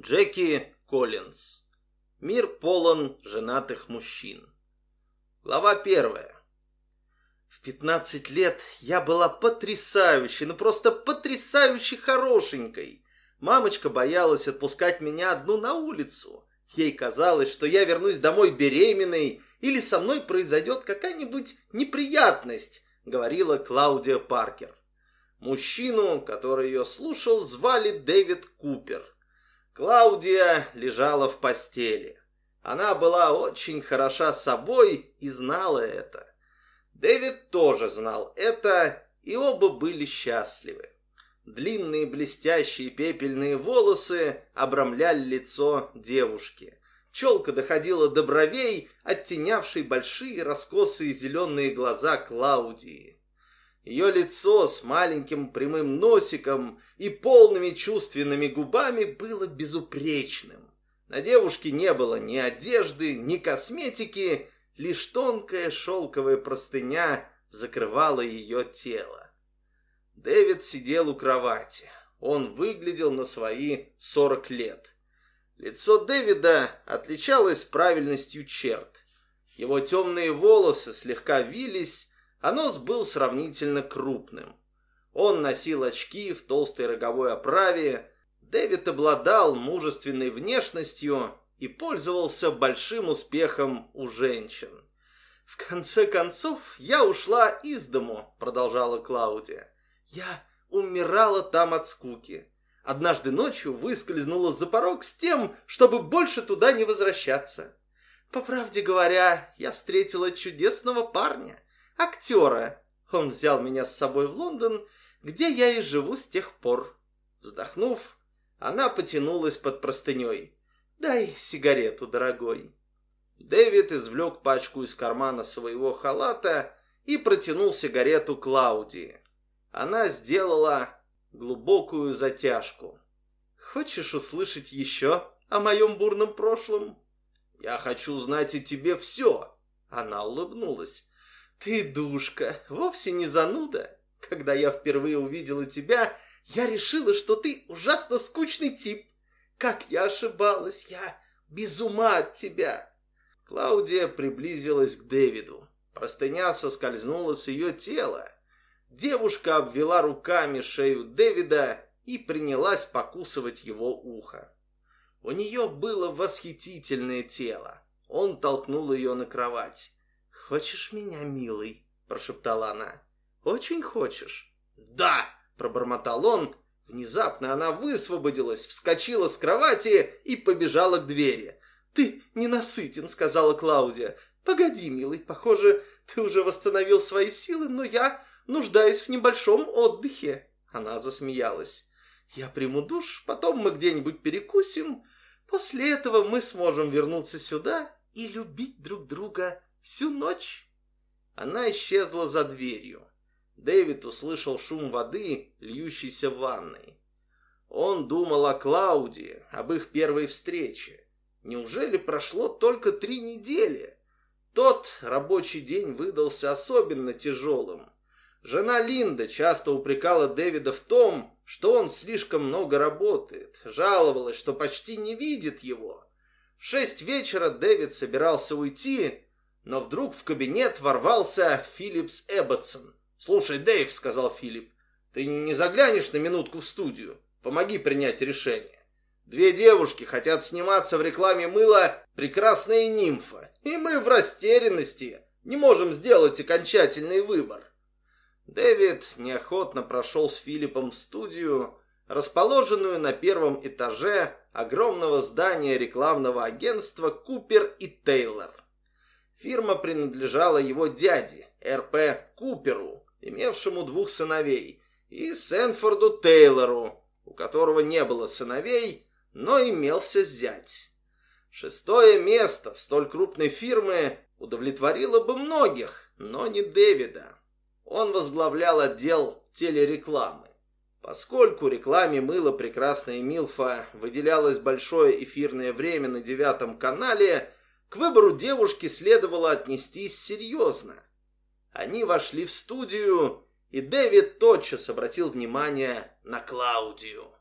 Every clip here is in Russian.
Джеки Коллинз. Мир полон женатых мужчин. Глава первая. В 15 лет я была потрясающей, ну просто потрясающе хорошенькой. Мамочка боялась отпускать меня одну на улицу. Ей казалось, что я вернусь домой беременной или со мной произойдет какая-нибудь неприятность, говорила Клаудия Паркер. Мужчину, который ее слушал, звали Дэвид Купер. Клаудия лежала в постели. Она была очень хороша собой и знала это. Дэвид тоже знал это, и оба были счастливы. Длинные блестящие пепельные волосы обрамляли лицо девушки. Челка доходила до бровей, оттенявшей большие раскосые зеленые глаза Клаудии. Ее лицо с маленьким прямым носиком и полными чувственными губами было безупречным. На девушке не было ни одежды, ни косметики, лишь тонкая шелковая простыня закрывала ее тело. Дэвид сидел у кровати. Он выглядел на свои сорок лет. Лицо Дэвида отличалось правильностью черт. Его темные волосы слегка вились, а нос был сравнительно крупным. Он носил очки в толстой роговой оправе. Дэвид обладал мужественной внешностью и пользовался большим успехом у женщин. «В конце концов, я ушла из дому», — продолжала Клаудия. «Я умирала там от скуки. Однажды ночью выскользнула за порог с тем, чтобы больше туда не возвращаться. По правде говоря, я встретила чудесного парня, актера. Он взял меня с собой в Лондон, где я и живу с тех пор. Вздохнув, она потянулась под простыней. «Дай сигарету, дорогой». Дэвид извлек пачку из кармана своего халата и протянул сигарету Клаудии. Она сделала глубокую затяжку. «Хочешь услышать еще о моем бурном прошлом?» «Я хочу знать о тебе все!» Она улыбнулась. Ты, душка, вовсе не зануда. Когда я впервые увидела тебя, я решила, что ты ужасно скучный тип. Как я ошибалась, я без ума от тебя. Клаудия приблизилась к Дэвиду. Простыня соскользнула с ее тела. Девушка обвела руками шею Дэвида и принялась покусывать его ухо. У нее было восхитительное тело. Он толкнул ее на кровать. «Хочешь меня, милый?» – прошептала она. «Очень хочешь?» «Да!» – пробормотал он. Внезапно она высвободилась, вскочила с кровати и побежала к двери. «Ты ненасытен», – сказала Клаудия. «Погоди, милый, похоже, ты уже восстановил свои силы, но я нуждаюсь в небольшом отдыхе». Она засмеялась. «Я приму душ, потом мы где-нибудь перекусим. После этого мы сможем вернуться сюда и любить друг друга Всю ночь? Она исчезла за дверью. Дэвид услышал шум воды, льющейся в ванной. Он думал о Клаудии, об их первой встрече. Неужели прошло только три недели? Тот рабочий день выдался особенно тяжелым. Жена Линда часто упрекала Дэвида в том, что он слишком много работает, жаловалась, что почти не видит его. В шесть вечера Дэвид собирался уйти, но вдруг в кабинет ворвался Филлипс Эбботсон. «Слушай, Дэйв», — сказал Филипп, — «ты не заглянешь на минутку в студию? Помоги принять решение. Две девушки хотят сниматься в рекламе мыла «Прекрасная нимфа», и мы в растерянности не можем сделать окончательный выбор». Дэвид неохотно прошел с Филиппом в студию, расположенную на первом этаже огромного здания рекламного агентства «Купер и Тейлор». Фирма принадлежала его дяде, Р.П. Куперу, имевшему двух сыновей, и Сенфорду Тейлору, у которого не было сыновей, но имелся зять. Шестое место в столь крупной фирме удовлетворило бы многих, но не Дэвида. Он возглавлял отдел телерекламы. Поскольку рекламе мыла прекрасная Милфа выделялось большое эфирное время на девятом канале, к выбору девушки следовало отнестись серьезно. Они вошли в студию, и Дэвид тотчас обратил внимание на Клаудию.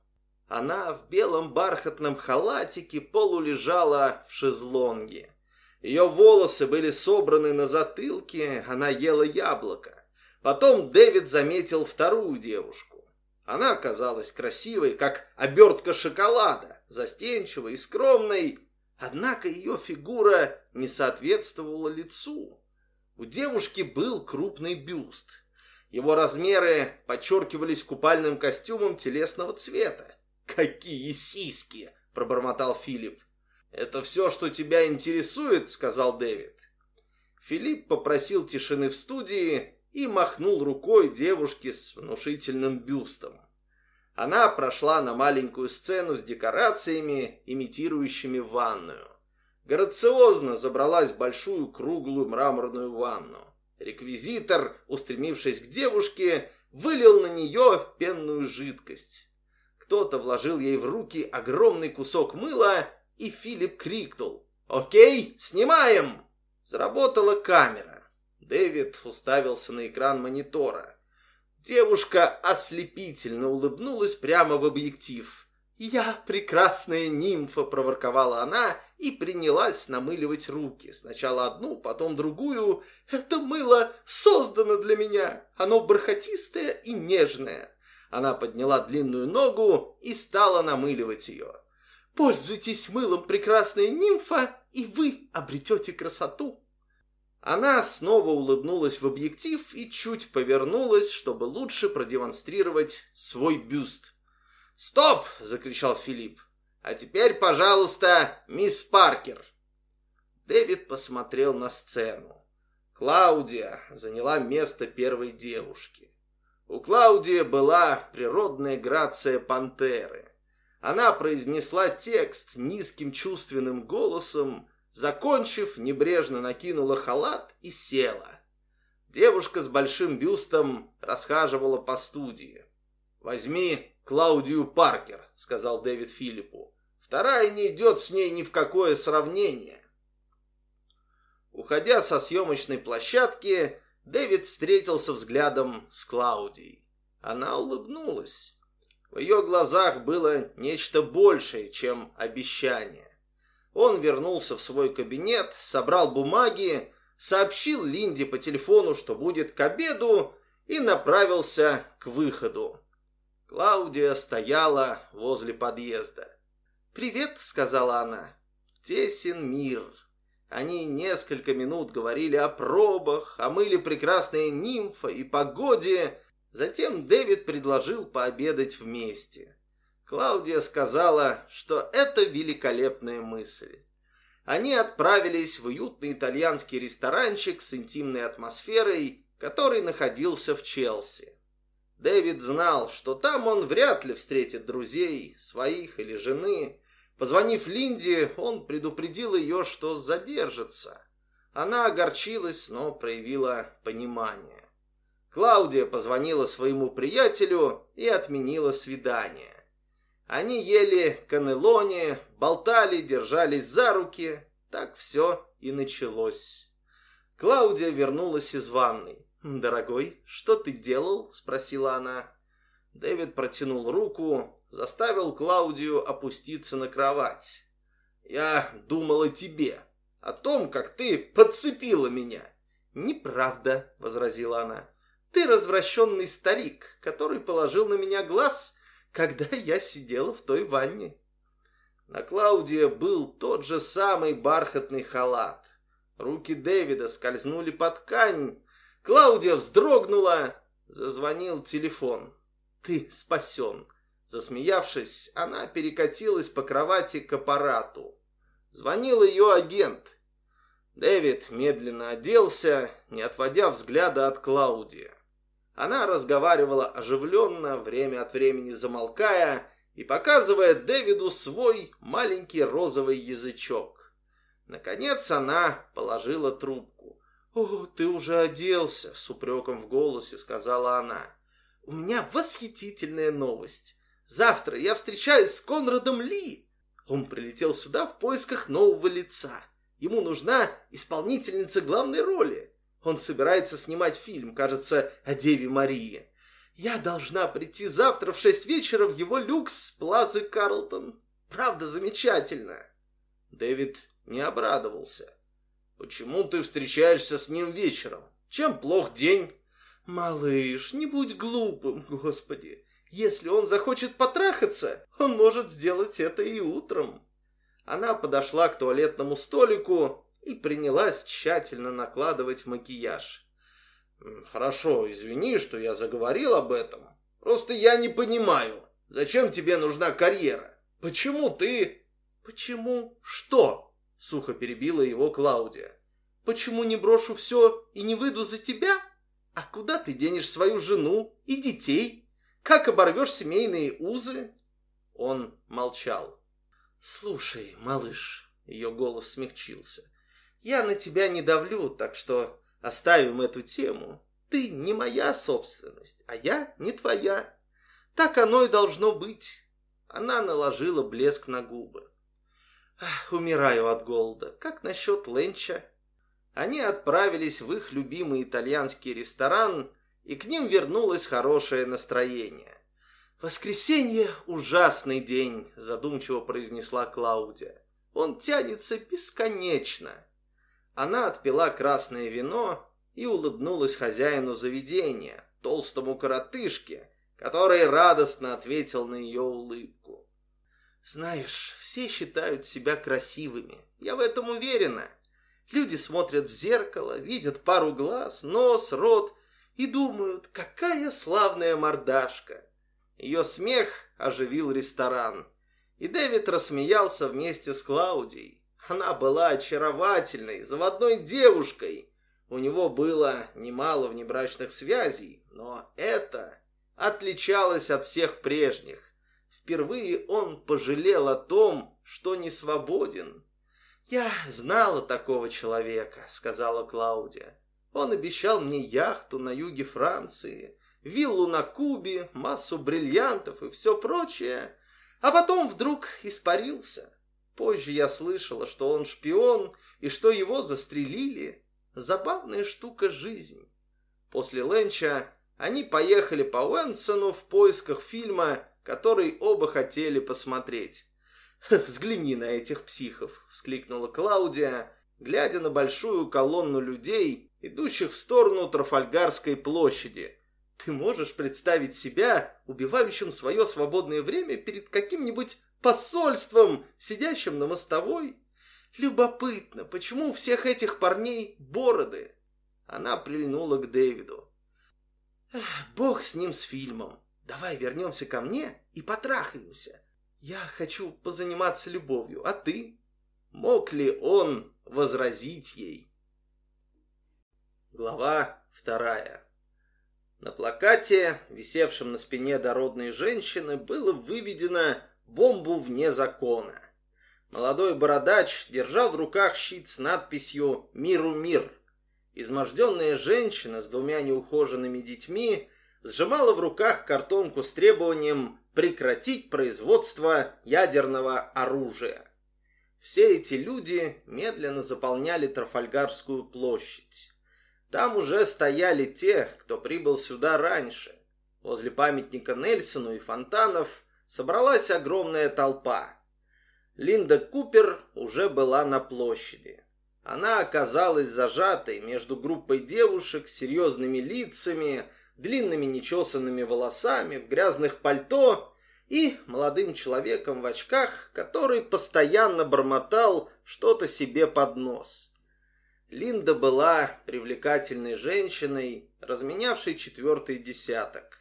Она в белом бархатном халатике полулежала в шезлонге. Ее волосы были собраны на затылке, она ела яблоко. Потом Дэвид заметил вторую девушку. Она оказалась красивой, как обертка шоколада, застенчивой и скромной, однако ее фигура не соответствовала лицу. У девушки был крупный бюст. Его размеры подчеркивались купальным костюмом телесного цвета. «Какие сиськи!» – пробормотал Филипп. «Это все, что тебя интересует?» – сказал Дэвид. Филипп попросил тишины в студии и махнул рукой девушке с внушительным бюстом. Она прошла на маленькую сцену с декорациями, имитирующими ванную. Грациозно забралась в большую круглую мраморную ванну. Реквизитор, устремившись к девушке, вылил на нее пенную жидкость. Кто-то вложил ей в руки огромный кусок мыла, и Филипп крикнул «Окей, снимаем!» Заработала камера. Дэвид уставился на экран монитора. Девушка ослепительно улыбнулась прямо в объектив. «Я прекрасная нимфа!» – проворковала она и принялась намыливать руки. Сначала одну, потом другую. «Это мыло создано для меня! Оно бархатистое и нежное!» Она подняла длинную ногу и стала намыливать ее. «Пользуйтесь мылом, прекрасная нимфа, и вы обретете красоту!» Она снова улыбнулась в объектив и чуть повернулась, чтобы лучше продемонстрировать свой бюст. «Стоп!» – закричал Филипп. «А теперь, пожалуйста, мисс Паркер!» Дэвид посмотрел на сцену. Клаудия заняла место первой девушки. У Клаудии была природная грация пантеры. Она произнесла текст низким чувственным голосом, закончив, небрежно накинула халат и села. Девушка с большим бюстом расхаживала по студии. «Возьми Клаудию Паркер», — сказал Дэвид Филиппу. «Вторая не идет с ней ни в какое сравнение». Уходя со съемочной площадки, Дэвид встретился взглядом с Клаудией. Она улыбнулась. В ее глазах было нечто большее, чем обещание. Он вернулся в свой кабинет, собрал бумаги, сообщил Линде по телефону, что будет к обеду, и направился к выходу. Клаудия стояла возле подъезда. «Привет», — сказала она. «Тесен мир». Они несколько минут говорили о пробах, о мыле прекрасная нимфа и погоде. Затем Дэвид предложил пообедать вместе. Клаудия сказала, что это великолепная мысль. Они отправились в уютный итальянский ресторанчик с интимной атмосферой, который находился в Челси. Дэвид знал, что там он вряд ли встретит друзей, своих или жены, Позвонив Линде, он предупредил ее, что задержится. Она огорчилась, но проявила понимание. Клаудия позвонила своему приятелю и отменила свидание. Они ели канелоне, болтали, держались за руки. Так все и началось. Клаудия вернулась из ванной. «Дорогой, что ты делал?» – спросила она. Дэвид протянул руку, заставил Клаудию опуститься на кровать. «Я думал о тебе, о том, как ты подцепила меня». «Неправда», — возразила она. «Ты развращенный старик, который положил на меня глаз, когда я сидела в той ванне». На Клаудии был тот же самый бархатный халат. Руки Дэвида скользнули под ткань. Клаудия вздрогнула. Зазвонил телефон. «Ты спасен», Засмеявшись, она перекатилась по кровати к аппарату. Звонил ее агент. Дэвид медленно оделся, не отводя взгляда от Клаудии. Она разговаривала оживленно, время от времени замолкая и показывая Дэвиду свой маленький розовый язычок. Наконец она положила трубку. «О, ты уже оделся!» — с упреком в голосе сказала она. «У меня восхитительная новость. Завтра я встречаюсь с Конрадом Ли. Он прилетел сюда в поисках нового лица. Ему нужна исполнительница главной роли. Он собирается снимать фильм, кажется, о Деве Марии. Я должна прийти завтра в шесть вечера в его люкс Плазы Карлтон. Правда, замечательно. Дэвид не обрадовался. Почему ты встречаешься с ним вечером? Чем плох день? Малыш, не будь глупым, господи. Если он захочет потрахаться, он может сделать это и утром. Она подошла к туалетному столику и принялась тщательно накладывать макияж. «Хорошо, извини, что я заговорил об этом. Просто я не понимаю, зачем тебе нужна карьера? Почему ты...» «Почему что?» — сухо перебила его Клаудия. «Почему не брошу все и не выйду за тебя? А куда ты денешь свою жену и детей? Как оборвешь семейные узы?» Он молчал. «Слушай, малыш», — ее голос смягчился, — «я на тебя не давлю, так что Оставим эту тему. Ты не моя собственность, а я не твоя. Так оно и должно быть. Она наложила блеск на губы. Умираю от голода. Как насчет ленча? Они отправились в их любимый итальянский ресторан, и к ним вернулось хорошее настроение. «Воскресенье – ужасный день», – задумчиво произнесла Клаудия. «Он тянется бесконечно. Она отпила красное вино и улыбнулась хозяину заведения, толстому коротышке, который радостно ответил на ее улыбку. «Знаешь, все считают себя красивыми. Я в этом уверена. Люди смотрят в зеркало, видят пару глаз, нос, рот и думают, какая славная мордашка». Ее смех оживил ресторан, и Дэвид рассмеялся вместе с Клаудией. Она была очаровательной, заводной девушкой. У него было немало внебрачных связей, но это отличалось от всех прежних. Впервые он пожалел о том, что не свободен. «Я знала такого человека», — сказала Клаудия. «Он обещал мне яхту на юге Франции, виллу на Кубе, массу бриллиантов и все прочее, а потом вдруг испарился». Позже я слышала, что он шпион и что его застрелили. Забавная штука жизнь. После ленча они поехали по Уэнсону в поисках фильма, который оба хотели посмотреть. «Взгляни на этих психов!» — вскликнула Клаудия, глядя на большую колонну людей, идущих в сторону Трафальгарской площади. «Ты можешь представить себя убивающим свое свободное время перед каким-нибудь посольством, сидящим на мостовой. Любопытно, почему у всех этих парней бороды? Она прильнула к Дэвиду. Бог с ним, с фильмом. Давай вернемся ко мне и потрахаемся. Я хочу позаниматься любовью, а ты? Мог ли он возразить ей? Глава вторая. На плакате, висевшем на спине дородной женщины, было выведено бомбу вне закона. Молодой бородач держал в руках щит с надписью «Миру мир». Изможденная женщина с двумя неухоженными детьми сжимала в руках картонку с требованием прекратить производство ядерного оружия. Все эти люди медленно заполняли Трафальгарскую площадь. Там уже стояли те, кто прибыл сюда раньше. Возле памятника Нельсону и фонтанов – собралась огромная толпа. Линда Купер уже была на площади. Она оказалась зажатой между группой девушек с серьезными лицами, длинными нечесанными волосами, в грязных пальто и молодым человеком в очках, который постоянно бормотал что-то себе под нос. Линда была привлекательной женщиной, разменявшей четвертый десяток.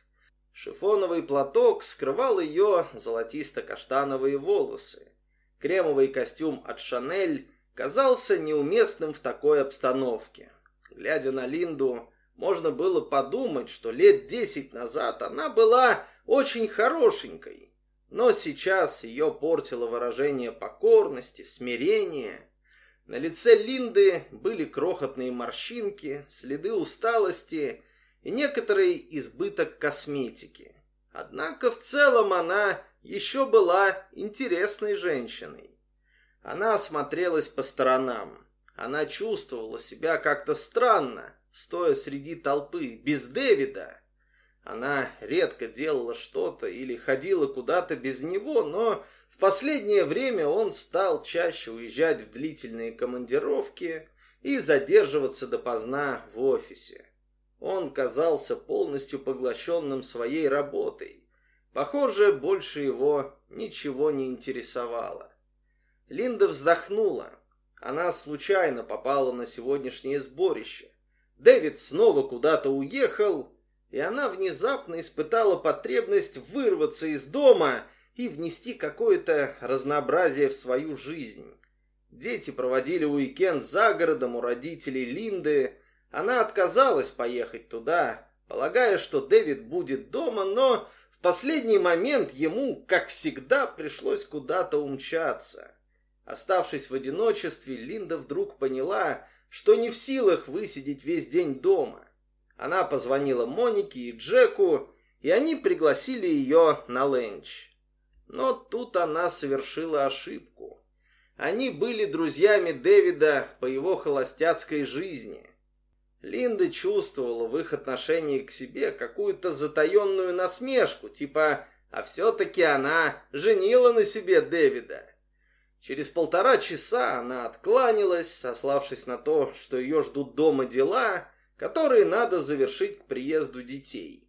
Шифоновый платок скрывал ее золотисто-каштановые волосы. Кремовый костюм от Шанель казался неуместным в такой обстановке. Глядя на Линду, можно было подумать, что лет десять назад она была очень хорошенькой. Но сейчас ее портило выражение покорности, смирения. На лице Линды были крохотные морщинки, следы усталости и некоторый избыток косметики. Однако в целом она еще была интересной женщиной. Она осмотрелась по сторонам. Она чувствовала себя как-то странно, стоя среди толпы, без Дэвида. Она редко делала что-то или ходила куда-то без него, но в последнее время он стал чаще уезжать в длительные командировки и задерживаться допоздна в офисе. Он казался полностью поглощенным своей работой. Похоже, больше его ничего не интересовало. Линда вздохнула. Она случайно попала на сегодняшнее сборище. Дэвид снова куда-то уехал, и она внезапно испытала потребность вырваться из дома и внести какое-то разнообразие в свою жизнь. Дети проводили уикенд за городом у родителей Линды. Она отказалась поехать туда, полагая, что Дэвид будет дома, но в последний момент ему, как всегда, пришлось куда-то умчаться. Оставшись в одиночестве, Линда вдруг поняла, что не в силах высидеть весь день дома. Она позвонила Монике и Джеку, и они пригласили ее на ленч. Но тут она совершила ошибку. Они были друзьями Дэвида по его холостяцкой жизни. Линда чувствовала в их отношении к себе какую-то затаенную насмешку, типа «а все-таки она женила на себе Дэвида». Через полтора часа она откланялась, сославшись на то, что ее ждут дома дела, которые надо завершить к приезду детей.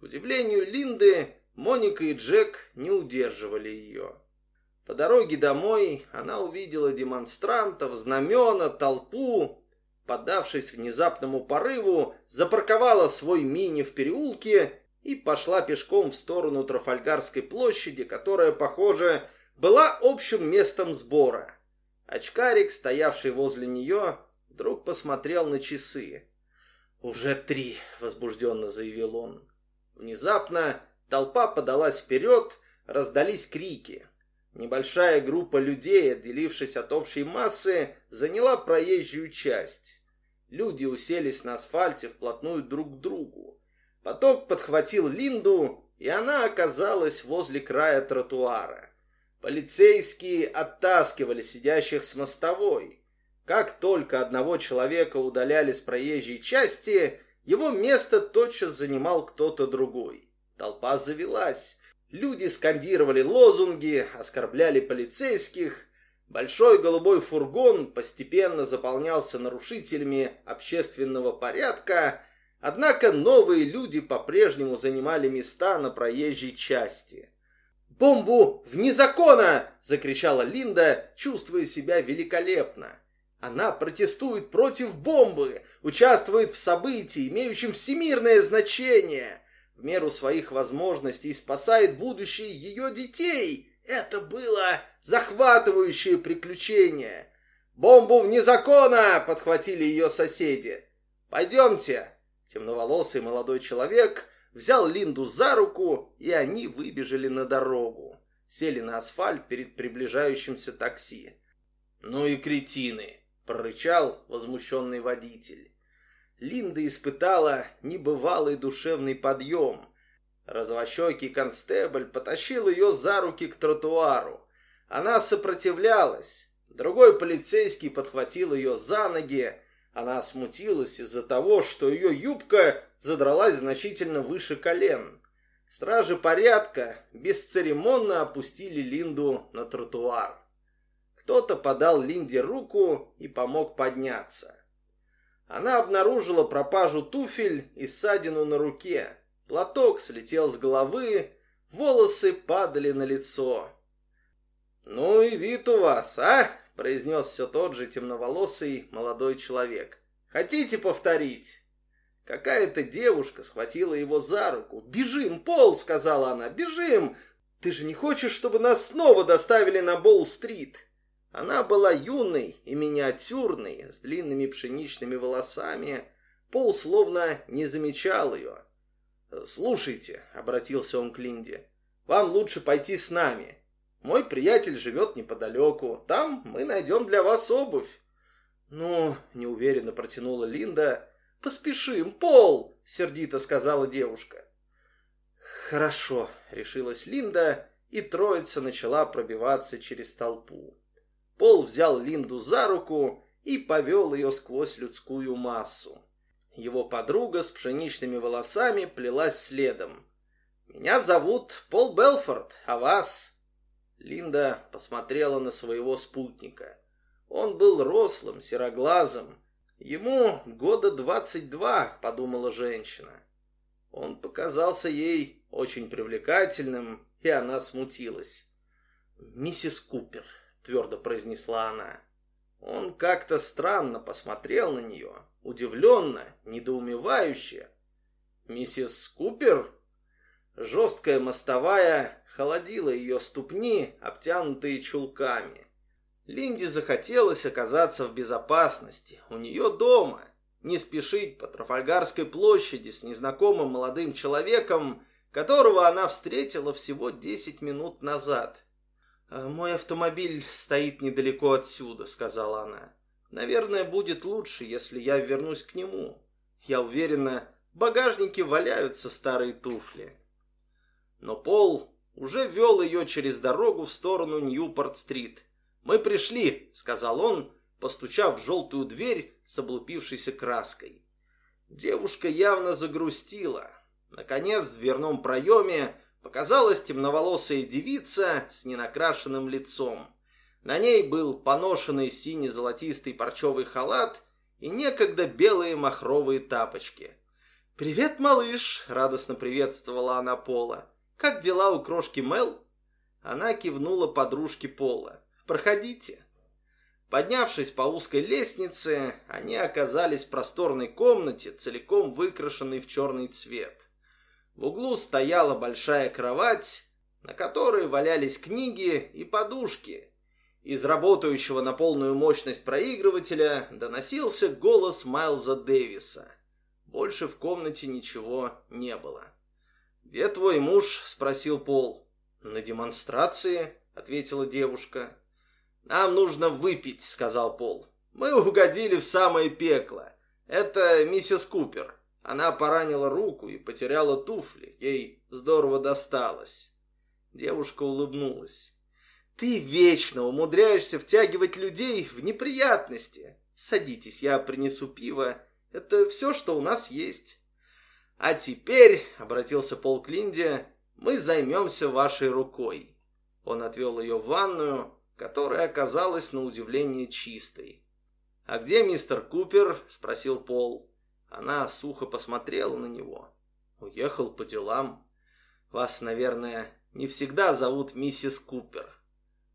К удивлению Линды, Моника и Джек не удерживали ее. По дороге домой она увидела демонстрантов, знамена, толпу. Поддавшись внезапному порыву, запарковала свой мини в переулке и пошла пешком в сторону Трафальгарской площади, которая, похоже, была общим местом сбора. Очкарик, стоявший возле нее, вдруг посмотрел на часы. «Уже три», — возбужденно заявил он. Внезапно Толпа подалась вперед, раздались крики. Небольшая группа людей, отделившись от общей массы, заняла проезжую часть. Люди уселись на асфальте вплотную друг к другу. Поток подхватил Линду, и она оказалась возле края тротуара. Полицейские оттаскивали сидящих с мостовой. Как только одного человека удаляли с проезжей части, его место тотчас занимал кто-то другой. Толпа завелась. Люди скандировали лозунги, оскорбляли полицейских. Большой голубой фургон постепенно заполнялся нарушителями общественного порядка, однако новые люди по-прежнему занимали места на проезжей части. «Бомбу вне закона!» – закричала Линда, чувствуя себя великолепно. Она протестует против бомбы, участвует в событии, имеющем всемирное значение – в меру своих возможностей спасает будущее ее детей. Это было захватывающее приключение. «Бомбу вне закона!» — подхватили ее соседи. «Пойдемте!» Темноволосый молодой человек взял Линду за руку, и они выбежали на дорогу. Сели на асфальт перед приближающимся такси. «Ну и кретины!» — прорычал возмущенный водитель. Линда испытала небывалый душевный подъем. Развощекий констебль потащил ее за руки к тротуару. Она сопротивлялась. Другой полицейский подхватил ее за ноги. Она смутилась из-за того, что ее юбка задралась значительно выше колен. Стражи порядка бесцеремонно опустили Линду на тротуар. Кто-то подал Линде руку и помог подняться. Она обнаружила пропажу туфель и ссадину на руке. Платок слетел с головы, волосы падали на лицо. «Ну и вид у вас, а?» – произнес все тот же темноволосый молодой человек. «Хотите повторить?» Какая-то девушка схватила его за руку. «Бежим, Пол!» – сказала она. «Бежим! Ты же не хочешь, чтобы нас снова доставили на Боу-стрит?» Она была юной и миниатюрной, с длинными пшеничными волосами. Пол словно не замечал ее. «Слушайте», — обратился он к Линде, — «вам лучше пойти с нами. Мой приятель живет неподалеку. Там мы найдем для вас обувь». «Ну», — неуверенно протянула Линда, — «поспешим, Пол», — сердито сказала девушка. «Хорошо», — решилась Линда, и троица начала пробиваться через толпу. Пол взял Линду за руку и повел ее сквозь людскую массу. Его подруга с пшеничными волосами плелась следом. «Меня зовут Пол Белфорд, а вас?» Линда посмотрела на своего спутника. Он был рослым, сероглазым. Ему года двадцать два, подумала женщина. Он показался ей очень привлекательным, и она смутилась. «Миссис Купер», — твердо произнесла она. Он как-то странно посмотрел на нее, удивленно, недоумевающе. «Миссис Купер?» Жесткая мостовая холодила ее ступни, обтянутые чулками. Линде захотелось оказаться в безопасности, у нее дома, не спешить по Трафальгарской площади с незнакомым молодым человеком, которого она встретила всего десять минут назад. «Э, «Мой автомобиль стоит недалеко отсюда», — сказала она. «Наверное, будет лучше, если я вернусь к нему. Я уверена, в багажнике валяются старые туфли». Но Пол уже вел ее через дорогу в сторону Ньюпорт-стрит. «Мы пришли», — сказал он, постучав в желтую дверь с облупившейся краской. Девушка явно загрустила. Наконец, в дверном проеме показалась темноволосая девица с ненакрашенным лицом. На ней был поношенный сине-золотистый парчевый халат и некогда белые махровые тапочки. «Привет, малыш!» — радостно приветствовала она Пола. Как дела у крошки Мел?» Она кивнула подружке Пола. «Проходите». Поднявшись по узкой лестнице, они оказались в просторной комнате, целиком выкрашенной в черный цвет. В углу стояла большая кровать, на которой валялись книги и подушки. Из работающего на полную мощность проигрывателя доносился голос Майлза Дэвиса. Больше в комнате ничего не было. «Где твой муж?» — спросил Пол. «На демонстрации», — ответила девушка. «Нам нужно выпить», — сказал Пол. «Мы угодили в самое пекло. Это миссис Купер. Она поранила руку и потеряла туфли. Ей здорово досталось». Девушка улыбнулась. «Ты вечно умудряешься втягивать людей в неприятности. Садитесь, я принесу пиво. Это все, что у нас есть». А теперь, обратился Пол к Линде, мы займемся вашей рукой. Он отвел ее в ванную, которая оказалась на удивление чистой. «А где мистер Купер?» – спросил Пол. Она сухо посмотрела на него. «Уехал по делам. Вас, наверное, не всегда зовут миссис Купер».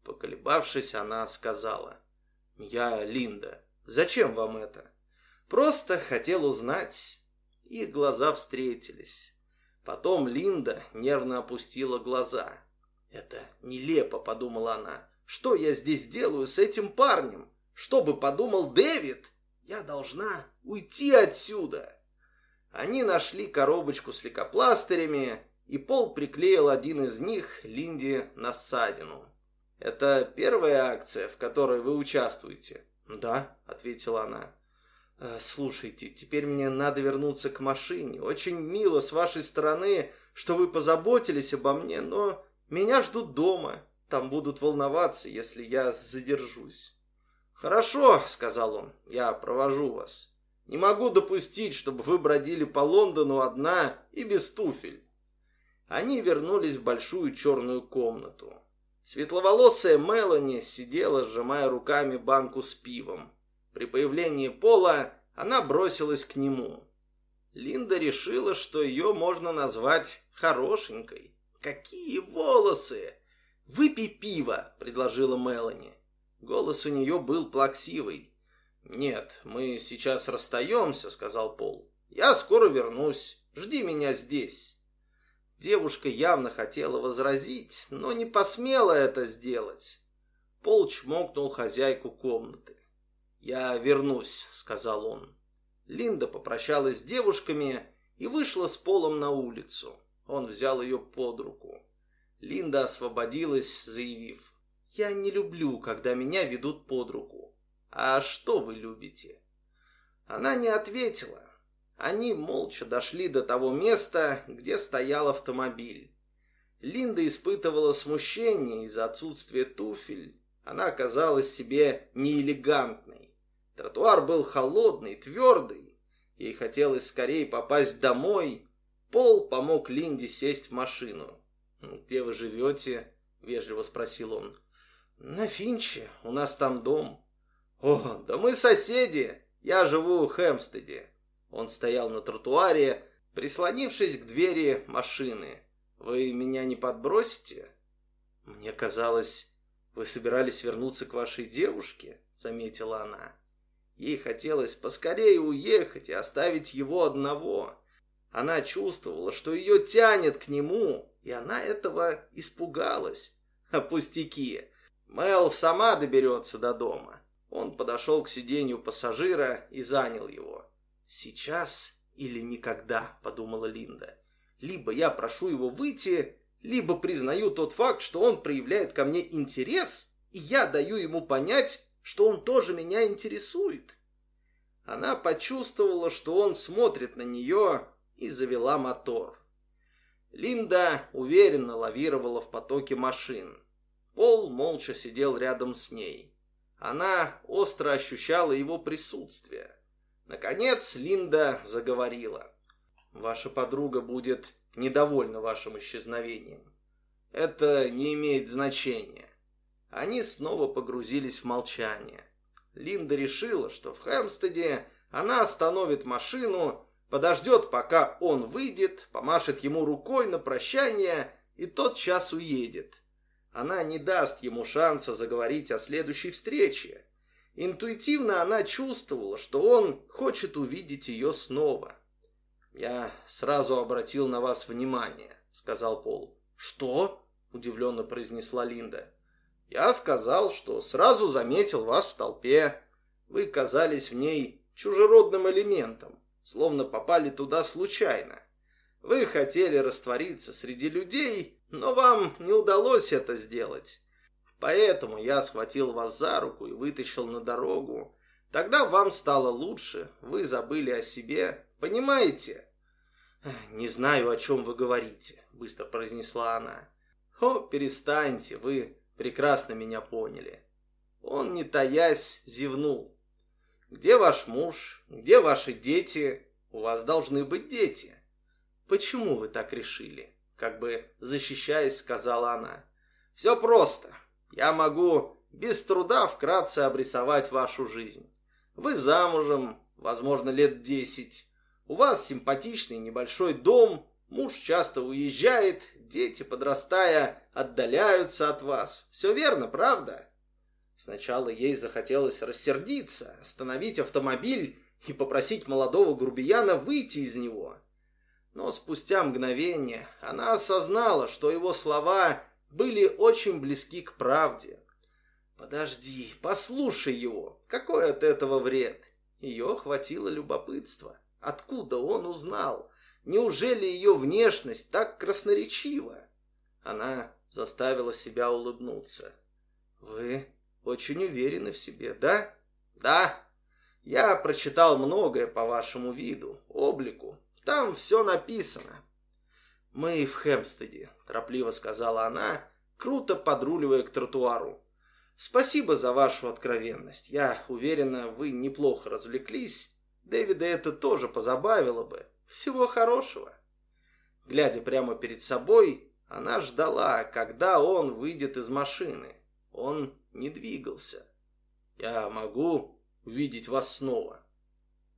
Поколебавшись, она сказала. «Я Линда. Зачем вам это?» «Просто хотел узнать, их глаза встретились. Потом Линда нервно опустила глаза. «Это нелепо», — подумала она. «Что я здесь делаю с этим парнем? Что бы подумал Дэвид? Я должна уйти отсюда!» Они нашли коробочку с лейкопластырями, и Пол приклеил один из них Линде на ссадину. «Это первая акция, в которой вы участвуете?» «Да», — ответила она. Э, «Слушайте, теперь мне надо вернуться к машине. Очень мило с вашей стороны, что вы позаботились обо мне, но меня ждут дома. Там будут волноваться, если я задержусь». «Хорошо», — сказал он, — «я провожу вас. Не могу допустить, чтобы вы бродили по Лондону одна и без туфель». Они вернулись в большую черную комнату. Светловолосая Мелани сидела, сжимая руками банку с пивом. При появлении Пола она бросилась к нему. Линда решила, что ее можно назвать хорошенькой. «Какие волосы!» «Выпей пиво», — предложила Мелани. Голос у нее был плаксивый. «Нет, мы сейчас расстаемся», — сказал Пол. «Я скоро вернусь. Жди меня здесь». Девушка явно хотела возразить, но не посмела это сделать. Пол чмокнул хозяйку комнаты. «Я вернусь», — сказал он. Линда попрощалась с девушками и вышла с Полом на улицу. Он взял ее под руку. Линда освободилась, заявив, «Я не люблю, когда меня ведут под руку. А что вы любите?» Она не ответила. Они молча дошли до того места, где стоял автомобиль. Линда испытывала смущение из-за отсутствия туфель. Она казалась себе неэлегантной. Тротуар был холодный, твердый, Ей хотелось скорее попасть домой. Пол помог Линде сесть в машину. «Где вы живете?» — вежливо спросил он. «На Финче. У нас там дом». «О, да мы соседи. Я живу в Хэмстеде». Он стоял на тротуаре, прислонившись к двери машины. «Вы меня не подбросите?» «Мне казалось, вы собирались вернуться к вашей девушке», — заметила она. Ей хотелось поскорее уехать и оставить его одного. Она чувствовала, что ее тянет к нему, и она этого испугалась. А пустяки. Мэл сама доберется до дома. Он подошел к сиденью пассажира и занял его. «Сейчас или никогда», — подумала Линда. «Либо я прошу его выйти, либо признаю тот факт, что он проявляет ко мне интерес, и я даю ему понять, что он тоже меня интересует». Она почувствовала, что он смотрит на нее, и завела мотор. Линда уверенно лавировала в потоке машин. Пол молча сидел рядом с ней. Она остро ощущала его присутствие. Наконец Линда заговорила. «Ваша подруга будет недовольна вашим исчезновением. Это не имеет значения». Они снова погрузились в молчание. Линда решила, что в Хэмстеде она остановит машину, подождет, пока он выйдет, помашет ему рукой на прощание и тот час уедет. Она не даст ему шанса заговорить о следующей встрече. Интуитивно она чувствовала, что он хочет увидеть ее снова. «Я сразу обратил на вас внимание», — сказал Пол. «Что?» — удивленно произнесла Линда. «Я сказал, что сразу заметил вас в толпе. Вы казались в ней чужеродным элементом, словно попали туда случайно. Вы хотели раствориться среди людей, но вам не удалось это сделать. Поэтому я схватил вас за руку и вытащил на дорогу. Тогда вам стало лучше, вы забыли о себе, понимаете? Не знаю, о чем вы говорите, быстро произнесла она. О, перестаньте, вы прекрасно меня поняли. Он, не таясь, зевнул. Где ваш муж? Где ваши дети? У вас должны быть дети. Почему вы так решили? Как бы защищаясь, сказала она. Все просто. Я могу без труда вкратце обрисовать вашу жизнь. Вы замужем, возможно, лет десять. У вас симпатичный небольшой дом, муж часто уезжает, дети, подрастая, отдаляются от вас. Все верно, правда? Сначала ей захотелось рассердиться, остановить автомобиль и попросить молодого грубияна выйти из него. Но спустя мгновение она осознала, что его слова были очень близки к правде. «Подожди, послушай его. Какой от этого вред?» Ее хватило любопытства. Откуда он узнал? Неужели ее внешность так красноречива? Она заставила себя улыбнуться. «Вы очень уверены в себе, да?» «Да. Я прочитал многое по вашему виду, облику. Там все написано. «Мы в Хемстеде», – торопливо сказала она, круто подруливая к тротуару. «Спасибо за вашу откровенность. Я уверена, вы неплохо развлеклись. Дэвида это тоже позабавило бы. Всего хорошего». Глядя прямо перед собой, она ждала, когда он выйдет из машины. Он не двигался. «Я могу увидеть вас снова?»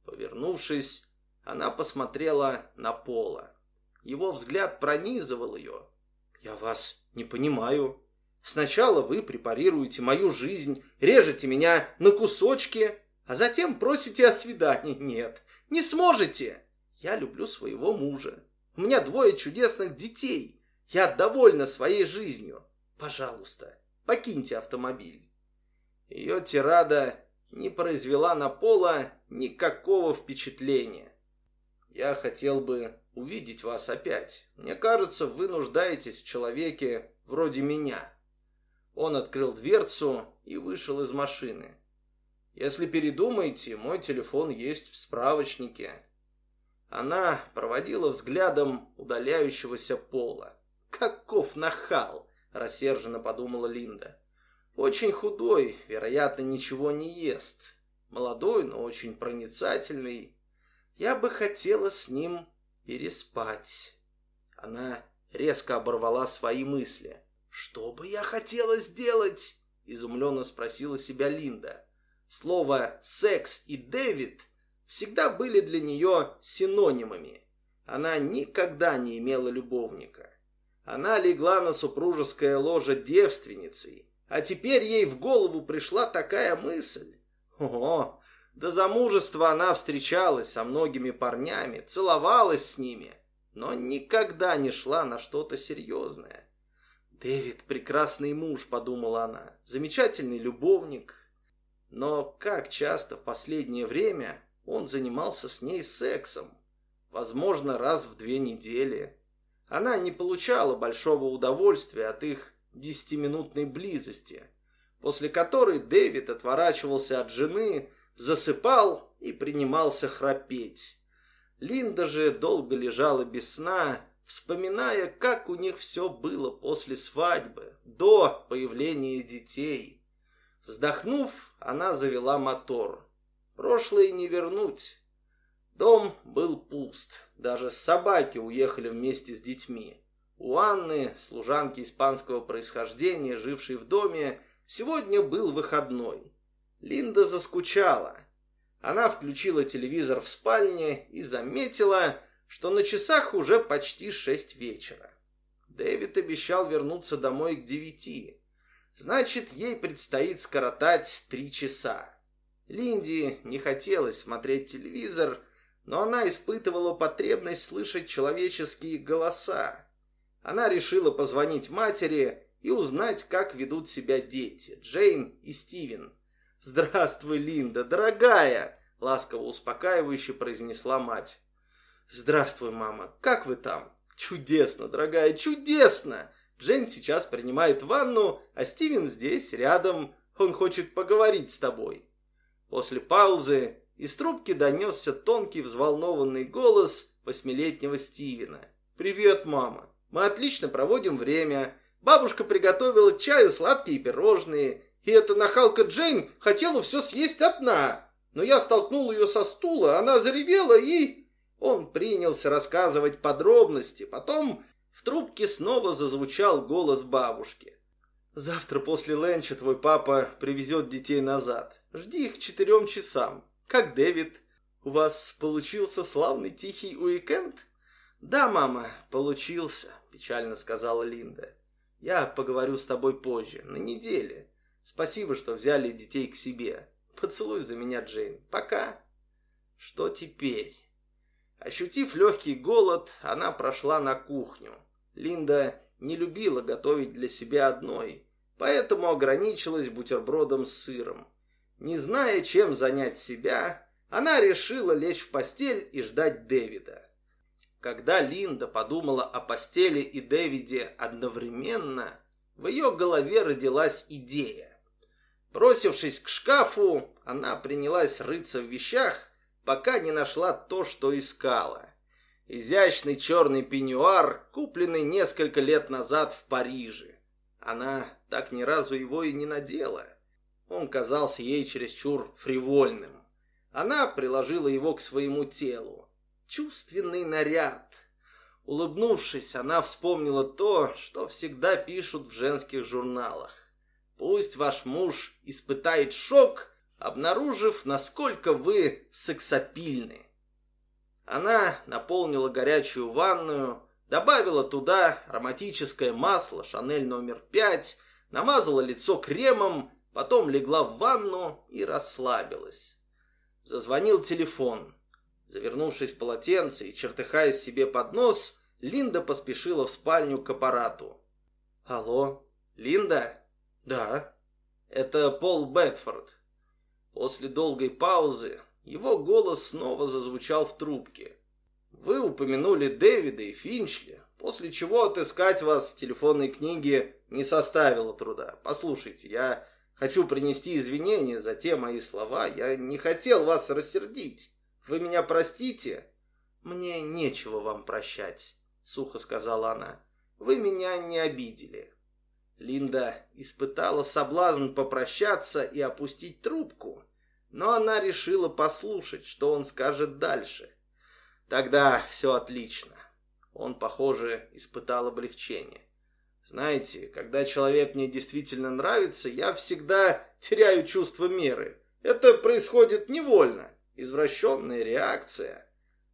Повернувшись, она посмотрела на Пола. Его взгляд пронизывал ее. «Я вас не понимаю. Сначала вы препарируете мою жизнь, режете меня на кусочки, а затем просите о свидании. Нет, не сможете. Я люблю своего мужа. У меня двое чудесных детей. Я довольна своей жизнью. Пожалуйста, покиньте автомобиль». Ее тирада не произвела на Пола никакого впечатления. Я хотел бы увидеть вас опять. Мне кажется, вы нуждаетесь в человеке вроде меня». Он открыл дверцу и вышел из машины. «Если передумаете, мой телефон есть в справочнике». Она проводила взглядом удаляющегося пола. «Каков нахал!» – рассерженно подумала Линда. «Очень худой, вероятно, ничего не ест. Молодой, но очень проницательный. Я бы хотела с ним переспать. Она резко оборвала свои мысли. «Что бы я хотела сделать?» – изумленно спросила себя Линда. Слово «секс» и «Дэвид» всегда были для нее синонимами. Она никогда не имела любовника. Она легла на супружеское ложе девственницей, а теперь ей в голову пришла такая мысль. О, до замужества она встречалась со многими парнями, целовалась с ними, но никогда не шла на что-то серьезное. «Дэвид – прекрасный муж», – подумала она, – «замечательный любовник». Но как часто в последнее время он занимался с ней сексом? Возможно, раз в две недели. Она не получала большого удовольствия от их десятиминутной близости, после которой Дэвид отворачивался от жены, засыпал и принимался храпеть. Линда же долго лежала без сна, вспоминая, как у них все было после свадьбы, до появления детей. Вздохнув, она завела мотор. Прошлое не вернуть. Дом был пуст. Даже собаки уехали вместе с детьми. У Анны, служанки испанского происхождения, жившей в доме, сегодня был выходной. Линда заскучала. Она включила телевизор в спальне и заметила, что на часах уже почти шесть вечера. Дэвид обещал вернуться домой к девяти. Значит, ей предстоит скоротать три часа. Линде не хотелось смотреть телевизор, но она испытывала потребность слышать человеческие голоса. Она решила позвонить матери и узнать, как ведут себя дети, Джейн и Стивен. «Здравствуй, Линда, дорогая!» — ласково успокаивающе произнесла мать. «Здравствуй, мама, как вы там?» «Чудесно, дорогая, чудесно!» Джейн сейчас принимает ванну, а Стивен здесь, рядом. Он хочет поговорить с тобой. После паузы из трубки донесся тонкий взволнованный голос восьмилетнего Стивена. «Привет, мама. Мы отлично проводим время. Бабушка приготовила чаю, сладкие пирожные. И эта нахалка Джейн хотела все съесть одна. Но я столкнул ее со стула, она заревела и... Он принялся рассказывать подробности. Потом в трубке снова зазвучал голос бабушки. «Завтра после ленча твой папа привезет детей назад. Жди их к четырем часам. Как Дэвид? У вас получился славный тихий уикенд?» «Да, мама, получился», – печально сказала Линда. «Я поговорю с тобой позже, на неделе. Спасибо, что взяли детей к себе. Поцелуй за меня, Джейн. Пока». «Что теперь?» Ощутив легкий голод, она прошла на кухню. Линда не любила готовить для себя одной, поэтому ограничилась бутербродом с сыром. Не зная, чем занять себя, она решила лечь в постель и ждать Дэвида. Когда Линда подумала о постели и Дэвиде одновременно, в ее голове родилась идея. Бросившись к шкафу, она принялась рыться в вещах, пока не нашла то, что искала. Изящный черный пеньюар, купленный несколько лет назад в Париже. Она так ни разу его и не надела. Он казался ей чересчур фривольным. Она приложила его к своему телу. Чувственный наряд. Улыбнувшись, она вспомнила то, что всегда пишут в женских журналах. Пусть ваш муж испытает шок, обнаружив, насколько вы сексапильны. Она наполнила горячую ванную, добавила туда ароматическое масло «Шанель номер пять», намазала лицо кремом, потом легла в ванну и расслабилась. Зазвонил телефон. Завернувшись в полотенце и чертыхаясь себе под нос, Линда поспешила в спальню к аппарату. «Алло, Линда?» «Да». «Это Пол Бетфорд». После долгой паузы его голос снова зазвучал в трубке. «Вы упомянули Дэвида и Финчли, после чего отыскать вас в телефонной книге не составило труда. Послушайте, я хочу принести извинения за те мои слова. Я не хотел вас рассердить. Вы меня простите?» «Мне нечего вам прощать», — сухо сказала она. «Вы меня не обидели». Линда испытала соблазн попрощаться и опустить трубку но она решила послушать, что он скажет дальше. Тогда все отлично. Он, похоже, испытал облегчение. Знаете, когда человек мне действительно нравится, я всегда теряю чувство меры. Это происходит невольно. Извращенная реакция.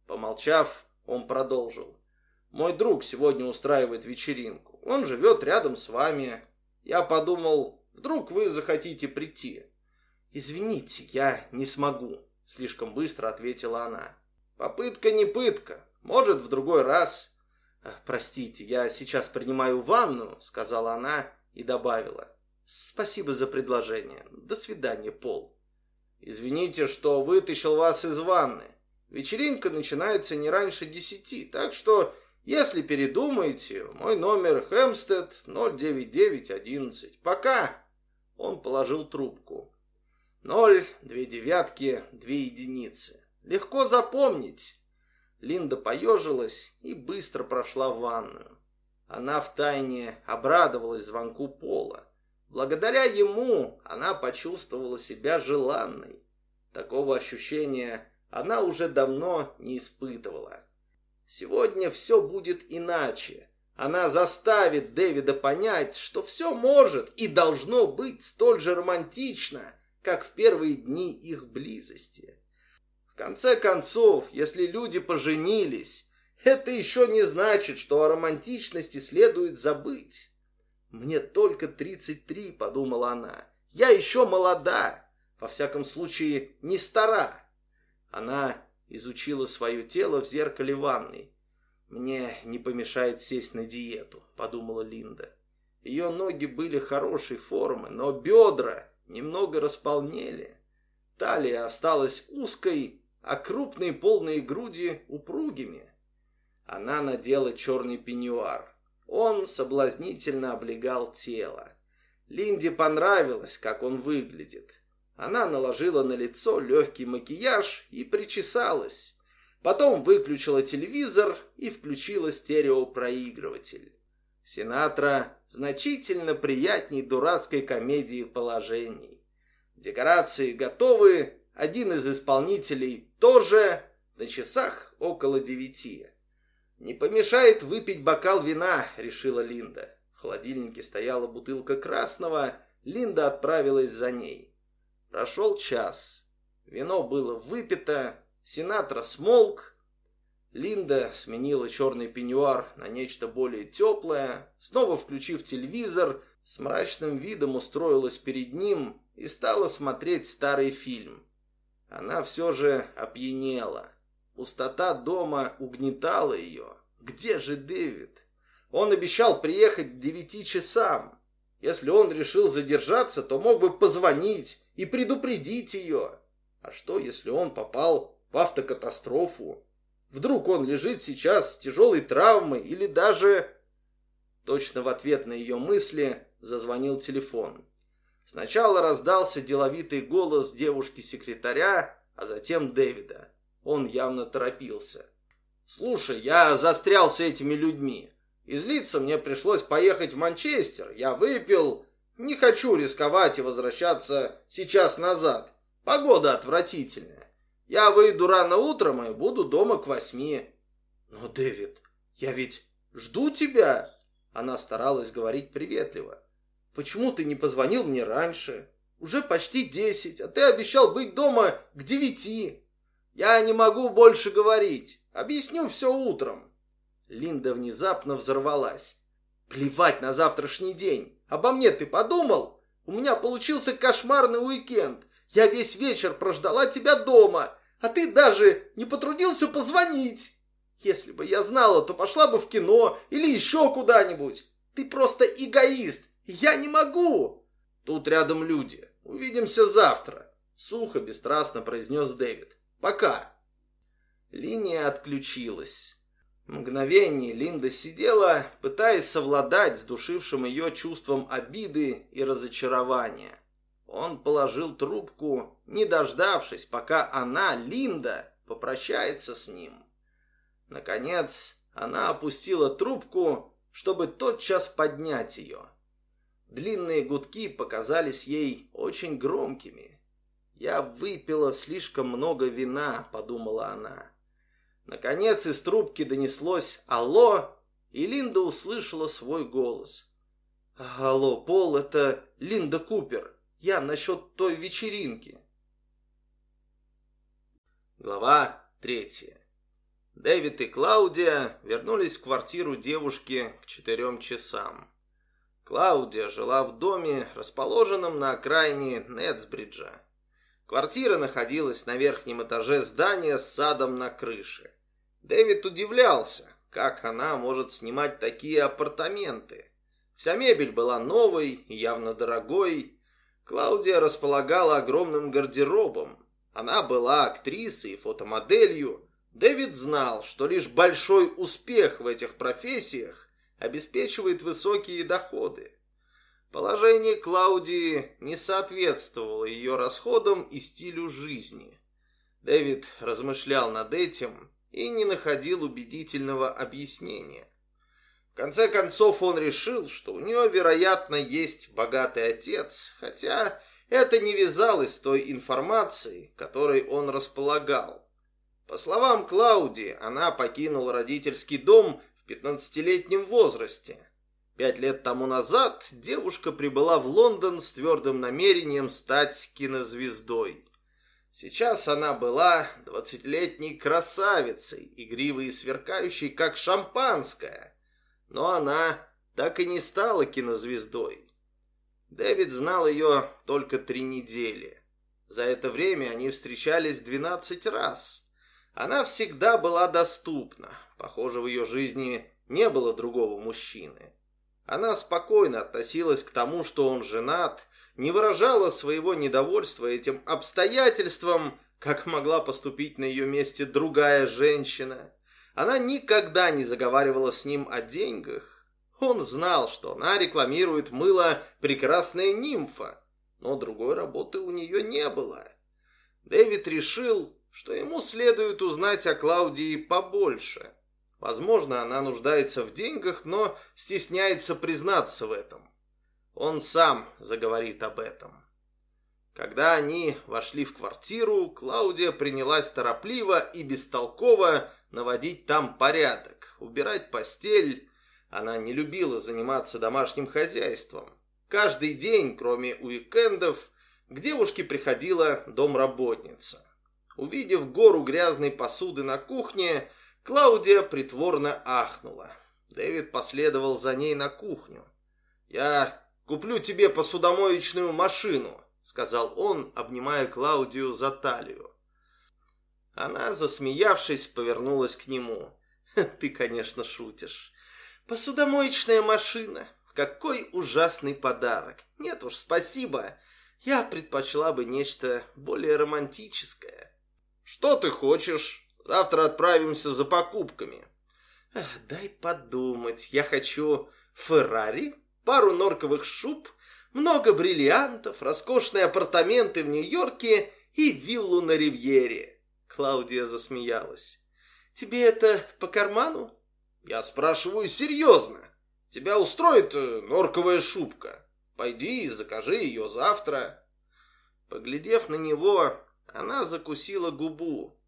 Помолчав, он продолжил. Мой друг сегодня устраивает вечеринку. Он живет рядом с вами. Я подумал, вдруг вы захотите прийти. Извините, я не смогу, слишком быстро ответила она. Попытка не пытка. Может, в другой раз. Простите, я сейчас принимаю ванну, сказала она и добавила. Спасибо за предложение. До свидания, Пол. Извините, что вытащил вас из ванны. Вечеринка начинается не раньше десяти, так что, если передумаете, мой номер Хэмстед 09911. Пока. Он положил трубку. Ноль, две девятки, две единицы. Легко запомнить. Линда поежилась и быстро прошла в ванную. Она втайне обрадовалась звонку Пола. Благодаря ему она почувствовала себя желанной. Такого ощущения она уже давно не испытывала. Сегодня все будет иначе. Она заставит Дэвида понять, что все может и должно быть столь же романтично, как в первые дни их близости. В конце концов, если люди поженились, это еще не значит, что о романтичности следует забыть. «Мне только 33», — подумала она. «Я еще молода, во всяком случае не стара». Она изучила свое тело в зеркале ванной. «Мне не помешает сесть на диету», — подумала Линда. Ее ноги были хорошей формы, но бедра немного располнели. Талия осталась узкой, а крупные полные груди упругими. Она надела черный пеньюар. Он соблазнительно облегал тело. Линде понравилось, как он выглядит. Она наложила на лицо легкий макияж и причесалась. Потом выключила телевизор и включила стереопроигрыватель. Синатра значительно приятней дурацкой комедии положений. Декорации готовы, один из исполнителей тоже, на часах около девяти. «Не помешает выпить бокал вина», — решила Линда. В холодильнике стояла бутылка красного, Линда отправилась за ней. Прошел час. Вино было выпито, Синатра смолк. Линда сменила черный пеньюар на нечто более теплое, снова включив телевизор, с мрачным видом устроилась перед ним и стала смотреть старый фильм. Она все же опьянела. Пустота дома угнетала ее. Где же Дэвид? Он обещал приехать к девяти часам. Если он решил задержаться, то мог бы позвонить и предупредить ее. А что, если он попал в автокатастрофу? Вдруг он лежит сейчас с тяжелой травмой или даже... Точно в ответ на ее мысли зазвонил телефон. Сначала раздался деловитый голос девушки-секретаря, а затем Дэвида. Он явно торопился. «Слушай, я застрял с этими людьми. Излиться мне пришлось поехать в Манчестер. Я выпил, не хочу рисковать и возвращаться сейчас назад. Погода отвратительная. Я выйду рано утром и буду дома к восьми. Но, Дэвид, я ведь жду тебя. Она старалась говорить приветливо. Почему ты не позвонил мне раньше? Уже почти десять, а ты обещал быть дома к девяти. Я не могу больше говорить. Объясню все утром. Линда внезапно взорвалась. Плевать на завтрашний день. Обо мне ты подумал? У меня получился кошмарный уикенд. Я весь вечер прождала тебя дома, а ты даже не потрудился позвонить. Если бы я знала, то пошла бы в кино или еще куда-нибудь. Ты просто эгоист. Я не могу. Тут рядом люди. Увидимся завтра. Сухо, бесстрастно произнес Дэвид. Пока. Линия отключилась. Мгновение Линда сидела, пытаясь совладать с душившим ее чувством обиды и разочарования. Он положил трубку, не дождавшись, пока она, Линда, попрощается с ним. Наконец, она опустила трубку, чтобы тотчас поднять ее. Длинные гудки показались ей очень громкими. «Я выпила слишком много вина», — подумала она. Наконец из трубки донеслось «Алло!» и Линда услышала свой голос. «Алло, Пол, это Линда Купер. Я насчет той вечеринки». Глава третья. Дэвид и Клаудия вернулись в квартиру девушки к четырем часам. Клаудия жила в доме, расположенном на окраине Нетсбриджа. Квартира находилась на верхнем этаже здания с садом на крыше. Дэвид удивлялся, как она может снимать такие апартаменты. Вся мебель была новой, явно дорогой. Клаудия располагала огромным гардеробом. Она была актрисой и фотомоделью. Дэвид знал, что лишь большой успех в этих профессиях обеспечивает высокие доходы. Положение Клаудии не соответствовало ее расходам и стилю жизни. Дэвид размышлял над этим и не находил убедительного объяснения. В конце концов он решил, что у нее, вероятно, есть богатый отец, хотя это не вязалось с той информацией, которой он располагал. По словам Клаудии, она покинула родительский дом в 15-летнем возрасте. Пять лет тому назад девушка прибыла в Лондон с твердым намерением стать кинозвездой. Сейчас она была двадцатилетней красавицей, игривой и сверкающей, как шампанское. Но она так и не стала кинозвездой. Дэвид знал ее только три недели. За это время они встречались двенадцать раз. Она всегда была доступна. Похоже, в ее жизни не было другого мужчины. Она спокойно относилась к тому, что он женат, не выражала своего недовольства этим обстоятельством, как могла поступить на ее месте другая женщина. Она никогда не заговаривала с ним о деньгах. Он знал, что она рекламирует мыло «Прекрасная нимфа», но другой работы у нее не было. Дэвид решил, что ему следует узнать о Клаудии побольше. Возможно, она нуждается в деньгах, но стесняется признаться в этом. Он сам заговорит об этом. Когда они вошли в квартиру, Клаудия принялась торопливо и бестолково наводить там порядок, убирать постель. Она не любила заниматься домашним хозяйством. Каждый день, кроме уикендов, к девушке приходила домработница. Увидев гору грязной посуды на кухне, Клаудия притворно ахнула. Дэвид последовал за ней на кухню. «Я куплю тебе посудомоечную машину», — сказал он, обнимая Клаудию за талию. Она, засмеявшись, повернулась к нему. «Ты, конечно, шутишь. Посудомоечная машина. Какой ужасный подарок. Нет уж, спасибо. Я предпочла бы нечто более романтическое». «Что ты хочешь? Завтра отправимся за покупками». «Дай подумать. Я хочу Феррари, пару норковых шуб, много бриллиантов, роскошные апартаменты в Нью-Йорке и виллу на Ривьере. Клаудия засмеялась. Тебе это по карману? Я спрашиваю серьезно. Тебя устроит э, норковая шубка? Пойди и закажи ее завтра. Поглядев на него, она закусила губу.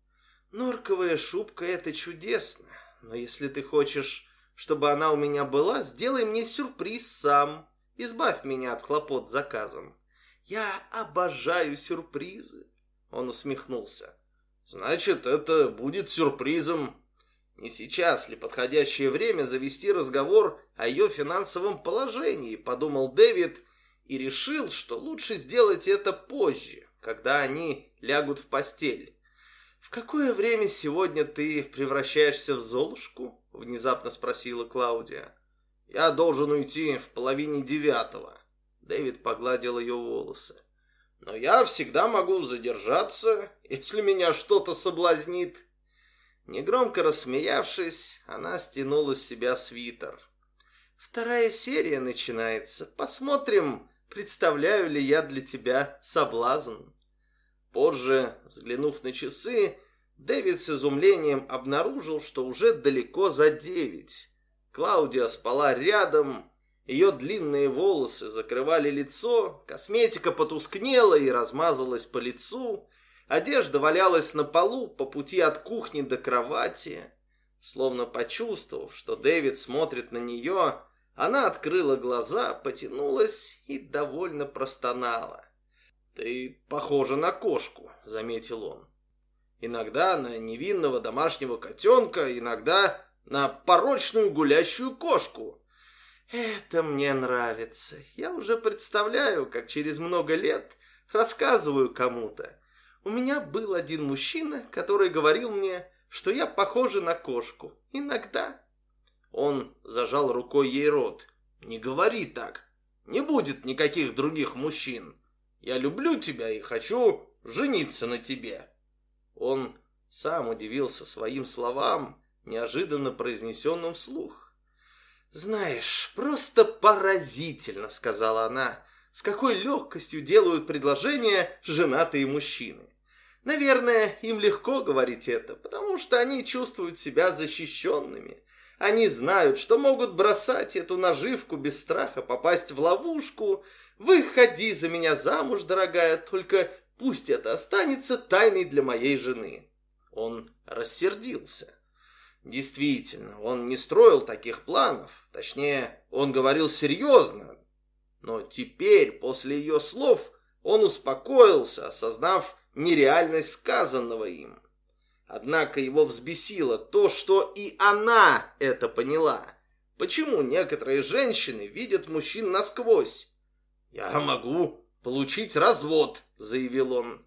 Норковая шубка — это чудесно, но если ты хочешь чтобы она у меня была, сделай мне сюрприз сам. Избавь меня от хлопот с заказом. Я обожаю сюрпризы. Он усмехнулся. Значит, это будет сюрпризом. Не сейчас ли подходящее время завести разговор о ее финансовом положении, подумал Дэвид и решил, что лучше сделать это позже, когда они лягут в постель. В какое время сегодня ты превращаешься в Золушку? Внезапно спросила Клаудия. Я должен уйти в половине девятого. Дэвид погладил ее волосы. Но я всегда могу задержаться, если меня что-то соблазнит. Негромко рассмеявшись, она стянула с себя свитер. Вторая серия начинается. Посмотрим, представляю ли я для тебя соблазн. Позже, взглянув на часы, Дэвид с изумлением обнаружил, что уже далеко за девять. Клаудия спала рядом, ее длинные волосы закрывали лицо, косметика потускнела и размазалась по лицу, Одежда валялась на полу по пути от кухни до кровати. Словно почувствовав, что Дэвид смотрит на нее, она открыла глаза, потянулась и довольно простонала. «Ты похожа на кошку», — заметил он. «Иногда на невинного домашнего котенка, иногда на порочную гулящую кошку». «Это мне нравится. Я уже представляю, как через много лет рассказываю кому-то. У меня был один мужчина, который говорил мне, что я похожа на кошку. Иногда». Он зажал рукой ей рот. «Не говори так. Не будет никаких других мужчин. Я люблю тебя и хочу жениться на тебе». Он сам удивился своим словам, неожиданно произнесенным вслух. «Знаешь, просто поразительно», — сказала она, — «с какой легкостью делают предложения женатые мужчины. Наверное, им легко говорить это, потому что они чувствуют себя защищенными. Они знают, что могут бросать эту наживку без страха попасть в ловушку. Выходи за меня замуж, дорогая, только пусть это останется тайной для моей жены. Он рассердился. Действительно, он не строил таких планов. Точнее, он говорил серьезно. Но теперь, после ее слов, он успокоился, осознав нереальность сказанного им. Однако его взбесило то, что и она это поняла. Почему некоторые женщины видят мужчин насквозь? «Я могу получить развод», — заявил он.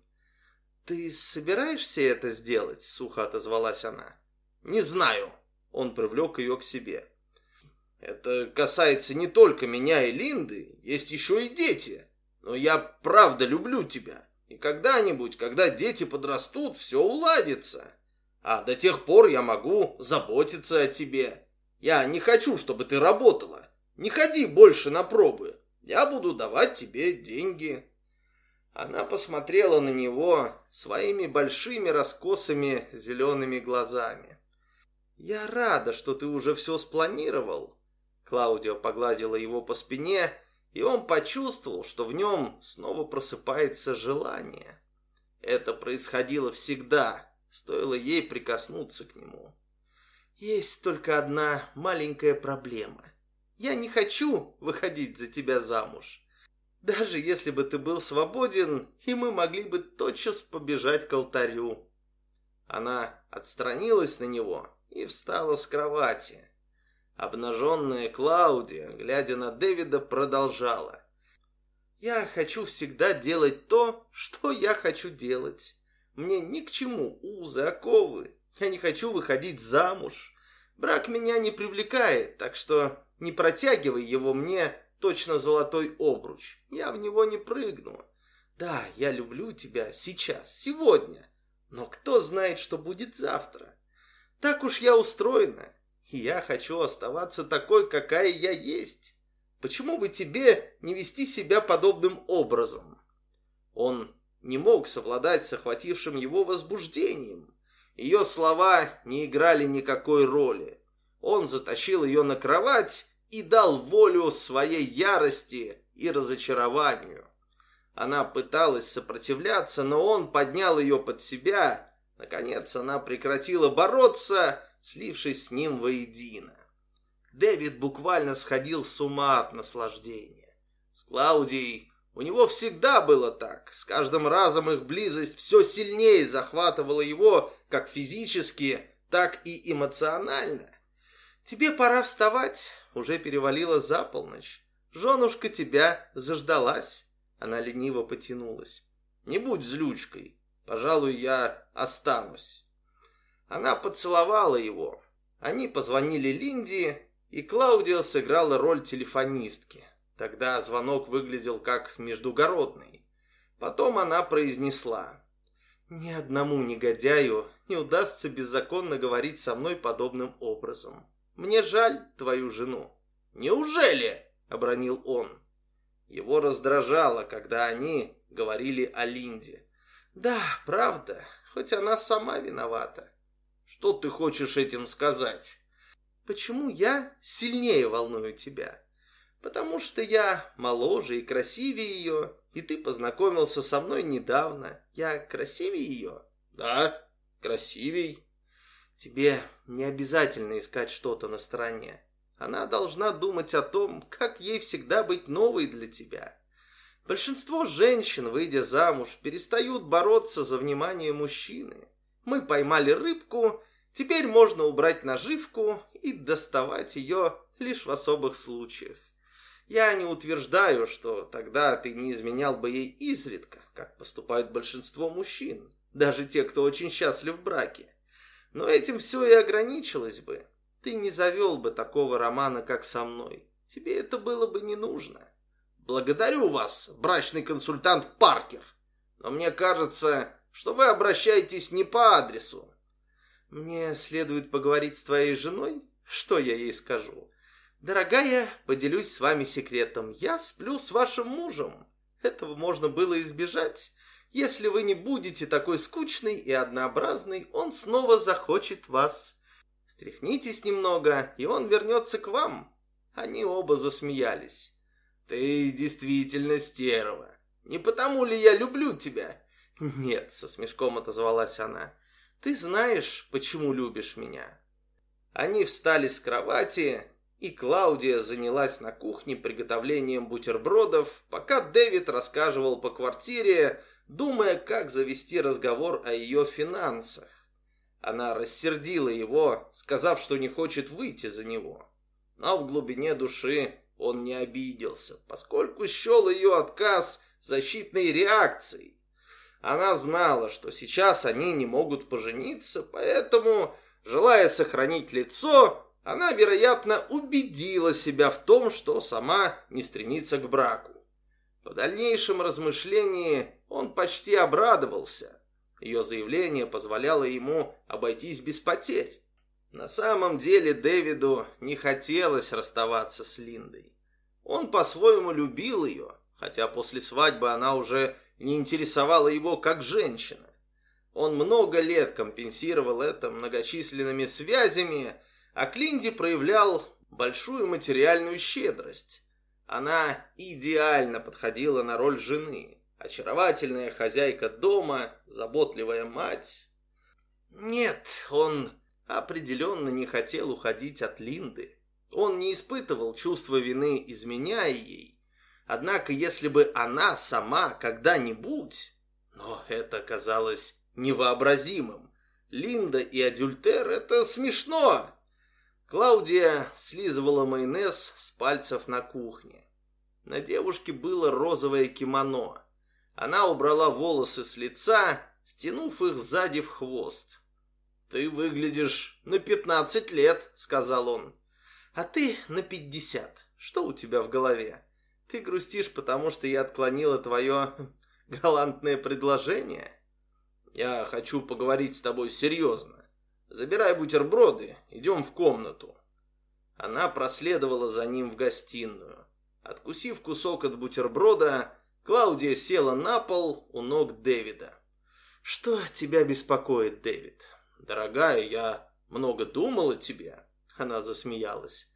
«Ты собираешься это сделать?» — сухо отозвалась она. «Не знаю». Он привлек ее к себе. «Это касается не только меня и Линды, есть еще и дети. Но я правда люблю тебя. И когда-нибудь, когда дети подрастут, все уладится. А до тех пор я могу заботиться о тебе. Я не хочу, чтобы ты работала. Не ходи больше на пробы. Я буду давать тебе деньги». Она посмотрела на него своими большими раскосыми зелеными глазами. «Я рада, что ты уже все спланировал». Клаудио погладила его по спине и он почувствовал, что в нем снова просыпается желание. Это происходило всегда, стоило ей прикоснуться к нему. Есть только одна маленькая проблема. Я не хочу выходить за тебя замуж. Даже если бы ты был свободен, и мы могли бы тотчас побежать к алтарю. Она отстранилась на него и встала с кровати. Обнаженная Клаудия, глядя на Дэвида, продолжала. «Я хочу всегда делать то, что я хочу делать. Мне ни к чему узы, оковы. Я не хочу выходить замуж. Брак меня не привлекает, так что не протягивай его мне точно золотой обруч. Я в него не прыгну. Да, я люблю тебя сейчас, сегодня. Но кто знает, что будет завтра? Так уж я устроена. Я хочу оставаться такой, какая я есть. Почему бы тебе не вести себя подобным образом? Он не мог совладать с охватившим его возбуждением. Ее слова не играли никакой роли. Он затащил ее на кровать и дал волю своей ярости и разочарованию. Она пыталась сопротивляться, но он поднял ее под себя. Наконец она прекратила бороться слившись с ним воедино. Дэвид буквально сходил с ума от наслаждения. С Клаудией у него всегда было так. С каждым разом их близость все сильнее захватывала его как физически, так и эмоционально. «Тебе пора вставать», — уже перевалила за полночь. «Женушка тебя заждалась». Она лениво потянулась. «Не будь злючкой. Пожалуй, я останусь». Она поцеловала его. Они позвонили Линди, и Клаудио сыграла роль телефонистки. Тогда звонок выглядел как междугородный. Потом она произнесла. «Ни одному негодяю не удастся беззаконно говорить со мной подобным образом. Мне жаль твою жену». «Неужели?» — обронил он. Его раздражало, когда они говорили о Линде. «Да, правда, хоть она сама виновата. Что ты хочешь этим сказать? Почему я сильнее волную тебя? Потому что я моложе и красивее ее, И ты познакомился со мной недавно. Я красивее ее? Да, красивей. Тебе не обязательно искать что-то на стороне. Она должна думать о том, как ей всегда быть новой для тебя. Большинство женщин, выйдя замуж, перестают бороться за внимание мужчины. Мы поймали рыбку, теперь можно убрать наживку и доставать ее лишь в особых случаях. Я не утверждаю, что тогда ты не изменял бы ей изредка, как поступают большинство мужчин, даже те, кто очень счастлив в браке. Но этим все и ограничилось бы. Ты не завел бы такого романа, как со мной. Тебе это было бы не нужно. Благодарю вас, брачный консультант Паркер. Но мне кажется, что вы обращаетесь не по адресу. Мне следует поговорить с твоей женой? Что я ей скажу? Дорогая, поделюсь с вами секретом. Я сплю с вашим мужем. Этого можно было избежать. Если вы не будете такой скучный и однообразный, он снова захочет вас. Стряхнитесь немного, и он вернется к вам. Они оба засмеялись. «Ты действительно стерва. Не потому ли я люблю тебя?» «Нет», — со смешком отозвалась она. «Ты знаешь, почему любишь меня?» Они встали с кровати, и Клаудия занялась на кухне приготовлением бутербродов, пока Дэвид рассказывал по квартире, думая, как завести разговор о ее финансах. Она рассердила его, сказав, что не хочет выйти за него. Но в глубине души он не обиделся, поскольку счел ее отказ защитной реакцией. Она знала, что сейчас они не могут пожениться, поэтому, желая сохранить лицо, она, вероятно, убедила себя в том, что сама не стремится к браку. По дальнейшем размышлении он почти обрадовался. Ее заявление позволяло ему обойтись без потерь. На самом деле Дэвиду не хотелось расставаться с Линдой. Он по-своему любил ее, хотя после свадьбы она уже не интересовала его как женщина. Он много лет компенсировал это многочисленными связями, а Клинди проявлял большую материальную щедрость. Она идеально подходила на роль жены. Очаровательная хозяйка дома, заботливая мать. Нет, он определенно не хотел уходить от Линды. Он не испытывал чувства вины, изменяя ей. Однако, если бы она сама когда-нибудь... Но это казалось невообразимым. Линда и Адюльтер — это смешно. Клаудия слизывала майонез с пальцев на кухне. На девушке было розовое кимоно. Она убрала волосы с лица, стянув их сзади в хвост. «Ты выглядишь на пятнадцать лет», — сказал он. «А ты на пятьдесят. Что у тебя в голове? Ты грустишь, потому что я отклонила твое галантное предложение?» «Я хочу поговорить с тобой серьезно. Забирай бутерброды, идем в комнату». Она проследовала за ним в гостиную. Откусив кусок от бутерброда, Клаудия села на пол у ног Дэвида. «Что тебя беспокоит, Дэвид?» «Дорогая, я много думал о тебе». Она засмеялась.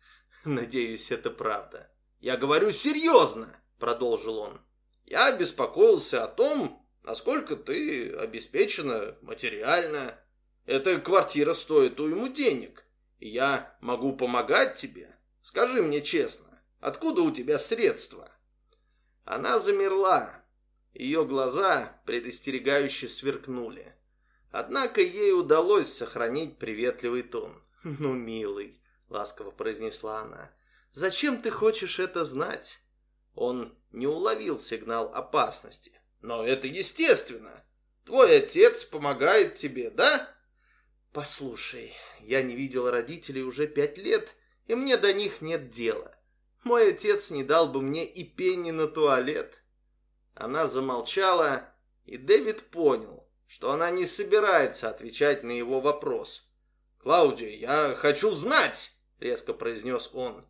«Надеюсь, это правда». «Я говорю серьезно», — продолжил он. «Я беспокоился о том, насколько ты обеспечена материально. Эта квартира стоит уйму денег, и я могу помогать тебе. Скажи мне честно, откуда у тебя средства?» Она замерла. Ее глаза предостерегающе сверкнули. Однако ей удалось сохранить приветливый тон. «Ну, милый», — ласково произнесла она, — «зачем ты хочешь это знать?» Он не уловил сигнал опасности. «Но это естественно. Твой отец помогает тебе, да?» «Послушай, я не видел родителей уже пять лет, и мне до них нет дела. Мой отец не дал бы мне и пенни на туалет». Она замолчала, и Дэвид понял, что она не собирается отвечать на его вопрос. «Клаудия, я хочу знать!» — резко произнес он.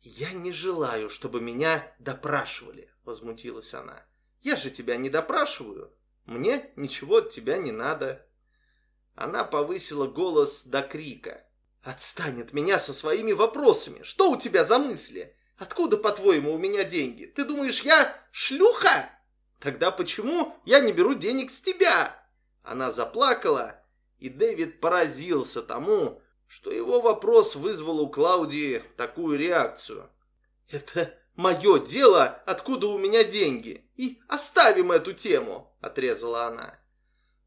«Я не желаю, чтобы меня допрашивали», — возмутилась она. «Я же тебя не допрашиваю. Мне ничего от тебя не надо». Она повысила голос до крика. «Отстань от меня со своими вопросами! Что у тебя за мысли? Откуда, по-твоему, у меня деньги? Ты думаешь, я шлюха?» Тогда почему я не беру денег с тебя? Она заплакала, и Дэвид поразился тому, что его вопрос вызвал у Клаудии такую реакцию. «Это мое дело, откуда у меня деньги, и оставим эту тему», — отрезала она.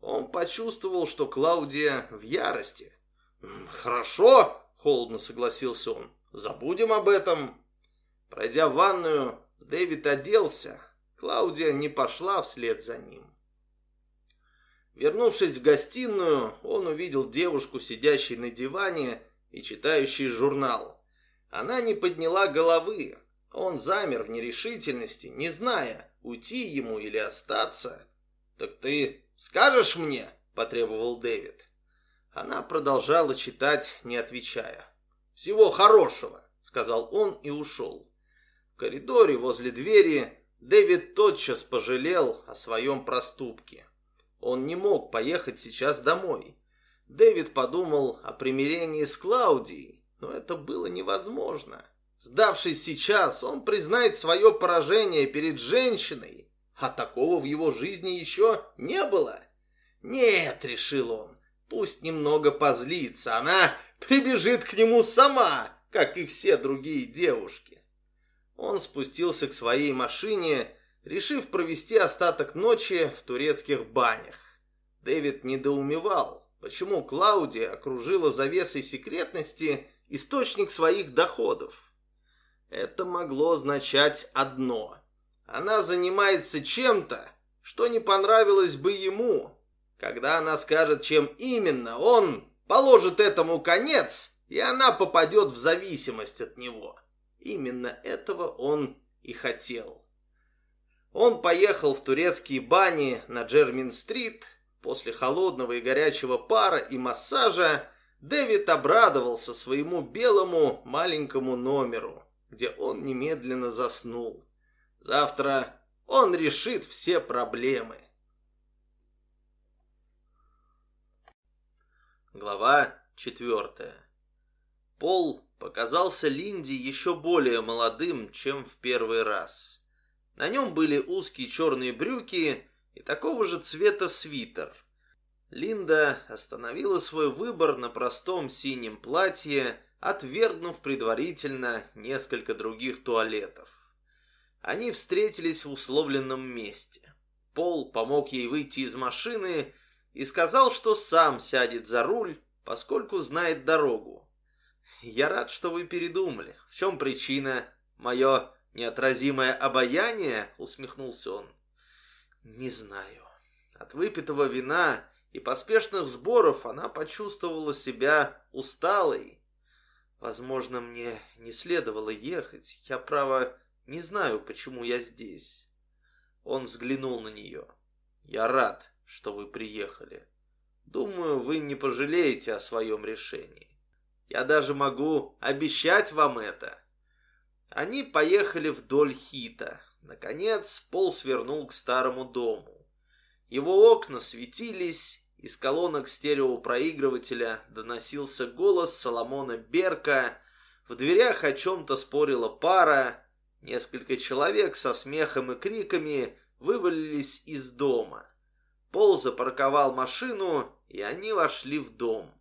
Он почувствовал, что Клаудия в ярости. «Хорошо», — холодно согласился он, — «забудем об этом». Пройдя в ванную, Дэвид оделся. Клаудия не пошла вслед за ним. Вернувшись в гостиную, он увидел девушку, сидящей на диване и читающей журнал. Она не подняла головы. Он замер в нерешительности, не зная, уйти ему или остаться. «Так ты скажешь мне?» – потребовал Дэвид. Она продолжала читать, не отвечая. «Всего хорошего!» – сказал он и ушел. Коридоре возле двери Дэвид тотчас пожалел о своем проступке. Он не мог поехать сейчас домой. Дэвид подумал о примирении с Клаудией, но это было невозможно. Сдавшись сейчас, он признает свое поражение перед женщиной, а такого в его жизни еще не было. «Нет», — решил он, — «пусть немного позлится, она прибежит к нему сама, как и все другие девушки». Он спустился к своей машине решив провести остаток ночи в турецких банях. Дэвид недоумевал, почему Клаудия окружила завесой секретности источник своих доходов. Это могло означать одно. Она занимается чем-то, что не понравилось бы ему. Когда она скажет, чем именно, он положит этому конец, и она попадет в зависимость от него. Именно этого он и хотел. Он поехал в турецкие бани на Джермин-стрит. После холодного и горячего пара и массажа Дэвид обрадовался своему белому маленькому номеру, где он немедленно заснул. Завтра он решит все проблемы. Глава четвертая. Пол показался Линди еще более молодым, чем в первый раз. На нем были узкие черные брюки и такого же цвета свитер. Линда остановила свой выбор на простом синем платье, отвергнув предварительно несколько других туалетов. Они встретились в условленном месте. Пол помог ей выйти из машины и сказал, что сам сядет за руль, поскольку знает дорогу. «Я рад, что вы передумали. В чем причина? Мое «Неотразимое обаяние?» — усмехнулся он. «Не знаю. От выпитого вина и поспешных сборов она почувствовала себя усталой. Возможно, мне не следовало ехать. Я, право, не знаю, почему я здесь». Он взглянул на нее. «Я рад, что вы приехали. Думаю, вы не пожалеете о своем решении. Я даже могу обещать вам это». Они поехали вдоль Хита. Наконец, Пол свернул к старому дому. Его окна светились, из колонок стереопроигрывателя доносился голос Соломона Берка, в дверях о чем-то спорила пара, несколько человек со смехом и криками вывалились из дома. Пол запарковал машину, и они вошли в дом.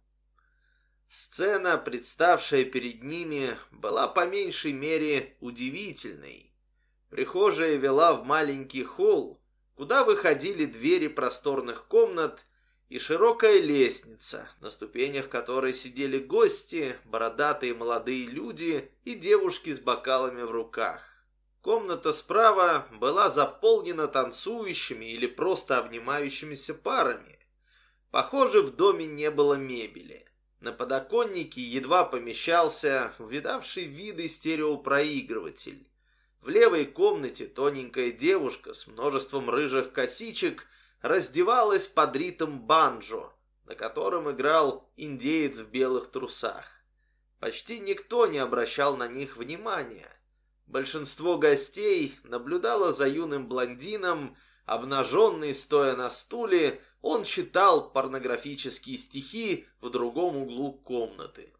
Сцена, представшая перед ними, была по меньшей мере удивительной. Прихожая вела в маленький холл, куда выходили двери просторных комнат и широкая лестница, на ступенях которой сидели гости, бородатые молодые люди и девушки с бокалами в руках. Комната справа была заполнена танцующими или просто обнимающимися парами. Похоже, в доме не было мебели. На подоконнике едва помещался видавший виды стереопроигрыватель. В левой комнате тоненькая девушка с множеством рыжих косичек раздевалась под ритм банджо, на котором играл индеец в белых трусах. Почти никто не обращал на них внимания. Большинство гостей наблюдало за юным блондином, обнаженный, стоя на стуле, он читал порнографические стихи в другом углу комнаты.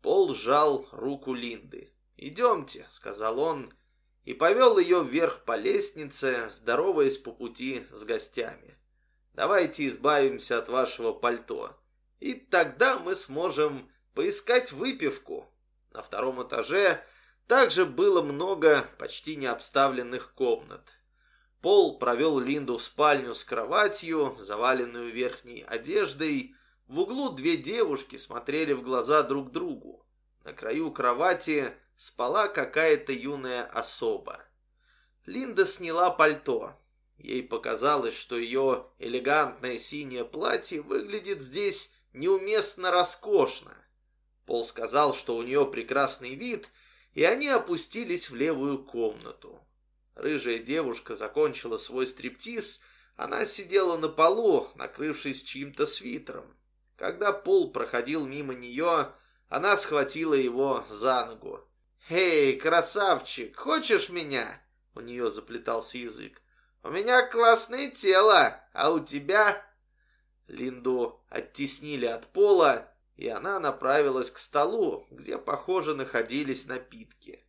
Пол сжал руку Линды. «Идемте», — сказал он, и повел ее вверх по лестнице, здороваясь по пути с гостями. «Давайте избавимся от вашего пальто, и тогда мы сможем поискать выпивку». На втором этаже также было много почти необставленных комнат. Пол провел Линду в спальню с кроватью, заваленную верхней одеждой. В углу две девушки смотрели в глаза друг другу. На краю кровати спала какая-то юная особа. Линда сняла пальто. Ей показалось, что ее элегантное синее платье выглядит здесь неуместно роскошно. Пол сказал, что у нее прекрасный вид, и они опустились в левую комнату. Рыжая девушка закончила свой стриптиз, она сидела на полу, накрывшись чьим-то свитером. Когда Пол проходил мимо нее, она схватила его за ногу. «Эй, красавчик, хочешь меня?» У нее заплетался язык. «У меня классное тело, а у тебя...» Линду оттеснили от пола, и она направилась к столу, где, похоже, находились напитки.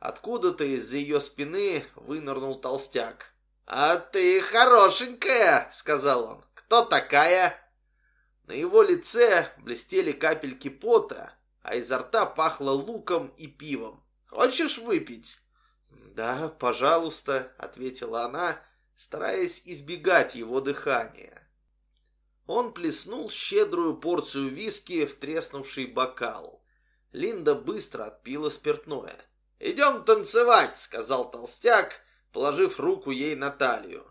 Откуда-то из-за ее спины вынырнул толстяк. «А ты хорошенькая!» — сказал он. «Кто такая?» На его лице блестели капельки пота, а изо рта пахло луком и пивом. «Хочешь выпить?» «Да, пожалуйста», — ответила она, стараясь избегать его дыхания. Он плеснул щедрую порцию виски в треснувший бокал. Линда быстро отпила спиртное. «Идем танцевать», — сказал толстяк, положив руку ей на талию.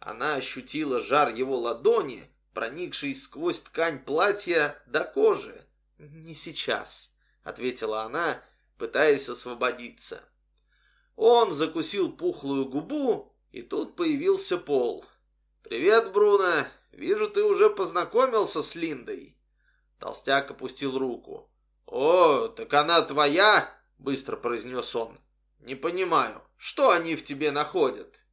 Она ощутила жар его ладони, проникший сквозь ткань платья до кожи. «Не сейчас», — ответила она, пытаясь освободиться. Он закусил пухлую губу, и тут появился Пол. «Привет, Бруно! Вижу, ты уже познакомился с Линдой». Толстяк опустил руку. «О, так она твоя?» — быстро произнес он. «Не понимаю, что они в тебе находят?»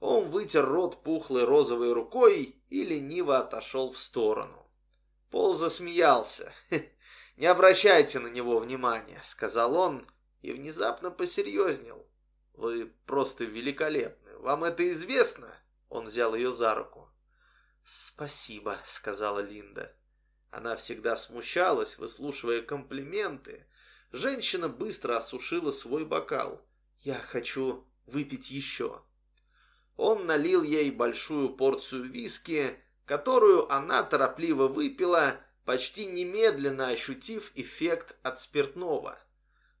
Он вытер рот пухлой розовой рукой и лениво отошел в сторону. Пол засмеялся. «Не обращайте на него внимания», — сказал он и внезапно посерьезнел. «Вы просто великолепны. Вам это известно?» Он взял ее за руку. «Спасибо», — сказала Линда. Она всегда смущалась, выслушивая комплименты. Женщина быстро осушила свой бокал. «Я хочу выпить еще». Он налил ей большую порцию виски, которую она торопливо выпила, почти немедленно ощутив эффект от спиртного.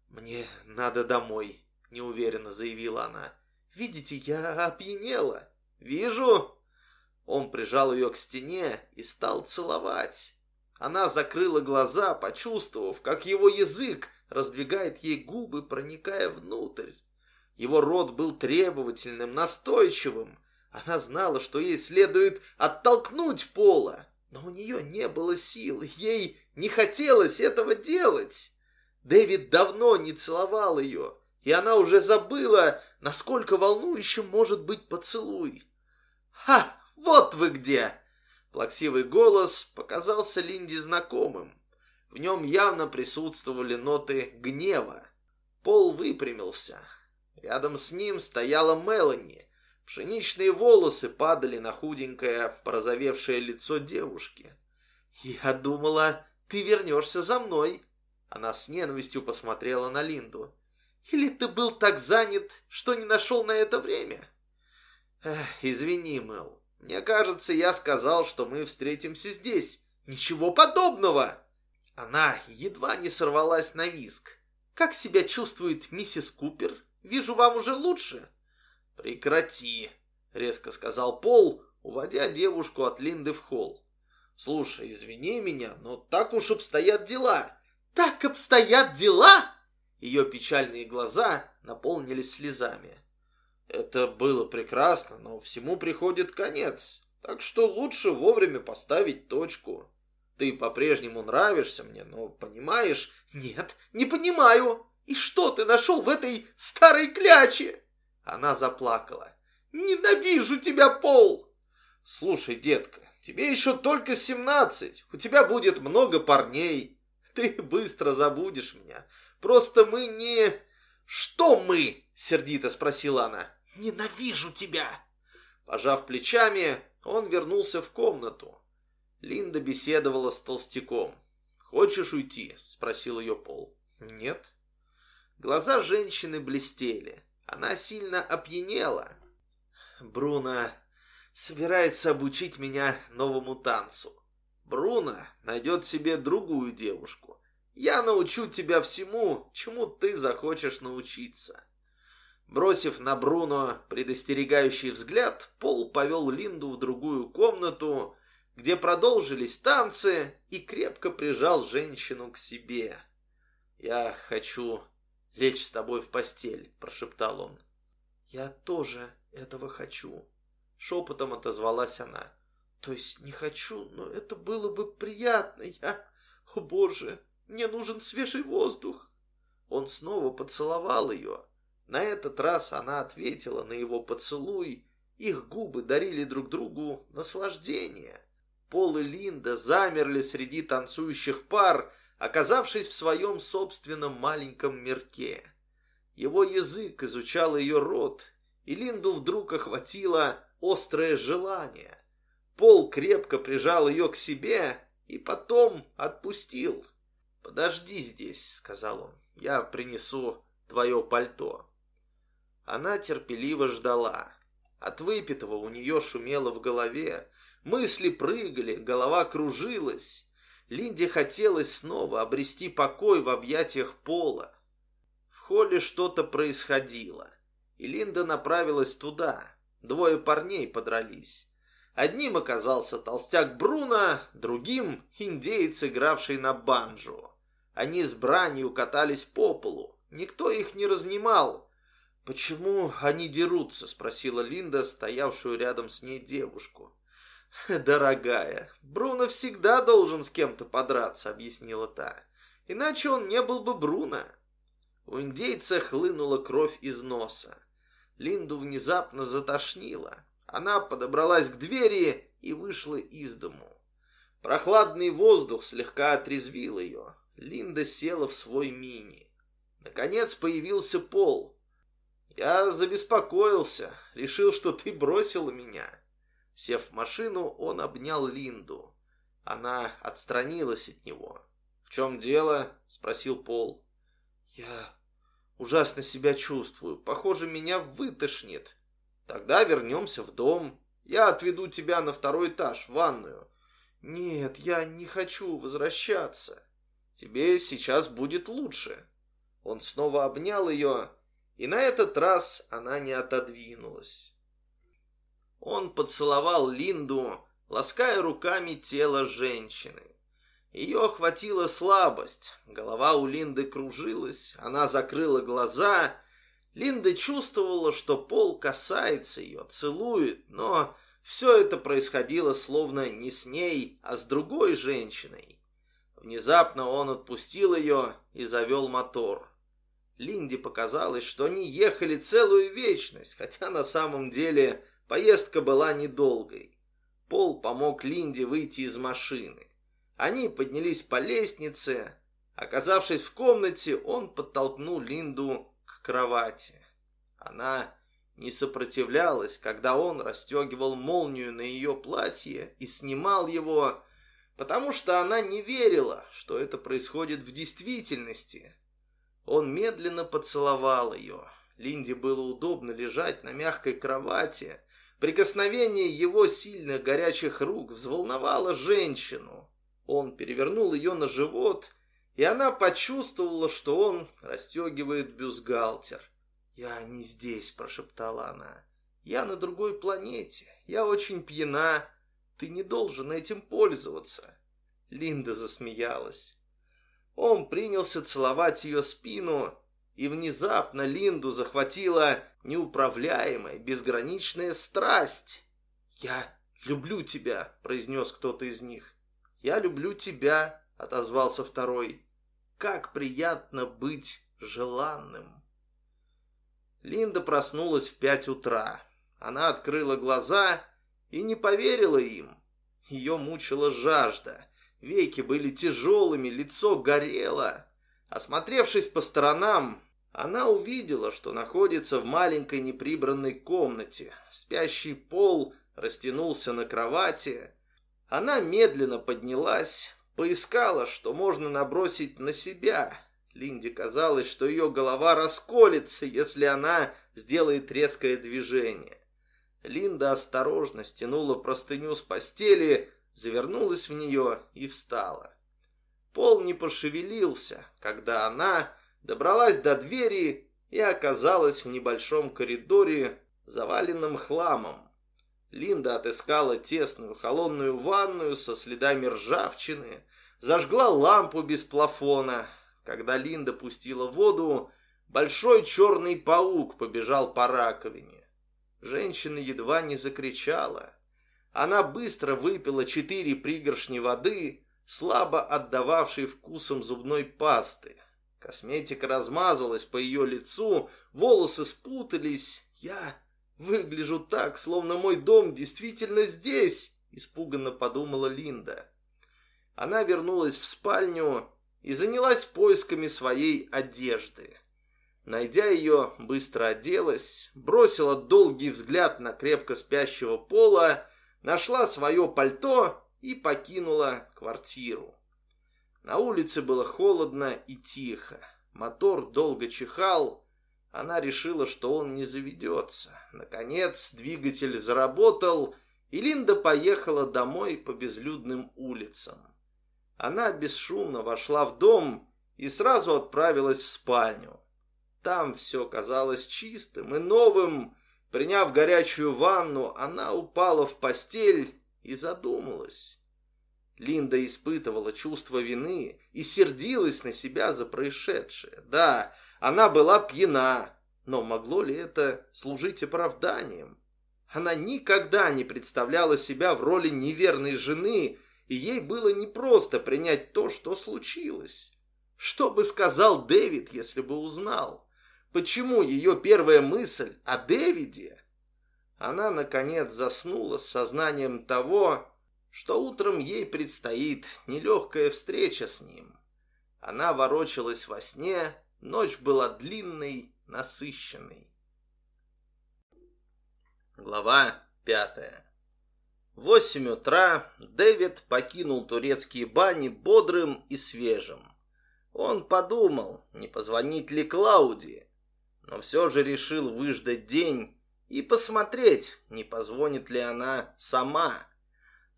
«Мне надо домой», — неуверенно заявила она. «Видите, я опьянела». «Вижу». Он прижал ее к стене и стал целовать. Она закрыла глаза, почувствовав, как его язык раздвигает ей губы, проникая внутрь. Его рот был требовательным, настойчивым, она знала, что ей следует оттолкнуть Пола, но у нее не было сил, ей не хотелось этого делать. Дэвид давно не целовал ее, и она уже забыла, насколько волнующим может быть поцелуй. «Ха! Вот вы где!» Плаксивый голос показался Линде знакомым. В нем явно присутствовали ноты гнева. Пол выпрямился. Рядом с ним стояла Мелани, Пшеничные волосы падали на худенькое, порозовевшее лицо девушки. «Я думала, ты вернешься за мной!» Она с ненавистью посмотрела на Линду. «Или ты был так занят, что не нашел на это время?» Эх, «Извини, Мэл. Мне кажется, я сказал, что мы встретимся здесь. Ничего подобного!» Она едва не сорвалась на виск. «Как себя чувствует миссис Купер? Вижу, вам уже лучше?» «Прекрати!» — резко сказал Пол, уводя девушку от Линды в холл. «Слушай, извини меня, но так уж обстоят дела». «Так обстоят дела?» Ее печальные глаза наполнились слезами. «Это было прекрасно, но всему приходит конец, так что лучше вовремя поставить точку. Ты по-прежнему нравишься мне, но понимаешь...» «Нет, не понимаю. И что ты нашел в этой старой кляче?» Она заплакала. «Ненавижу тебя, Пол!» «Слушай, детка, тебе еще только семнадцать. У тебя будет много парней. Ты быстро забудешь меня. Просто мы не...» «Что мы?» сердито спросила она. Ненавижу тебя. Пожав плечами, он вернулся в комнату. Линда беседовала с толстяком. «Хочешь уйти?» – спросил ее Пол. «Нет». Глаза женщины блестели. Она сильно опьянела. Бруно собирается обучить меня новому танцу. Бруно найдет себе другую девушку. Я научу тебя всему, чему ты захочешь научиться. Бросив на Бруно предостерегающий взгляд, Пол повел Линду в другую комнату, где продолжились танцы, и крепко прижал женщину к себе. «Я хочу лечь с тобой в постель», — прошептал он. «Я тоже этого хочу», — шепотом отозвалась она. «То есть не хочу, но это было бы приятно. Я... О, Боже, мне нужен свежий воздух». Он снова поцеловал ее. На этот раз она ответила на его поцелуй. Их губы дарили друг другу наслаждение. Пол и Линда замерли среди танцующих пар, оказавшись в своем собственном маленьком мирке. Его язык изучал ее рот, и Линду вдруг охватило острое желание. Пол крепко прижал ее к себе и потом отпустил. «Подожди здесь», — сказал он, — «я принесу твое пальто». Она терпеливо ждала. От выпитого у нее шумело в голове, Мысли прыгали, голова кружилась. Линде хотелось снова обрести покой в объятиях пола. В холле что-то происходило, и Линда направилась туда. Двое парней подрались. Одним оказался толстяк Бруно, другим — индеец, игравший на банджо. Они с бранью катались по полу. Никто их не разнимал. «Почему они дерутся?» — спросила Линда, стоявшую рядом с ней девушку. «Дорогая, Бруно всегда должен с кем-то подраться», — объяснила та. «Иначе он не был бы Бруно». У индейца хлынула кровь из носа. Линду внезапно затошнило. Она подобралась к двери и вышла из дому. Прохладный воздух слегка отрезвил ее. Линда села в свой мини. Наконец появился Пол. «Я забеспокоился, решил, что ты бросила меня». Сев в машину, он обнял Линду. Она отстранилась от него. «В чем дело?» — спросил Пол. «Я ужасно себя чувствую. Похоже, меня вытошнит. Тогда вернемся в дом. Я отведу тебя на второй этаж, в ванную». «Нет, я не хочу возвращаться. Тебе сейчас будет лучше». Он снова обнял ее, и на этот раз она не отодвинулась. Он поцеловал Линду, лаская руками тело женщины. Ее охватила слабость, голова у Линды кружилась, она закрыла глаза. Линда чувствовала, что пол касается ее, целует, но все это происходило словно не с ней, а с другой женщиной. Внезапно он отпустил ее и завел мотор. Линде показалось, что они ехали целую вечность, хотя на самом деле Поездка была недолгой. Пол помог Линде выйти из машины. Они поднялись по лестнице. Оказавшись в комнате, он подтолкнул Линду к кровати. Она не сопротивлялась, когда он расстегивал молнию на ее платье и снимал его, потому что она не верила, что это происходит в действительности. Он медленно поцеловал ее. Линде было удобно лежать на мягкой кровати, Прикосновение его сильных горячих рук взволновало женщину. Он перевернул ее на живот, и она почувствовала, что он расстегивает бюстгальтер. «Я не здесь», — прошептала она. «Я на другой планете. Я очень пьяна. Ты не должен этим пользоваться». Линда засмеялась. Он принялся целовать ее спину, и внезапно Линду захватила неуправляемая, безграничная страсть. «Я люблю тебя», — произнес кто-то из них. «Я люблю тебя», — отозвался второй. «Как приятно быть желанным». Линда проснулась в пять утра. Она открыла глаза и не поверила им. Ее мучила жажда. Веки были тяжелыми, лицо горело. Осмотревшись по сторонам, Она увидела, что находится в маленькой неприбранной комнате. Спящий пол растянулся на кровати. Она медленно поднялась, поискала, что можно набросить на себя. Линде казалось, что ее голова расколется, если она сделает резкое движение. Линда осторожно стянула простыню с постели, завернулась в нее и встала. Пол не пошевелился, когда она добралась до двери и оказалась в небольшом коридоре, заваленном хламом. Линда отыскала тесную холодную ванную со следами ржавчины, зажгла лампу без плафона. Когда Линда пустила воду, большой черный паук побежал по раковине. Женщина едва не закричала. Она быстро выпила четыре пригоршни воды, слабо отдававшей вкусом зубной пасты. Косметика размазалась по ее лицу, волосы спутались. Я выгляжу так, словно мой дом действительно здесь, испуганно подумала Линда. Она вернулась в спальню и занялась поисками своей одежды. Найдя ее, быстро оделась, бросила долгий взгляд на крепко спящего пола, нашла свое пальто и покинула квартиру. На улице было холодно и тихо. Мотор долго чихал. Она решила, что он не заведется. Наконец двигатель заработал, и Линда поехала домой по безлюдным улицам. Она бесшумно вошла в дом и сразу отправилась в спальню. Там все казалось чистым и новым. Приняв горячую ванну, она упала в постель и задумалась. Линда испытывала чувство вины и сердилась на себя за происшедшее. Да, она была пьяна, но могло ли это служить оправданием? Она никогда не представляла себя в роли неверной жены, и ей было непросто принять то, что случилось. Что бы сказал Дэвид, если бы узнал? Почему ее первая мысль о Дэвиде? Она, наконец, заснула с сознанием того, что утром ей предстоит нелегкая встреча с ним. Она ворочалась во сне, ночь была длинной, насыщенной. Глава пятая В восемь утра Дэвид покинул турецкие бани бодрым и свежим. Он подумал, не позвонить ли Клаудии, но все же решил выждать день и посмотреть, не позвонит ли она сама.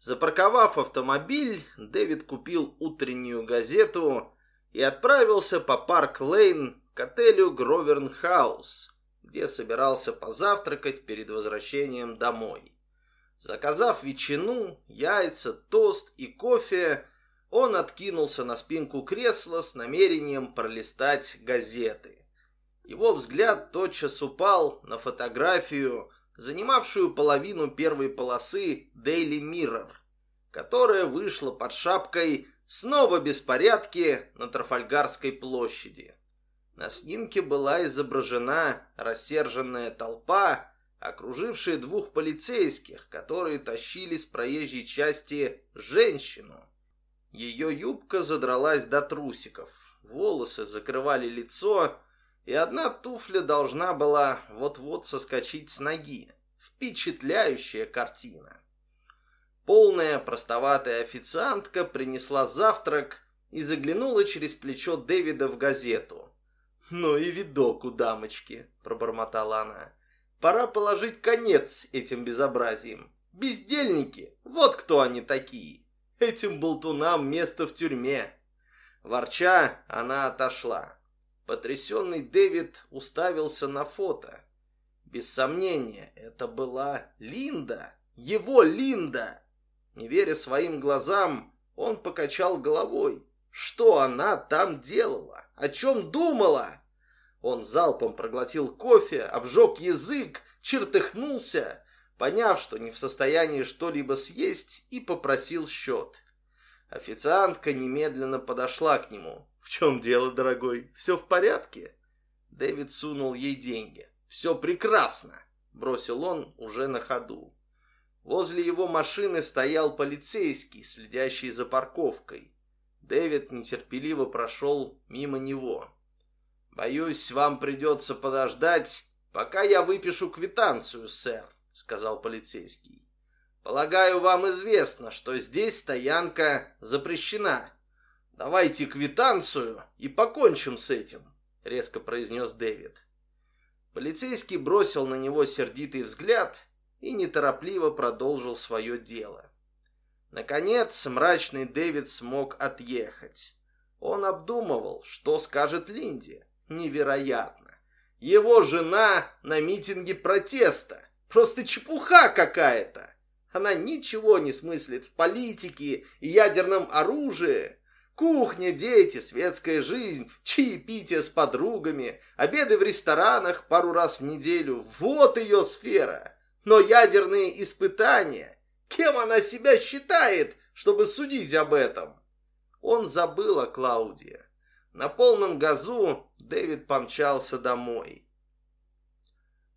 Запарковав автомобиль, Дэвид купил утреннюю газету и отправился по Парк-Лейн к отелю Гровенор Хаус, где собирался позавтракать перед возвращением домой. Заказав ветчину, яйца, тост и кофе, он откинулся на спинку кресла с намерением пролистать газеты. Его взгляд тотчас упал на фотографию, занимавшую половину первой полосы Daily Mirror, которая вышла под шапкой «Снова беспорядки на Трафальгарской площади». На снимке была изображена рассерженная толпа, окружившая двух полицейских, которые тащили с проезжей части женщину. Ее юбка задралась до трусиков, волосы закрывали лицо, и одна туфля должна была вот-вот соскочить с ноги. Впечатляющая картина. Полная простоватая официантка принесла завтрак и заглянула через плечо Дэвида в газету. «Ну и видок у дамочки», — пробормотала она. «Пора положить конец этим безобразиям. Бездельники, вот кто они такие. Этим болтунам место в тюрьме». Ворча, она отошла. Потрясенный Дэвид уставился на фото. Без сомнения, это была Линда. Его Линда. Не веря своим глазам, он покачал головой. Что она там делала? О чем думала? Он залпом проглотил кофе, обжег язык, чертыхнулся, поняв, что не в состоянии что-либо съесть, и попросил счет. Официантка немедленно подошла к нему. «В чем дело, дорогой? Все в порядке?» Дэвид сунул ей деньги. «Все прекрасно!» – бросил он уже на ходу. Возле его машины стоял полицейский, следящий за парковкой. Дэвид нетерпеливо прошел мимо него. «Боюсь, вам придется подождать, пока я выпишу квитанцию, сэр», — сказал полицейский. «Полагаю, вам известно, что здесь стоянка запрещена. Давайте квитанцию и покончим с этим», — резко произнес Дэвид. Полицейский бросил на него сердитый взгляд и неторопливо продолжил свое дело. Наконец, мрачный Дэвид смог отъехать. Он обдумывал, что скажет Линди. Невероятно. Его жена на митинге протеста. Просто чепуха какая-то. Она ничего не смыслит в политике и ядерном оружии. Кухня, дети, светская жизнь, чаепитие с подругами, обеды в ресторанах пару раз в неделю. Вот ее сфера. Но ядерные испытания... Кем она себя считает, чтобы судить об этом? Он забыл о Клаудии. На полном газу Дэвид помчался домой.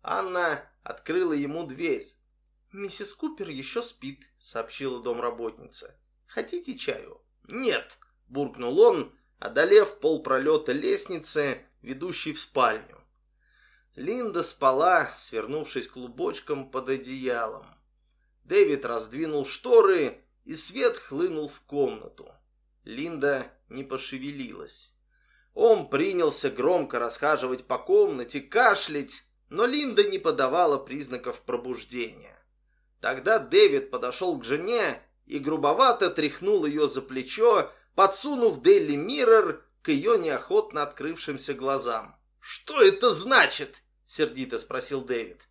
Анна открыла ему дверь. «Миссис Купер еще спит», — сообщила домработница. «Хотите чаю?» «Нет», буркнул он, одолев полпролета лестницы, ведущей в спальню. Линда спала, свернувшись клубочком под одеялом. Дэвид раздвинул шторы, и свет хлынул в комнату. Линда не пошевелилась. Он принялся громко расхаживать по комнате, кашлять, но Линда не подавала признаков пробуждения. Тогда Дэвид подошел к жене и грубовато тряхнул ее за плечо, подсунув Дейли Миррор к ее неохотно открывшимся глазам. «Что это значит?» — сердито спросил Дэвид.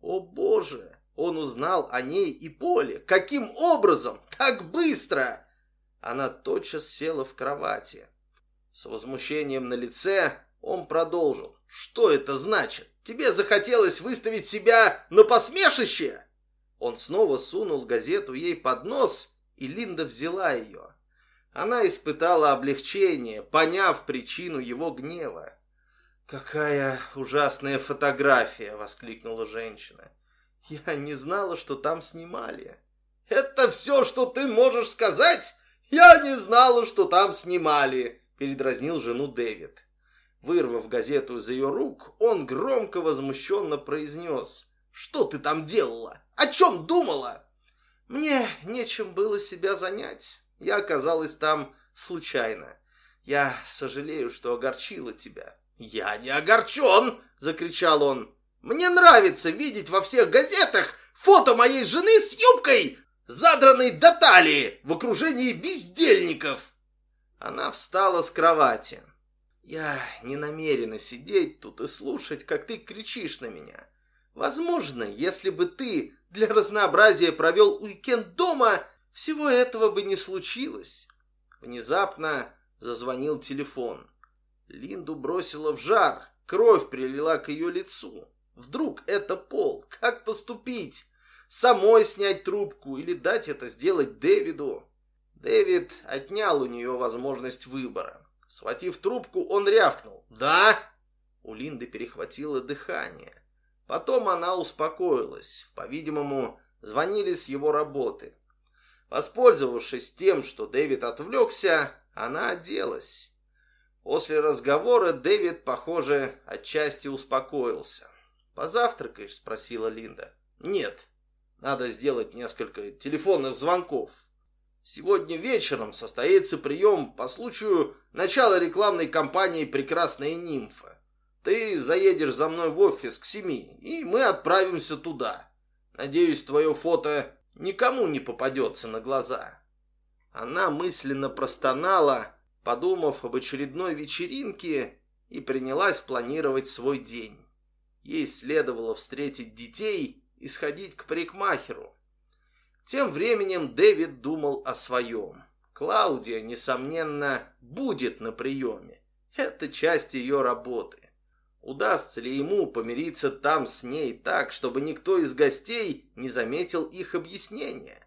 «О боже!» Он узнал о ней и Поле. Каким образом? Так быстро! Она тотчас села в кровати. С возмущением на лице он продолжил. Что это значит? Тебе захотелось выставить себя на посмешище? Он снова сунул газету ей под нос, и Линда взяла ее. Она испытала облегчение, поняв причину его гнева. «Какая ужасная фотография!» — воскликнула женщина. «Я не знала, что там снимали». «Это все, что ты можешь сказать? Я не знала, что там снимали!» — передразнил жену Дэвид. Вырвав газету из ее рук, он громко возмущенно произнес. «Что ты там делала? О чем думала?» «Мне нечем было себя занять. Я оказалась там случайно. Я сожалею, что огорчила тебя». «Я не огорчен!» — закричал он. «Мне нравится видеть во всех газетах фото моей жены с юбкой, задранной до талии, в окружении бездельников!» Она встала с кровати. «Я не намерена сидеть тут и слушать, как ты кричишь на меня. Возможно, если бы ты для разнообразия провел уикенд дома, всего этого бы не случилось. Внезапно зазвонил телефон. Линду бросила в жар, кровь прилила к ее лицу. Вдруг это Пол? Как поступить? Самой снять трубку или дать это сделать Дэвиду? Дэвид отнял у нее возможность выбора. Схватив трубку, он рявкнул. «Да?» У Линды перехватило дыхание. Потом она успокоилась. По-видимому, звонили с его работы. Воспользовавшись тем, что Дэвид отвлекся, она оделась. После разговора Дэвид, похоже, отчасти успокоился. «Позавтракаешь?» – спросила Линда. «Нет, надо сделать несколько телефонных звонков. Сегодня вечером состоится прием по случаю начала рекламной кампании «Прекрасная нимфа». Ты заедешь за мной в офис к семи, и мы отправимся туда. Надеюсь, твое фото никому не попадется на глаза. Она мысленно простонала, подумав об очередной вечеринке, и принялась планировать свой день. Ей следовало встретить детей и сходить к парикмахеру. Тем временем Дэвид думал о своем. Клаудия, несомненно, будет на приеме. Это часть ее работы. Удастся ли ему помириться там с ней так, чтобы никто из гостей не заметил их объяснения?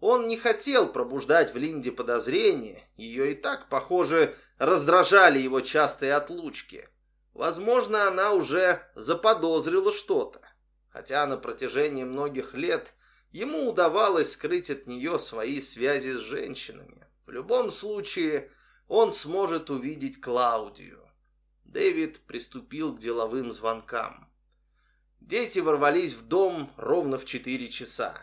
Он не хотел пробуждать в Линде подозрения, ее и так, похоже, раздражали его частые отлучки. Возможно, она уже заподозрила что-то, хотя на протяжении многих лет ему удавалось скрыть от нее свои связи с женщинами. В любом случае, он сможет увидеть Клаудию. Дэвид приступил к деловым звонкам. Дети ворвались в дом ровно в четыре часа.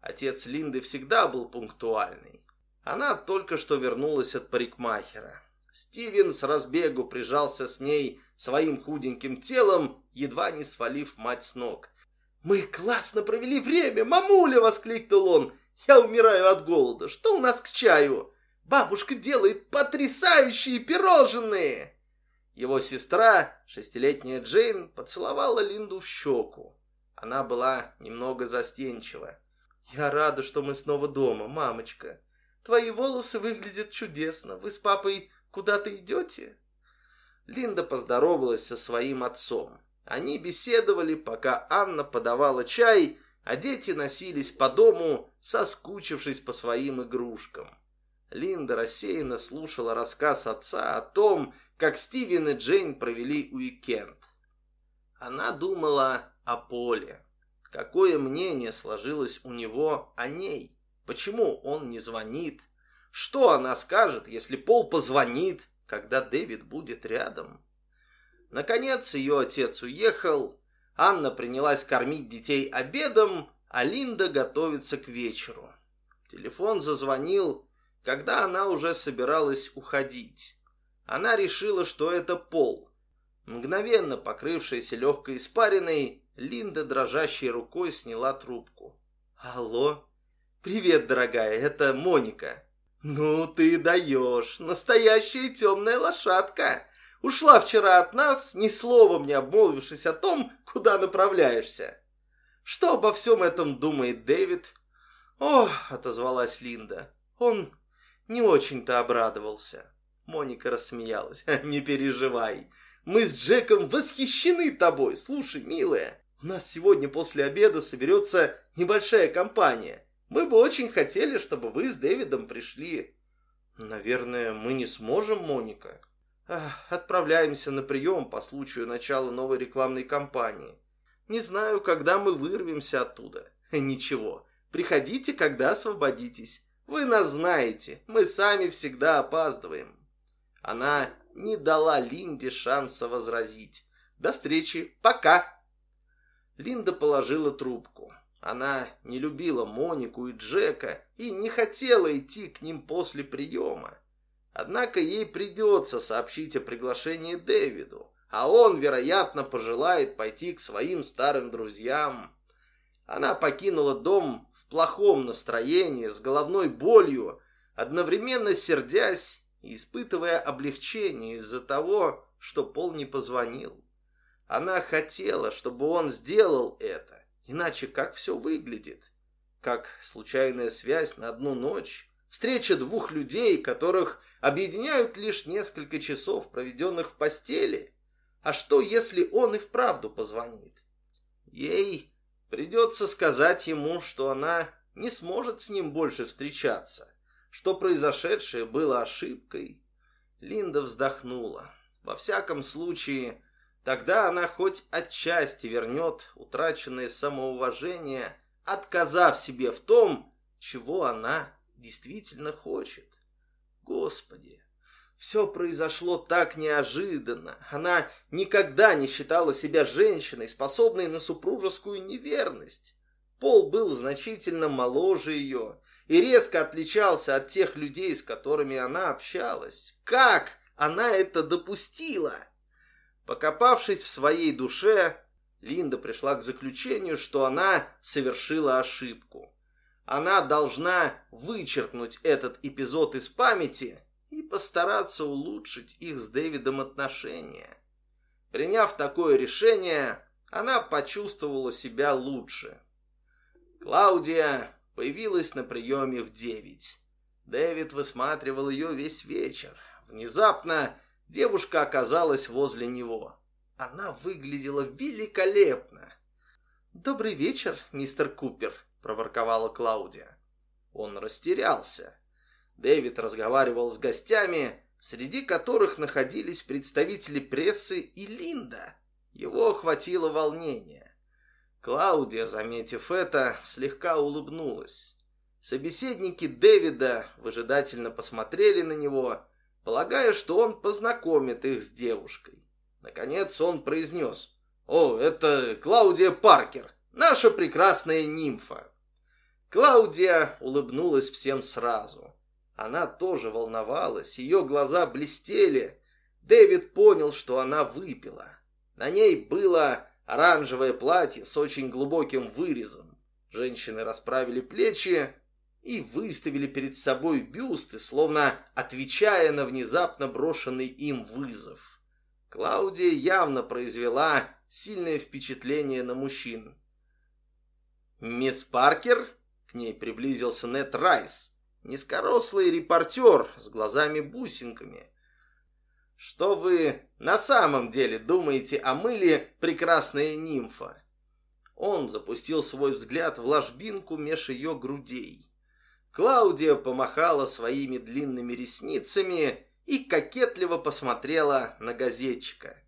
Отец Линды всегда был пунктуальный. Она только что вернулась от парикмахера. Стивен с разбегу прижался с ней своим худеньким телом, едва не свалив мать с ног. «Мы классно провели время, мамуля!» — воскликнул он. «Я умираю от голода. Что у нас к чаю? Бабушка делает потрясающие пирожные!» Его сестра, шестилетняя Джейн, поцеловала Линду в щеку. Она была немного застенчива. «Я рада, что мы снова дома, мамочка. Твои волосы выглядят чудесно. Вы с папой куда-то идете?» Линда поздоровалась со своим отцом. Они беседовали, пока Анна подавала чай, а дети носились по дому, соскучившись по своим игрушкам. Линда рассеянно слушала рассказ отца о том, как Стивен и Джейн провели уикенд. Она думала о Поле. Какое мнение сложилось у него о ней? Почему он не звонит? Что она скажет, если Пол позвонит, когда Дэвид будет рядом? Наконец ее отец уехал, Анна принялась кормить детей обедом, а Линда готовится к вечеру. Телефон зазвонил, когда она уже собиралась уходить. Она решила, что это Пол. Мгновенно покрывшаяся легкой испариной, Линда дрожащей рукой сняла трубку. «Алло? Привет, дорогая, это Моника». «Ну ты даешь, настоящая темная лошадка. Ушла вчера от нас, ни словом не обмолвившись о том, куда направляешься». «Что обо всем этом думает Дэвид?» «О!» — отозвалась Линда. «Он не очень-то обрадовался». Моника рассмеялась. «Не переживай. Мы с Джеком восхищены тобой. Слушай, милая, у нас сегодня после обеда соберется небольшая компания. Мы бы очень хотели, чтобы вы с Дэвидом пришли. Наверное, мы не сможем, Моника. Отправляемся на прием по случаю начала новой рекламной кампании. Не знаю, когда мы вырвемся оттуда. Ничего, приходите, когда освободитесь. Вы нас знаете, мы сами всегда опаздываем. Она не дала Линде шанса возразить. До встречи, пока. Линда положила трубку. Она не любила Монику и Джека и не хотела идти к ним после приема. Однако ей придется сообщить о приглашении Дэвиду, а он, вероятно, пожелает пойти к своим старым друзьям. Она покинула дом в плохом настроении, с головной болью, одновременно сердясь испытывая облегчение из-за того, что Пол не позвонил. Она хотела, чтобы он сделал это, иначе как все выглядит? Как случайная связь на одну ночь, встреча двух людей, которых объединяют лишь несколько часов, проведенных в постели. А что, если он и вправду позвонит? Ей придется сказать ему, что она не сможет с ним больше встречаться, что произошедшее было ошибкой. Линда вздохнула. Во всяком случае, Тогда она хоть отчасти вернет утраченное самоуважение, отказав себе в том, чего она действительно хочет. Господи, все произошло так неожиданно. Она никогда не считала себя женщиной, способной на супружескую неверность. Пол был значительно моложе ее и резко отличался от тех людей, с которыми она общалась. Как она это допустила? Покопавшись в своей душе, Линда пришла к заключению, что она совершила ошибку. Она должна вычеркнуть этот эпизод из памяти и постараться улучшить их с Дэвидом отношения. Приняв такое решение, она почувствовала себя лучше. Клаудия появилась на приеме в девять. Дэвид высматривал ее весь вечер. Внезапно Девушка оказалась возле него. Она выглядела великолепно. «Добрый вечер, мистер Купер», — проворковала Клаудия. Он растерялся. Дэвид разговаривал с гостями, среди которых находились представители прессы и Линда. Его охватило волнение. Клаудия, заметив это, слегка улыбнулась. Собеседники Дэвида выжидательно посмотрели на него полагая, что он познакомит их с девушкой. Наконец он произнес. «О, это Клаудия Паркер, наша прекрасная нимфа». Клаудия улыбнулась всем сразу. Она тоже волновалась, ее глаза блестели. Дэвид понял, что она выпила. На ней было оранжевое платье с очень глубоким вырезом. Женщины расправили плечи и выставили перед собой бюсты, словно отвечая на внезапно брошенный им вызов. Клаудия явно произвела сильное впечатление на мужчин. «Мисс Паркер?» — к ней приблизился Нет Райс, низкорослый репортер с глазами-бусинками. «Что вы на самом деле думаете о мыле «Прекрасная нимфа»?» Он запустил свой взгляд в ложбинку меж ее грудей. Клаудия помахала своими длинными ресницами и кокетливо посмотрела на газетчика.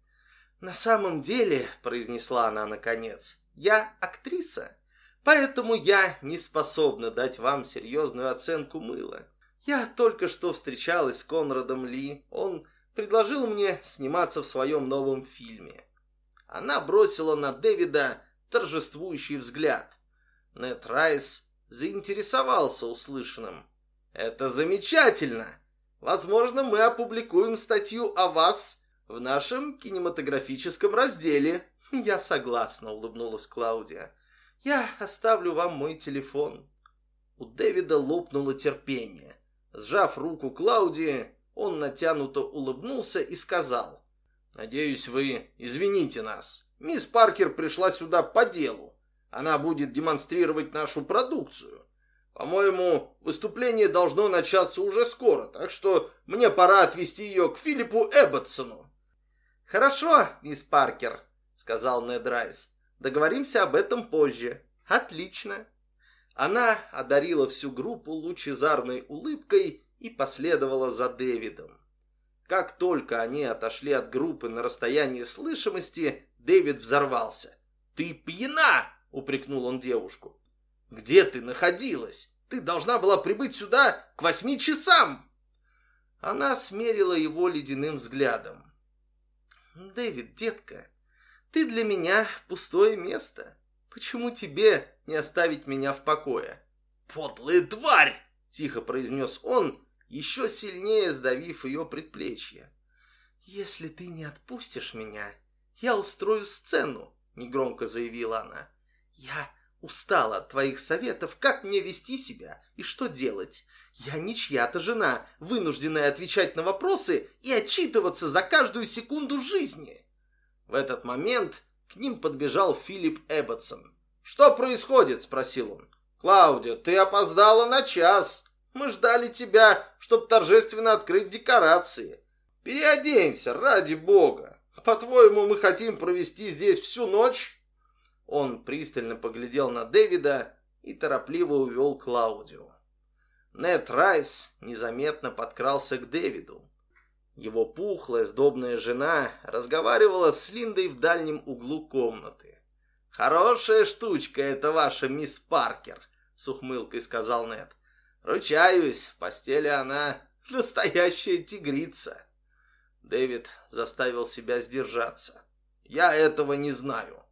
«На самом деле», — произнесла она наконец, — «я актриса, поэтому я не способна дать вам серьезную оценку мыла. Я только что встречалась с Конрадом Ли, он предложил мне сниматься в своем новом фильме». Она бросила на Дэвида торжествующий взгляд. Нет Райс заинтересовался услышанным. «Это замечательно! Возможно, мы опубликуем статью о вас в нашем кинематографическом разделе». «Я согласна», — улыбнулась Клаудия. «Я оставлю вам мой телефон». У Дэвида лопнуло терпение. Сжав руку Клаудии, он натянуто улыбнулся и сказал. «Надеюсь, вы извините нас. Мисс Паркер пришла сюда по делу. Она будет демонстрировать нашу продукцию. По-моему, выступление должно начаться уже скоро, так что мне пора отвезти ее к Филиппу Эбботсону. «Хорошо, мисс Паркер», — сказал Нед Райс. «Договоримся об этом позже». «Отлично». Она одарила всю группу лучезарной улыбкой и последовала за Дэвидом. Как только они отошли от группы на расстояние слышимости, Дэвид взорвался. «Ты пьяна!» — упрекнул он девушку. «Где ты находилась? Ты должна была прибыть сюда к восьми часам!» Она смерила его ледяным взглядом. «Дэвид, детка, ты для меня пустое место. Почему тебе не оставить меня в покое?» «Подлая тварь!» — тихо произнес он, еще сильнее сдавив ее предплечье. «Если ты не отпустишь меня, я устрою сцену», — негромко заявила она. «Я устала от твоих советов, как мне вести себя и что делать. Я не чья-то жена, вынужденная отвечать на вопросы и отчитываться за каждую секунду жизни». В этот момент к ним подбежал Филипп Эбботсон. «Что происходит?» – спросил он. «Клаудия, ты опоздала на час. Мы ждали тебя, чтобы торжественно открыть декорации. Переоденься, ради бога. По-твоему, мы хотим провести здесь всю ночь?» Он пристально поглядел на Дэвида и торопливо увел Клаудио. Нед Райс незаметно подкрался к Дэвиду. Его пухлая, сдобная жена разговаривала с Линдой в дальнем углу комнаты. «Хорошая штучка это ваша мисс Паркер», — с ухмылкой сказал Нед. «Ручаюсь, в постели она настоящая тигрица». Дэвид заставил себя сдержаться. «Я этого не знаю.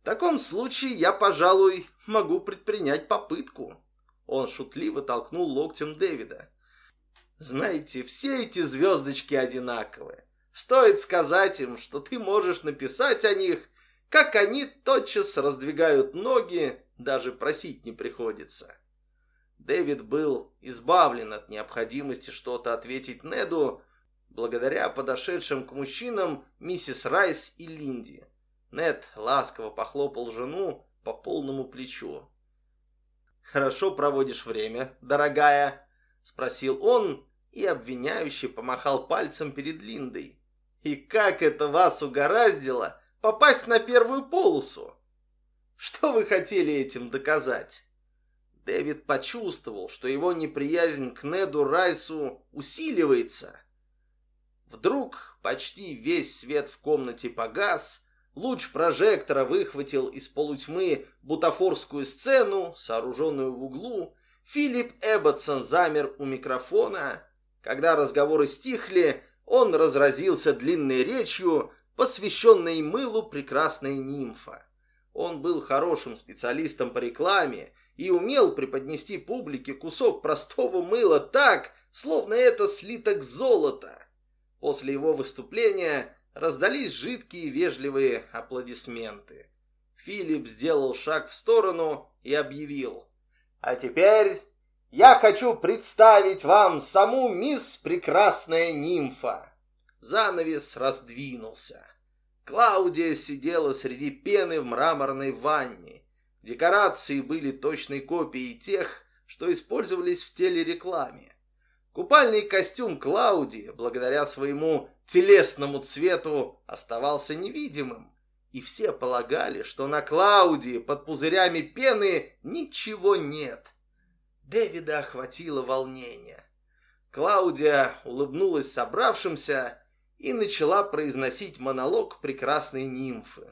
В таком случае я, пожалуй, могу предпринять попытку. Он шутливо толкнул локтем Дэвида. Знаете, все эти звездочки одинаковые. Стоит сказать им, что ты можешь написать о них, как они тотчас раздвигают ноги, даже просить не приходится. Дэвид был избавлен от необходимости что-то ответить Неду, благодаря подошедшим к мужчинам миссис Райс и Линди. Нед ласково похлопал жену по полному плечу. «Хорошо проводишь время, дорогая?» — спросил он и обвиняюще помахал пальцем перед Линдой. «И как это вас угораздило попасть на первую полосу? Что вы хотели этим доказать?» Дэвид почувствовал, что его неприязнь к Неду Райсу усиливается. Вдруг почти весь свет в комнате погас, Луч прожектора выхватил из полутьмы бутафорскую сцену, сооруженную в углу. Филипп Эбботсон замер у микрофона. Когда разговоры стихли, он разразился длинной речью, посвященный мылу «Прекрасная нимфа». Он был хорошим специалистом по рекламе и умел преподнести публике кусок простого мыла так, словно это слиток золота. После его выступления раздались жидкие вежливые аплодисменты. Филипп сделал шаг в сторону и объявил. «А теперь я хочу представить вам саму мисс Прекрасная Нимфа!» Занавес раздвинулся. Клаудия сидела среди пены в мраморной ванне. Декорации были точной копией тех, что использовались в телерекламе. Купальный костюм Клаудии, благодаря своему телесному цвету, оставался невидимым, и все полагали, что на Клаудии под пузырями пены ничего нет. Дэвида охватило волнение. Клаудия улыбнулась собравшимся и начала произносить монолог прекрасной нимфы.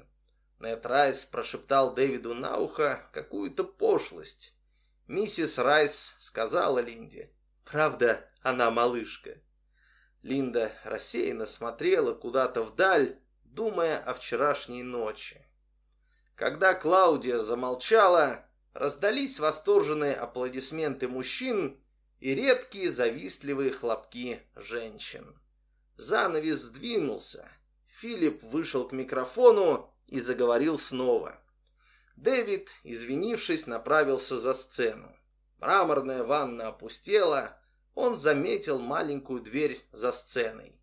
Нед Райс прошептал Дэвиду на ухо какую-то пошлость. Миссис Райс сказала Линде, «Правда, она малышка». Линда рассеянно смотрела куда-то вдаль, думая о вчерашней ночи. Когда Клаудия замолчала, раздались восторженные аплодисменты мужчин и редкие завистливые хлопки женщин. Занавес сдвинулся. Филипп вышел к микрофону и заговорил снова. Дэвид, извинившись, направился за сцену. Мраморная ванна опустела, он заметил маленькую дверь за сценой.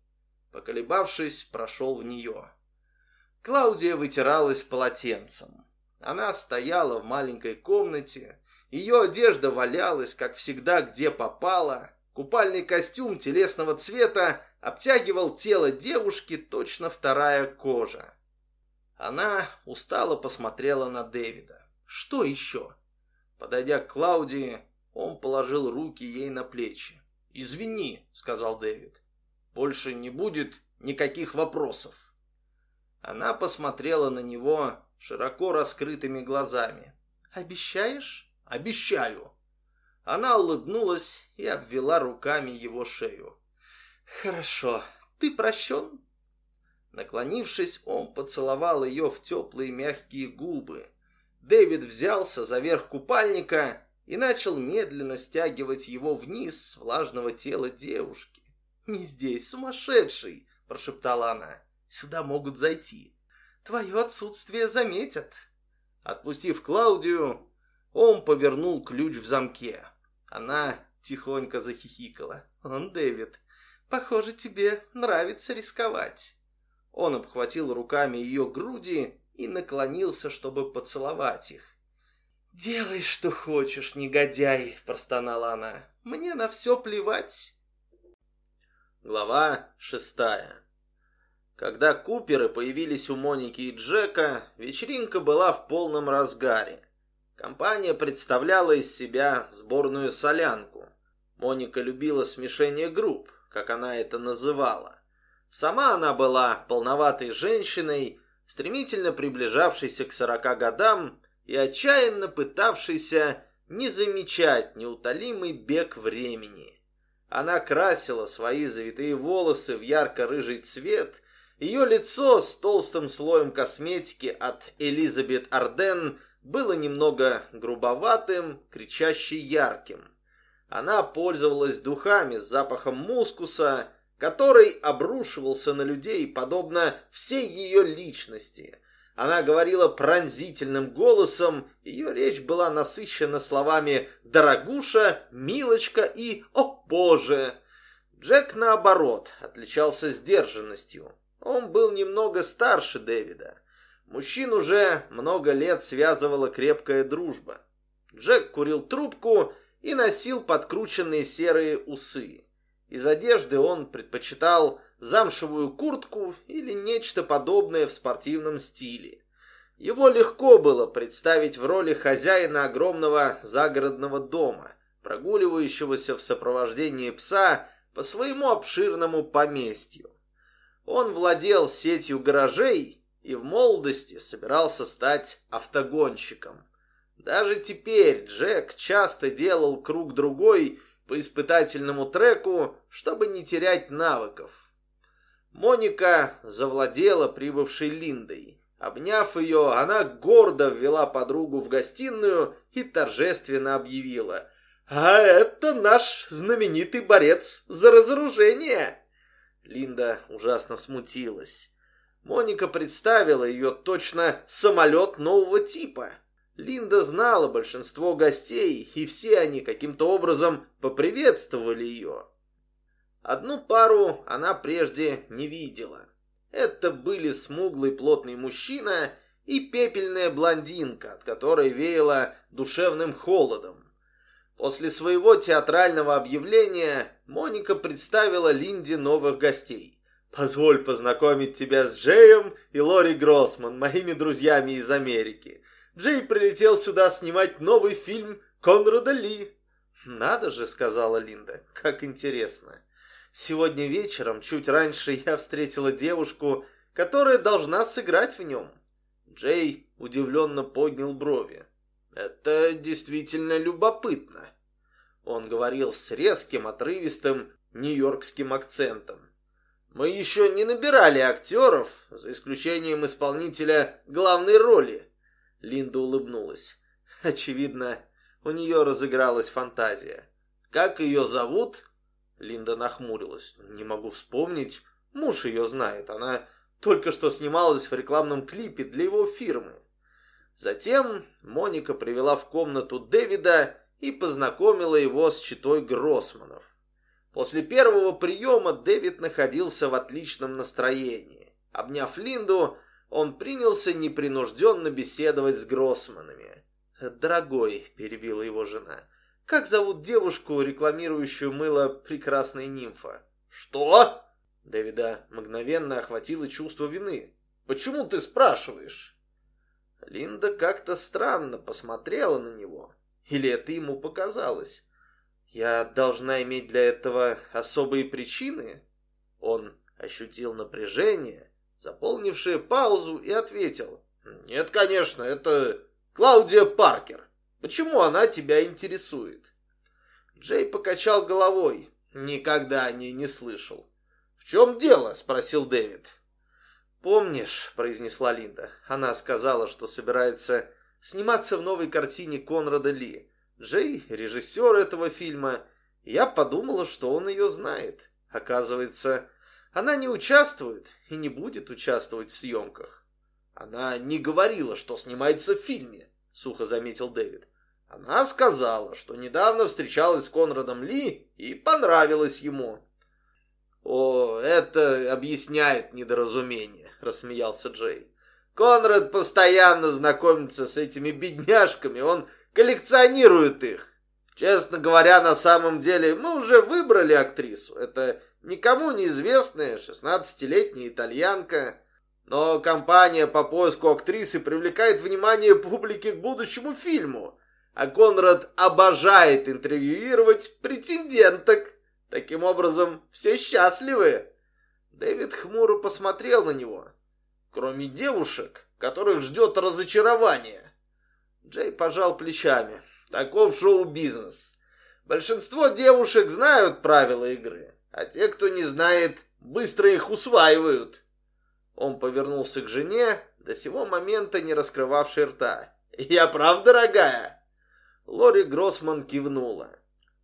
Поколебавшись, прошел в нее. Клаудия вытиралась полотенцем. Она стояла в маленькой комнате, ее одежда валялась, как всегда, где попала. Купальный костюм телесного цвета обтягивал тело девушки точно вторая кожа. Она устало посмотрела на Дэвида. Что еще? Подойдя к Клаудии, он положил руки ей на плечи. «Извини», — сказал Дэвид. «Больше не будет никаких вопросов». Она посмотрела на него широко раскрытыми глазами. «Обещаешь?» «Обещаю». Она улыбнулась и обвела руками его шею. «Хорошо, ты прощен?» Наклонившись, он поцеловал ее в теплые мягкие губы. Дэвид взялся за верх купальника и начал медленно стягивать его вниз с влажного тела девушки. «Не здесь, сумасшедший!» – прошептала она. «Сюда могут зайти. Твое отсутствие заметят». Отпустив Клаудию, он повернул ключ в замке. Она тихонько захихикала. «Он, Дэвид, похоже, тебе нравится рисковать». Он обхватил руками ее груди и наклонился, чтобы поцеловать их. «Делай, что хочешь, негодяй!» – простонала она. «Мне на все плевать!» Глава шестая Когда Куперы появились у Моники и Джека, вечеринка была в полном разгаре. Компания представляла из себя сборную солянку. Моника любила смешение групп, как она это называла. Сама она была полноватой женщиной, стремительно приближавшейся к сорока годам, и отчаянно пытавшийся не замечать неутолимый бег времени. Она красила свои завитые волосы в ярко-рыжий цвет, ее лицо с толстым слоем косметики от Элизабет Арден было немного грубоватым, кричаще ярким. Она пользовалась духами с запахом мускуса, который обрушивался на людей, подобно всей ее личности – она говорила пронзительным голосом, ее речь была насыщена словами «дорогуша», «милочка» и «о боже». Джек, наоборот, отличался сдержанностью. Он был немного старше Дэвида. Мужчин уже много лет связывала крепкая дружба. Джек курил трубку и носил подкрученные серые усы. Из одежды он предпочитал замшевую куртку или нечто подобное в спортивном стиле. Его легко было представить в роли хозяина огромного загородного дома, прогуливающегося в сопровождении пса по своему обширному поместью. Он владел сетью гаражей и в молодости собирался стать автогонщиком. Даже теперь Джек часто делал круг другой по испытательному треку, чтобы не терять навыков. Моника завладела прибывшей Линдой. Обняв ее, она гордо ввела подругу в гостиную и торжественно объявила. «А это наш знаменитый борец за разоружение!» Линда ужасно смутилась. Моника представила ее точно самолет нового типа. Линда знала большинство гостей, и все они каким-то образом поприветствовали ее. Одну пару она прежде не видела. Это были смуглый плотный мужчина и пепельная блондинка, от которой веяло душевным холодом. После своего театрального объявления Моника представила Линде новых гостей. «Позволь познакомить тебя с Джеем и Лори Гроссман, моими друзьями из Америки. Джей прилетел сюда снимать новый фильм Конрада Ли». «Надо же», — сказала Линда, — «как интересно». Сегодня вечером, чуть раньше, я встретила девушку, которая должна сыграть в нем. Джей удивленно поднял брови. Это действительно любопытно. Он говорил с резким, отрывистым нью-йоркским акцентом. Мы еще не набирали актеров, за исключением исполнителя главной роли. Линда улыбнулась. Очевидно, у нее разыгралась фантазия. Как ее зовут? Линда нахмурилась. «Не могу вспомнить. Муж ее знает. Она только что снималась в рекламном клипе для его фирмы». Затем Моника привела в комнату Дэвида и познакомила его с читой Гроссманов. После первого приема Дэвид находился в отличном настроении. Обняв Линду, он принялся непринужденно беседовать с Гроссманами. «Дорогой», — перебила его жена, — как зовут девушку, рекламирующую мыло «Прекрасная нимфа»?» «Что?» Дэвида мгновенно охватило чувство вины. «Почему ты спрашиваешь?» Линда как-то странно посмотрела на него. Или это ему показалось? «Я должна иметь для этого особые причины?» Он ощутил напряжение, заполнившее паузу, и ответил. «Нет, конечно, это Клаудия Паркер». Почему она тебя интересует?» Джей покачал головой. Никогда о ней не слышал. «В чем дело?» – спросил Дэвид. «Помнишь», – произнесла Линда, – она сказала, что собирается сниматься в новой картине Конрада Ли. Джей – режиссер этого фильма. Я подумала, что он ее знает. Оказывается, она не участвует и не будет участвовать в съемках. Она не говорила, что снимается в фильме сухо заметил Дэвид. Она сказала, что недавно встречалась с Конрадом Ли и понравилась ему. О, это объясняет недоразумение, рассмеялся Джей. Конрад постоянно знакомится с этими бедняжками, он коллекционирует их. Честно говоря, на самом деле мы уже выбрали актрису. Это никому неизвестная шестнадцатилетняя итальянка. Но компания по поиску актрисы привлекает внимание публики к будущему фильму, а Конрад обожает интервьюировать претенденток. Таким образом, все счастливы. Дэвид хмуро посмотрел на него. Кроме девушек, которых ждет разочарование. Джей пожал плечами. Таков шоу-бизнес. Большинство девушек знают правила игры, а те, кто не знает, быстро их усваивают. Он повернулся к жене, до сего момента не раскрывавшей рта. «Я прав, дорогая?» Лори Гроссман кивнула.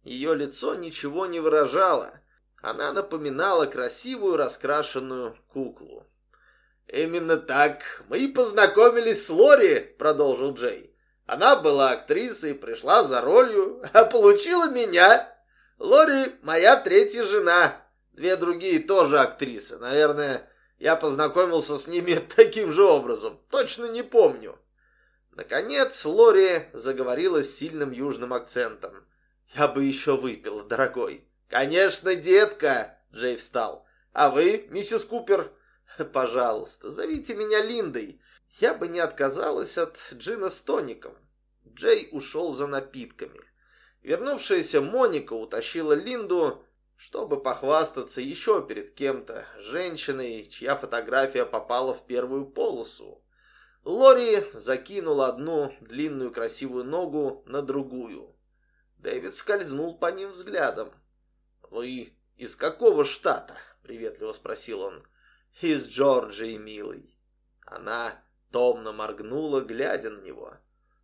Ее лицо ничего не выражало. Она напоминала красивую раскрашенную куклу. «Именно так мы и познакомились с Лори», — продолжил Джей. «Она была актрисой, пришла за ролью, а получила меня. Лори — моя третья жена. Две другие тоже актрисы. Наверное, я познакомился с ними таким же образом. Точно не помню. Наконец Лори заговорила с сильным южным акцентом. «Я бы еще выпила, дорогой». «Конечно, детка!» Джей встал. «А вы, миссис Купер?» «Пожалуйста, зовите меня Линдой. Я бы не отказалась от джина с тоником». Джей ушел за напитками. Вернувшаяся Моника утащила Линду чтобы похвастаться еще перед кем-то, женщиной, чья фотография попала в первую полосу. Лори закинул одну длинную красивую ногу на другую. Дэвид скользнул по ним взглядом. «Вы из какого штата?» — приветливо спросил он. И с Джорджией, милый. Она томно моргнула, глядя на него.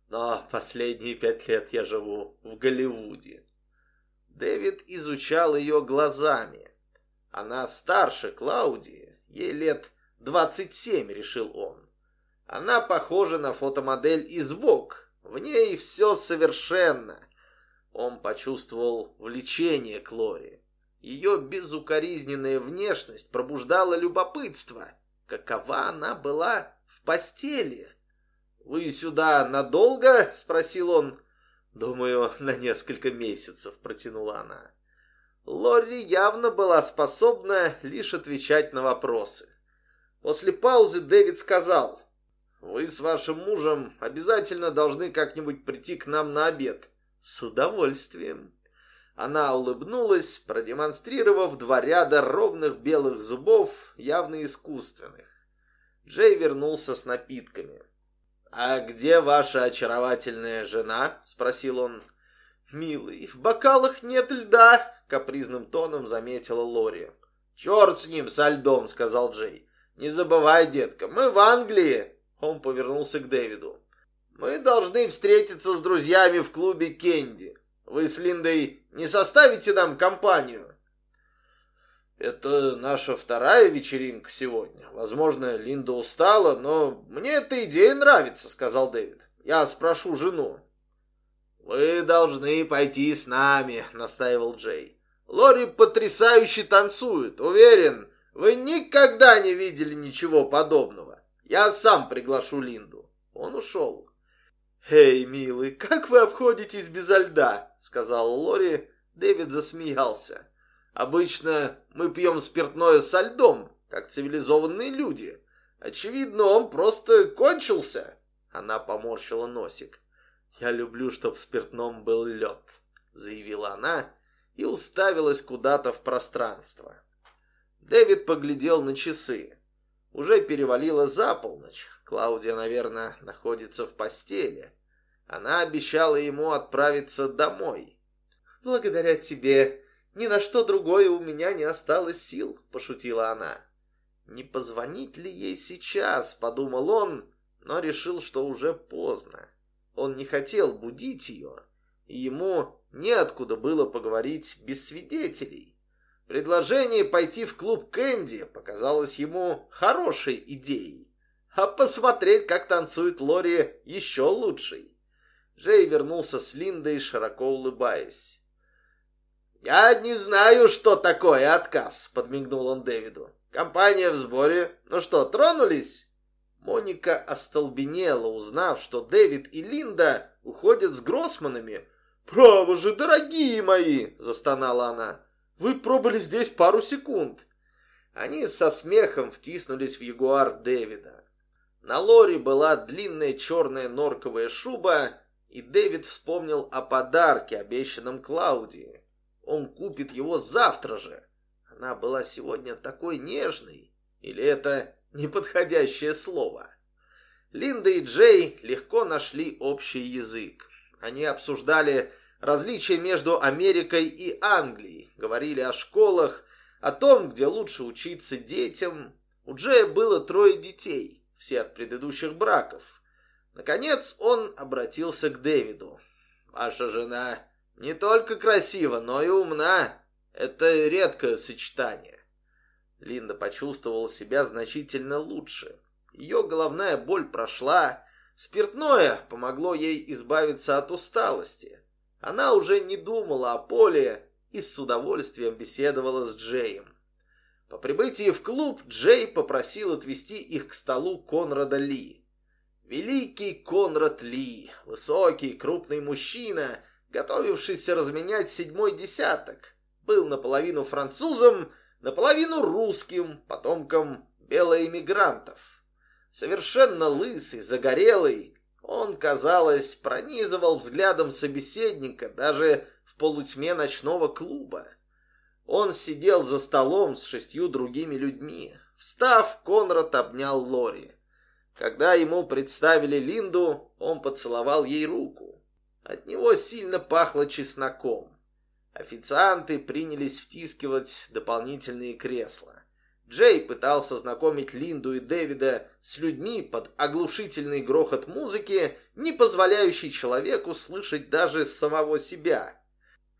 Но последние пять лет я живу в Голливуде. Дэвид изучал ее глазами. Она старше Клаудии, ей лет двадцать семь, решил он. Она похожа на фотомодель из Vogue. В ней все совершенно. Он почувствовал влечение к Лоре. Ее безукоризненная внешность пробуждала любопытство. Какова она была в постели? «Вы сюда надолго?» — спросил он. «Думаю, на несколько месяцев», — протянула она. Лори явно была способна лишь отвечать на вопросы. После паузы Дэвид сказал, «Вы с вашим мужем обязательно должны как-нибудь прийти к нам на обед». «С удовольствием». Она улыбнулась, продемонстрировав два ряда ровных белых зубов, явно искусственных. Джей вернулся с напитками. «А где ваша очаровательная жена?» — спросил он. «Милый, в бокалах нет льда!» — капризным тоном заметила Лори. «Черт с ним, со льдом!» — сказал Джей. «Не забывай, детка, мы в Англии!» Он повернулся к Дэвиду. «Мы должны встретиться с друзьями в клубе Кенди. Вы с Линдой не составите нам компанию?» «Это наша вторая вечеринка сегодня. Возможно, Линда устала, но мне эта идея нравится», — сказал Дэвид. «Я спрошу жену». «Вы должны пойти с нами», — настаивал Джей. «Лори потрясающе танцует. Уверен, вы никогда не видели ничего подобного. Я сам приглашу Линду». Он ушел. «Эй, милый, как вы обходитесь без льда?» — сказал Лори. Дэвид засмеялся. «Обычно мы пьем спиртное со льдом, как цивилизованные люди. Очевидно, он просто кончился». Она поморщила носик. «Я люблю, чтоб в спиртном был лед», — заявила она и уставилась куда-то в пространство. Дэвид поглядел на часы. Уже перевалило за полночь. Клаудия, наверное, находится в постели. Она обещала ему отправиться домой. «Благодаря тебе ни на что другое у меня не осталось сил», — пошутила она. «Не позвонить ли ей сейчас?» — подумал он, но решил, что уже поздно. Он не хотел будить ее, и ему неоткуда было поговорить без свидетелей. Предложение пойти в клуб Кэнди показалось ему хорошей идеей, а посмотреть, как танцует Лори, еще лучшей. Джей вернулся с Линдой, широко улыбаясь. «Я не знаю, что такое отказ», — подмигнул он Дэвиду. «Компания в сборе. Ну что, тронулись?» Моника остолбенела, узнав, что Дэвид и Линда уходят с Гроссманами. «Право же, дорогие мои!» – застонала она. «Вы пробыли здесь пару секунд». Они со смехом втиснулись в ягуар Дэвида. На Лори была длинная черная норковая шуба, и Дэвид вспомнил о подарке, обещанном Клаудии. Он купит его завтра же. Она была сегодня такой нежной. Или это неподходящее слово. Линда и Джей легко нашли общий язык. Они обсуждали различия между Америкой и Англией, говорили о школах, о том, где лучше учиться детям. У Джея было трое детей, все от предыдущих браков. Наконец он обратился к Дэвиду. «Ваша жена не только красива, но и умна. Это редкое сочетание. Линда почувствовала себя значительно лучше. Ее головная боль прошла. Спиртное помогло ей избавиться от усталости. Она уже не думала о Поле и с удовольствием беседовала с Джеем. По прибытии в клуб Джей попросил отвезти их к столу Конрада Ли. Великий Конрад Ли, высокий, крупный мужчина, готовившийся разменять седьмой десяток, был наполовину французом, наполовину русским, потомком белоэмигрантов. Совершенно лысый, загорелый, он, казалось, пронизывал взглядом собеседника даже в полутьме ночного клуба. Он сидел за столом с шестью другими людьми. Встав, Конрад обнял Лори. Когда ему представили Линду, он поцеловал ей руку. От него сильно пахло чесноком. Официанты принялись втискивать дополнительные кресла. Джей пытался знакомить Линду и Дэвида с людьми под оглушительный грохот музыки, не позволяющий человеку слышать даже самого себя.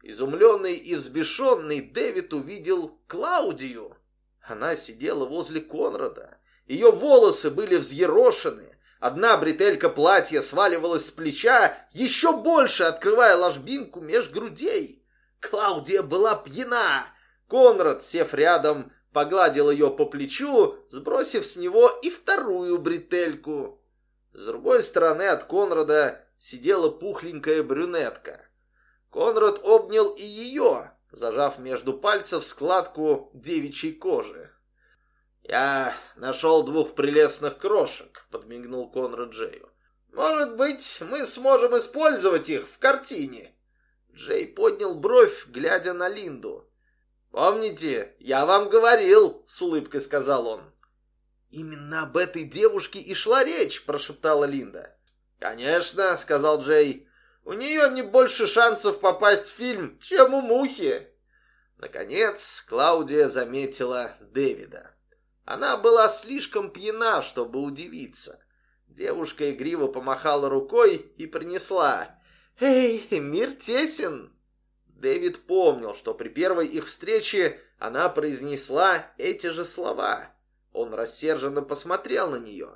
Изумленный и взбешенный Дэвид увидел Клаудию. Она сидела возле Конрада. Ее волосы были взъерошены, Одна бретелька платья сваливалась с плеча, еще больше открывая ложбинку меж грудей. Клаудия была пьяна. Конрад, сев рядом, погладил ее по плечу, сбросив с него и вторую бретельку. С другой стороны от Конрада сидела пухленькая брюнетка. Конрад обнял и ее, зажав между пальцев складку девичьей кожи. «Я нашел двух прелестных крошек», — подмигнул Конрад Джею. «Может быть, мы сможем использовать их в картине?» Джей поднял бровь, глядя на Линду. «Помните, я вам говорил», — с улыбкой сказал он. «Именно об этой девушке и шла речь», — прошептала Линда. «Конечно», — сказал Джей. «У нее не больше шансов попасть в фильм, чем у Мухи». Наконец, Клаудия заметила Дэвида. Она была слишком пьяна, чтобы удивиться. Девушка игриво помахала рукой и принесла. «Эй, мир тесен!» Дэвид помнил, что при первой их встрече она произнесла эти же слова. Он рассерженно посмотрел на нее.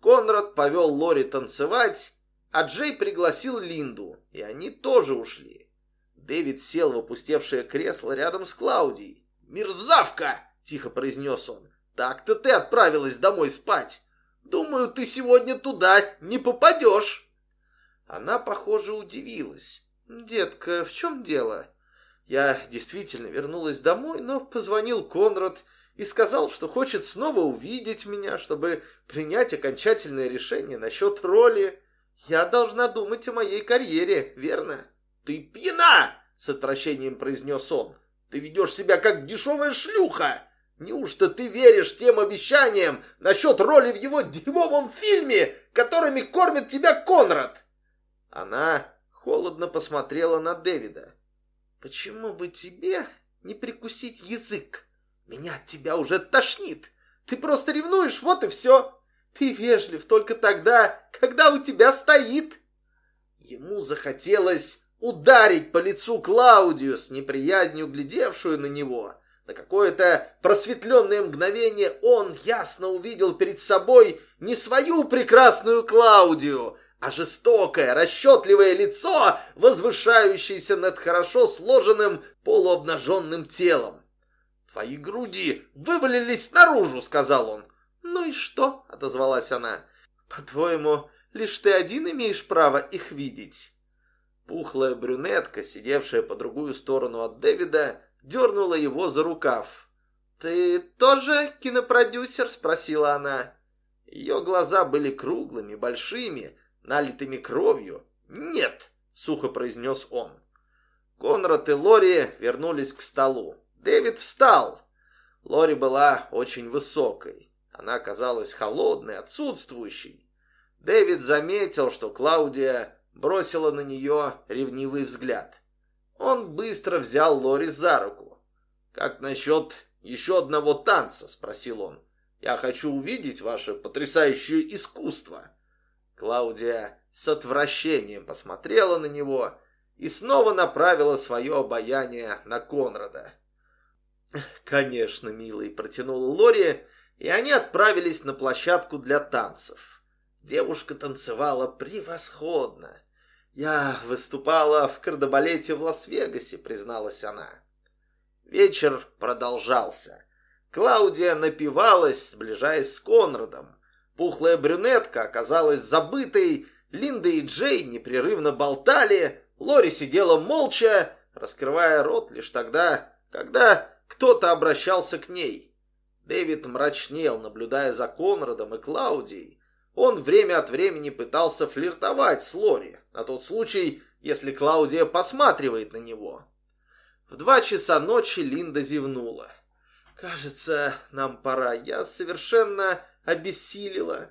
Конрад повел Лори танцевать, а Джей пригласил Линду, и они тоже ушли. Дэвид сел в опустевшее кресло рядом с Клаудией. «Мерзавка!» — тихо произнес он. Так-то ты отправилась домой спать. Думаю, ты сегодня туда не попадешь. Она, похоже, удивилась. Детка, в чем дело? Я действительно вернулась домой, но позвонил Конрад и сказал, что хочет снова увидеть меня, чтобы принять окончательное решение насчет роли. Я должна думать о моей карьере, верно? Ты пьяна! С отвращением произнес он. Ты ведешь себя как дешевая шлюха. Неужто ты веришь тем обещаниям насчет роли в его дерьмовом фильме, которыми кормит тебя Конрад?» Она холодно посмотрела на Дэвида. «Почему бы тебе не прикусить язык? Меня от тебя уже тошнит. Ты просто ревнуешь, вот и все. Ты вежлив только тогда, когда у тебя стоит». Ему захотелось ударить по лицу Клаудию с неприязнью глядевшую на него – на какое-то просветленное мгновение он ясно увидел перед собой не свою прекрасную Клаудию, а жестокое, расчетливое лицо, возвышающееся над хорошо сложенным полуобнаженным телом. «Твои груди вывалились наружу», — сказал он. «Ну и что?» — отозвалась она. «По-твоему, лишь ты один имеешь право их видеть?» Пухлая брюнетка, сидевшая по другую сторону от Дэвида, дернула его за рукав. «Ты тоже кинопродюсер?» – спросила она. Ее глаза были круглыми, большими, налитыми кровью. «Нет!» – сухо произнес он. Конрад и Лори вернулись к столу. Дэвид встал. Лори была очень высокой. Она казалась холодной, отсутствующей. Дэвид заметил, что Клаудия бросила на нее ревнивый взгляд. Он быстро взял Лори за руку. «Как насчет еще одного танца?» – спросил он. «Я хочу увидеть ваше потрясающее искусство». Клаудия с отвращением посмотрела на него и снова направила свое обаяние на Конрада. «Конечно, милый», – протянула Лори, и они отправились на площадку для танцев. Девушка танцевала превосходно. «Я выступала в кардебалете в Лас-Вегасе», — призналась она. Вечер продолжался. Клаудия напивалась, сближаясь с Конрадом. Пухлая брюнетка оказалась забытой, Линда и Джей непрерывно болтали, Лори сидела молча, раскрывая рот лишь тогда, когда кто-то обращался к ней. Дэвид мрачнел, наблюдая за Конрадом и Клаудией. Он время от времени пытался флиртовать с Лори, на тот случай, если Клаудия посматривает на него. В два часа ночи Линда зевнула. «Кажется, нам пора. Я совершенно обессилила».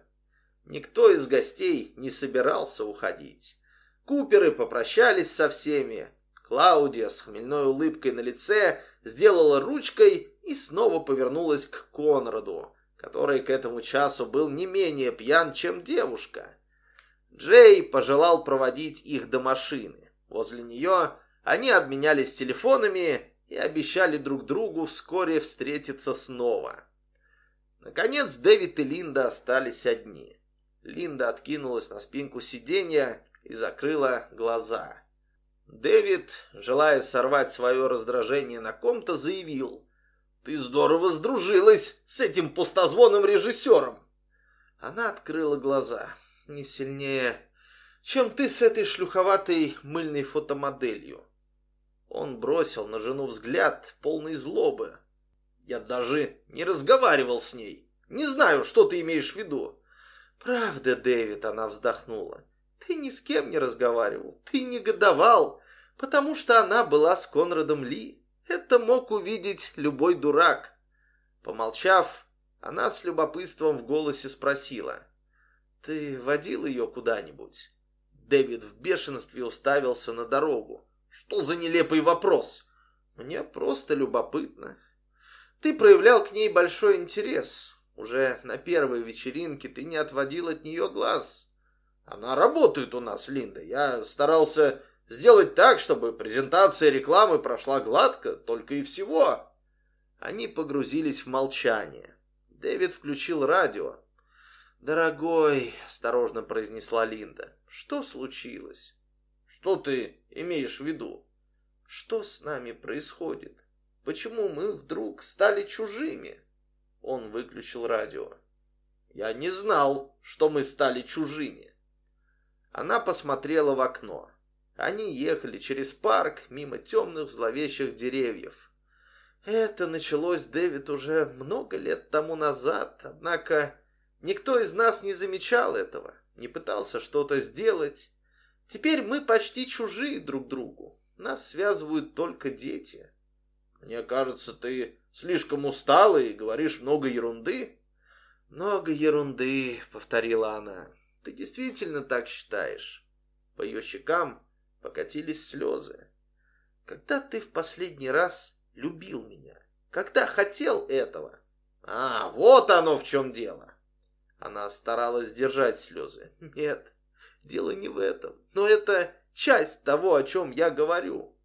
Никто из гостей не собирался уходить. Куперы попрощались со всеми. Клаудия с хмельной улыбкой на лице сделала ручкой и снова повернулась к Конраду, который к этому часу был не менее пьян, чем девушка. Джей пожелал проводить их до машины. Возле нее они обменялись телефонами и обещали друг другу вскоре встретиться снова. Наконец Дэвид и Линда остались одни. Линда откинулась на спинку сиденья и закрыла глаза. Дэвид, желая сорвать свое раздражение на ком-то, заявил. «Ты здорово сдружилась с этим пустозвонным режиссером!» Она открыла глаза. «Не сильнее, чем ты с этой шлюховатой мыльной фотомоделью». Он бросил на жену взгляд, полный злобы. «Я даже не разговаривал с ней. Не знаю, что ты имеешь в виду». «Правда, Дэвид», — она вздохнула. «Ты ни с кем не разговаривал, ты негодовал, потому что она была с Конрадом Ли. Это мог увидеть любой дурак». Помолчав, она с любопытством в голосе спросила. «Ты водил ее куда-нибудь?» Дэвид в бешенстве уставился на дорогу. Что за нелепый вопрос? Мне просто любопытно. Ты проявлял к ней большой интерес. Уже на первой вечеринке ты не отводил от нее глаз. Она работает у нас, Линда. Я старался сделать так, чтобы презентация рекламы прошла гладко, только и всего. Они погрузились в молчание. Дэвид включил радио. «Дорогой», — осторожно произнесла Линда, — «что случилось?» Что ты имеешь в виду? Что с нами происходит? Почему мы вдруг стали чужими? Он выключил радио. Я не знал, что мы стали чужими. Она посмотрела в окно. Они ехали через парк мимо темных зловещих деревьев. Это началось, Дэвид, уже много лет тому назад, однако никто из нас не замечал этого, не пытался что-то сделать, Теперь мы почти чужие друг другу. Нас связывают только дети. Мне кажется, ты слишком устала и говоришь много ерунды. Много ерунды, повторила она. Ты действительно так считаешь? По ее щекам покатились слезы. Когда ты в последний раз любил меня? Когда хотел этого? А, вот оно в чем дело. Она старалась сдержать слезы. Нет, Дело не в этом, но это часть того, о чем я говорю.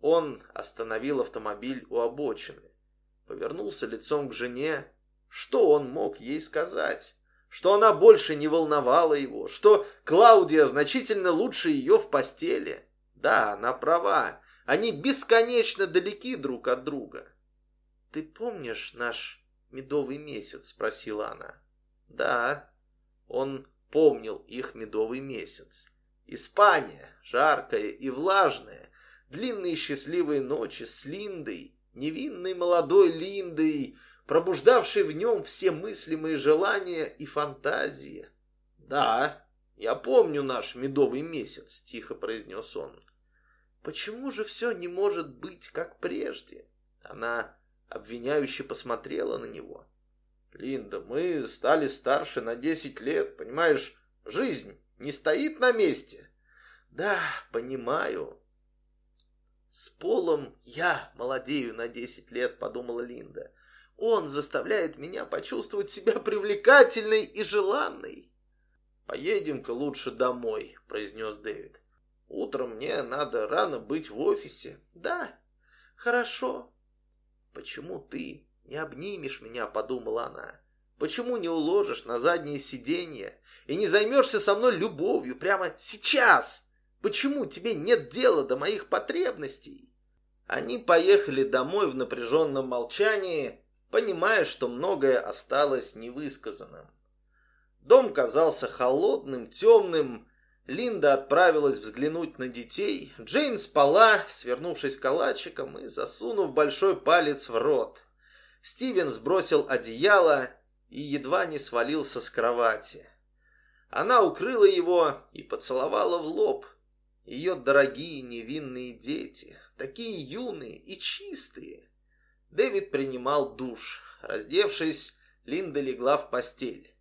Он остановил автомобиль у обочины, повернулся лицом к жене. Что он мог ей сказать? Что она больше не волновала его, что Клаудия значительно лучше ее в постели. Да, она права, они бесконечно далеки друг от друга. «Ты помнишь наш медовый месяц?» – спросила она. «Да». Он помнил их медовый месяц. Испания, жаркая и влажная, длинные счастливые ночи с Линдой, невинной молодой Линдой, пробуждавшей в нем все мыслимые желания и фантазии. «Да, я помню наш медовый месяц», — тихо произнес он. «Почему же все не может быть, как прежде?» Она обвиняюще посмотрела на него. Линда, мы стали старше на десять лет, понимаешь? Жизнь не стоит на месте. Да, понимаю. С Полом я молодею на десять лет, подумала Линда. Он заставляет меня почувствовать себя привлекательной и желанной. «Поедем-ка лучше домой», — произнес Дэвид. «Утром мне надо рано быть в офисе». «Да, хорошо». «Почему ты «Не обнимешь меня», — подумала она. «Почему не уложишь на заднее сиденье и не займешься со мной любовью прямо сейчас? Почему тебе нет дела до моих потребностей?» Они поехали домой в напряженном молчании, понимая, что многое осталось невысказанным. Дом казался холодным, темным. Линда отправилась взглянуть на детей. Джейн спала, свернувшись калачиком и засунув большой палец в рот. Стивен сбросил одеяло и едва не свалился с кровати. Она укрыла его и поцеловала в лоб. Ее дорогие невинные дети, такие юные и чистые. Дэвид принимал душ. Раздевшись, Линда легла в постель.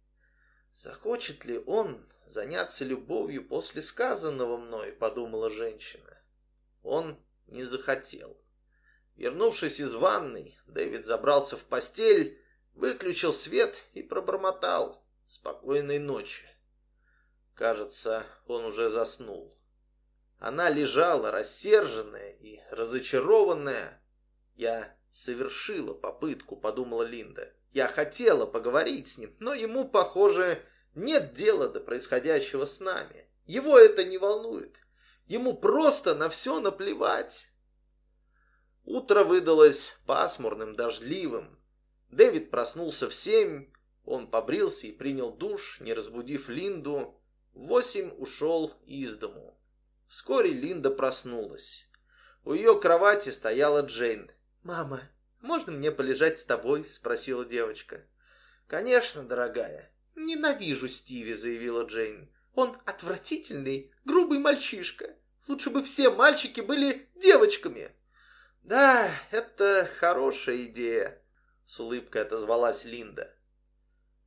«Захочет ли он заняться любовью после сказанного мной?» — подумала женщина. Он не захотел. Вернувшись из ванной, Дэвид забрался в постель, выключил свет и пробормотал «Спокойной ночи». Кажется, он уже заснул. Она лежала рассерженная и разочарованная. Я совершила попытку, подумала Линда. Я хотела поговорить с ним, но ему, похоже, нет дела до происходящего с нами. Его это не волнует. Ему просто на все наплевать. Утро выдалось пасмурным, дождливым. Дэвид проснулся в семь. Он побрился и принял душ, не разбудив Линду. Восемь ушел из дому. Вскоре Линда проснулась. У ее кровати стояла Джейн. «Мама, можно мне полежать с тобой?» – спросила девочка. «Конечно, дорогая. Ненавижу Стиви», – заявила Джейн. «Он отвратительный, грубый мальчишка. Лучше бы все мальчики были девочками». «Да, это хорошая идея», — с улыбкой отозвалась Линда.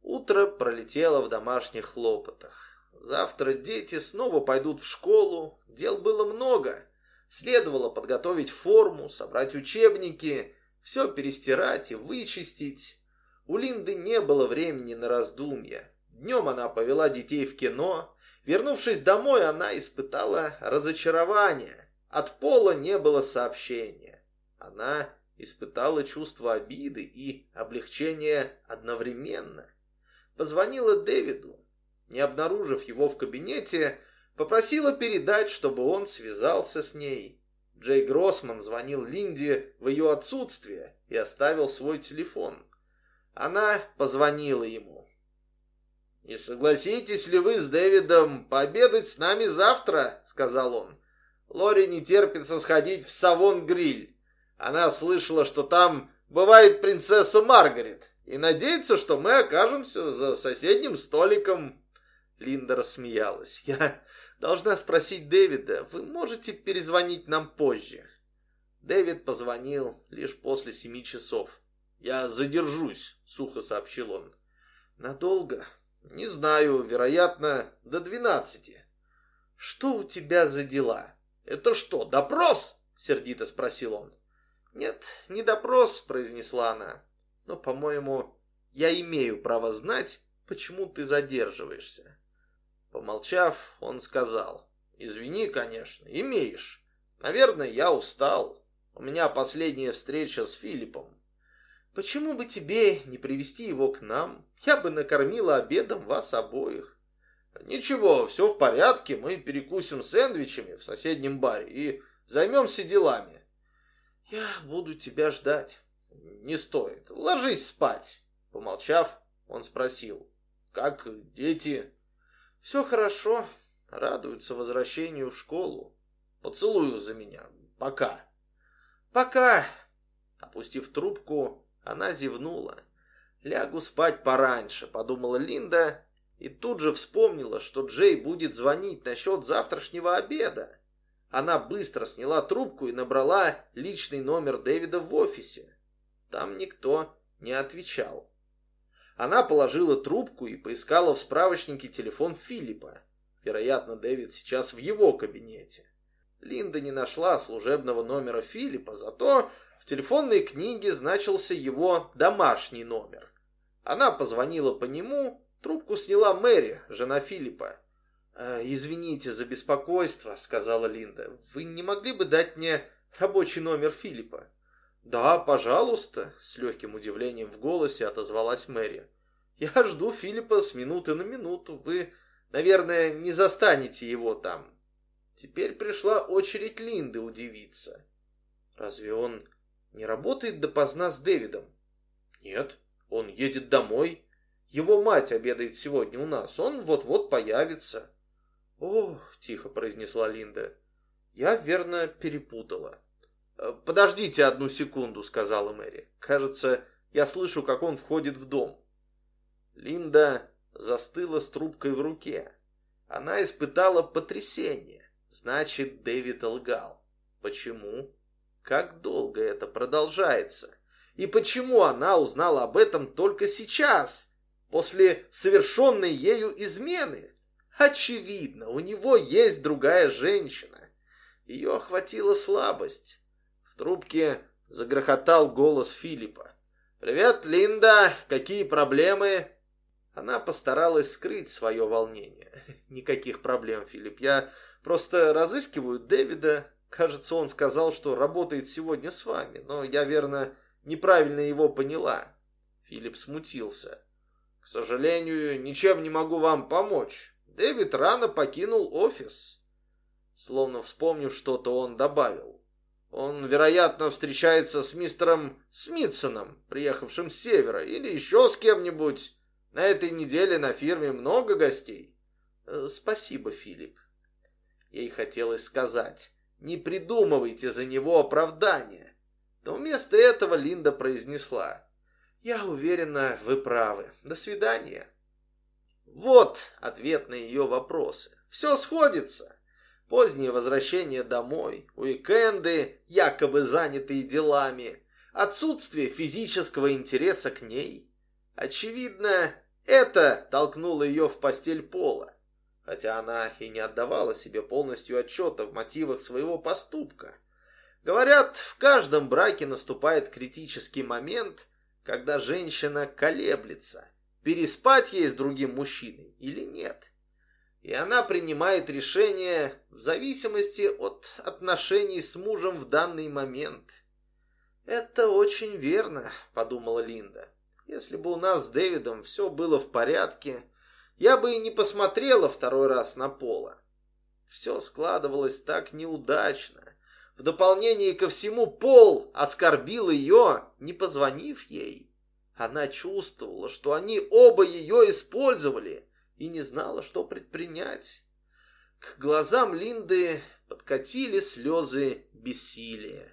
Утро пролетело в домашних хлопотах. Завтра дети снова пойдут в школу. Дел было много. Следовало подготовить форму, собрать учебники, все перестирать и вычистить. У Линды не было времени на раздумья. Днем она повела детей в кино. Вернувшись домой, она испытала разочарование. От Пола не было сообщения. Она испытала чувство обиды и облегчения одновременно. Позвонила Дэвиду. Не обнаружив его в кабинете, попросила передать, чтобы он связался с ней. Джей Гроссман звонил Линде в ее отсутствие и оставил свой телефон. Она позвонила ему. «Не согласитесь ли вы с Дэвидом пообедать с нами завтра?» — сказал он. «Лори не терпится сходить в Савон-Гриль. Она слышала, что там бывает принцесса Маргарет, и надеется, что мы окажемся за соседним столиком. Линда рассмеялась. Я должна спросить Дэвида, вы можете перезвонить нам позже? Дэвид позвонил лишь после семи часов. «Я задержусь», — сухо сообщил он. «Надолго?» «Не знаю, вероятно, до двенадцати». «Что у тебя за дела?» «Это что, допрос?» — сердито спросил он. «Нет, не допрос», — произнесла она. «Но, по-моему, я имею право знать, почему ты задерживаешься». Помолчав, он сказал. «Извини, конечно, имеешь. Наверное, я устал. У меня последняя встреча с Филиппом. Почему бы тебе не привести его к нам? Я бы накормила обедом вас обоих». «Ничего, все в порядке, мы перекусим сэндвичами в соседнем баре и займемся делами. «Я буду тебя ждать». «Не стоит. Ложись спать». Помолчав, он спросил. «Как дети?» «Все хорошо. Радуются возвращению в школу. Поцелую за меня. Пока». «Пока». Опустив трубку, она зевнула. «Лягу спать пораньше», — подумала Линда, и тут же вспомнила, что Джей будет звонить насчет завтрашнего обеда. Она быстро сняла трубку и набрала личный номер Дэвида в офисе. Там никто не отвечал. Она положила трубку и поискала в справочнике телефон Филиппа. Вероятно, Дэвид сейчас в его кабинете. Линда не нашла служебного номера Филиппа, зато в телефонной книге значился его домашний номер. Она позвонила по нему, трубку сняла Мэри, жена Филиппа. «Э, «Извините за беспокойство», — сказала Линда. «Вы не могли бы дать мне рабочий номер Филиппа?» «Да, пожалуйста», — с легким удивлением в голосе отозвалась Мэри. «Я жду Филиппа с минуты на минуту. Вы, наверное, не застанете его там». Теперь пришла очередь Линды удивиться. «Разве он не работает допоздна с Дэвидом?» «Нет, он едет домой. Его мать обедает сегодня у нас. Он вот-вот появится». «Ох», — тихо произнесла Линда, — «я, верно, перепутала». «Э, «Подождите одну секунду», — сказала Мэри. «Кажется, я слышу, как он входит в дом». Линда застыла с трубкой в руке. Она испытала потрясение. Значит, Дэвид лгал. Почему? Как долго это продолжается? И почему она узнала об этом только сейчас, после совершенной ею измены? Очевидно, у него есть другая женщина. Ее охватила слабость. В трубке Загрохотал голос Филиппа. «Привет, Линда! Какие проблемы?» Она постаралась скрыть свое волнение. «Никаких проблем, Филипп. Я просто разыскиваю Дэвида. Кажется, он сказал, что работает сегодня с вами, но я, верно, неправильно его поняла». Филипп смутился. «К сожалению, ничем не могу вам помочь. Дэвид рано покинул офис». Словно вспомнив что-то, он добавил. Он, вероятно, встречается с мистером Смитсоном, приехавшим с севера, или еще с кем-нибудь. На этой неделе на фирме много гостей. Э, спасибо, Филипп. Ей хотелось сказать, не придумывайте за него оправдания. Но вместо этого Линда произнесла. Я уверена, вы правы. До свидания. Вот ответ на ее вопросы. Все сходится. Позднее возвращение домой, уикенды, якобы занятые делами, отсутствие физического интереса к ней. Очевидно, это толкнуло ее в постель пола, хотя она и не отдавала себе полностью отчета в мотивах своего поступка. Говорят, в каждом браке наступает критический момент, когда женщина колеблется, переспать ей с другим мужчиной или нет и она принимает решение в зависимости от отношений с мужем в данный момент. «Это очень верно», — подумала Линда. «Если бы у нас с Дэвидом все было в порядке, я бы и не посмотрела второй раз на Пола. Все складывалось так неудачно. В дополнение ко всему Пол оскорбил ее, не позвонив ей. Она чувствовала, что они оба ее использовали» и не знала, что предпринять. К глазам Линды подкатили слезы бессилия.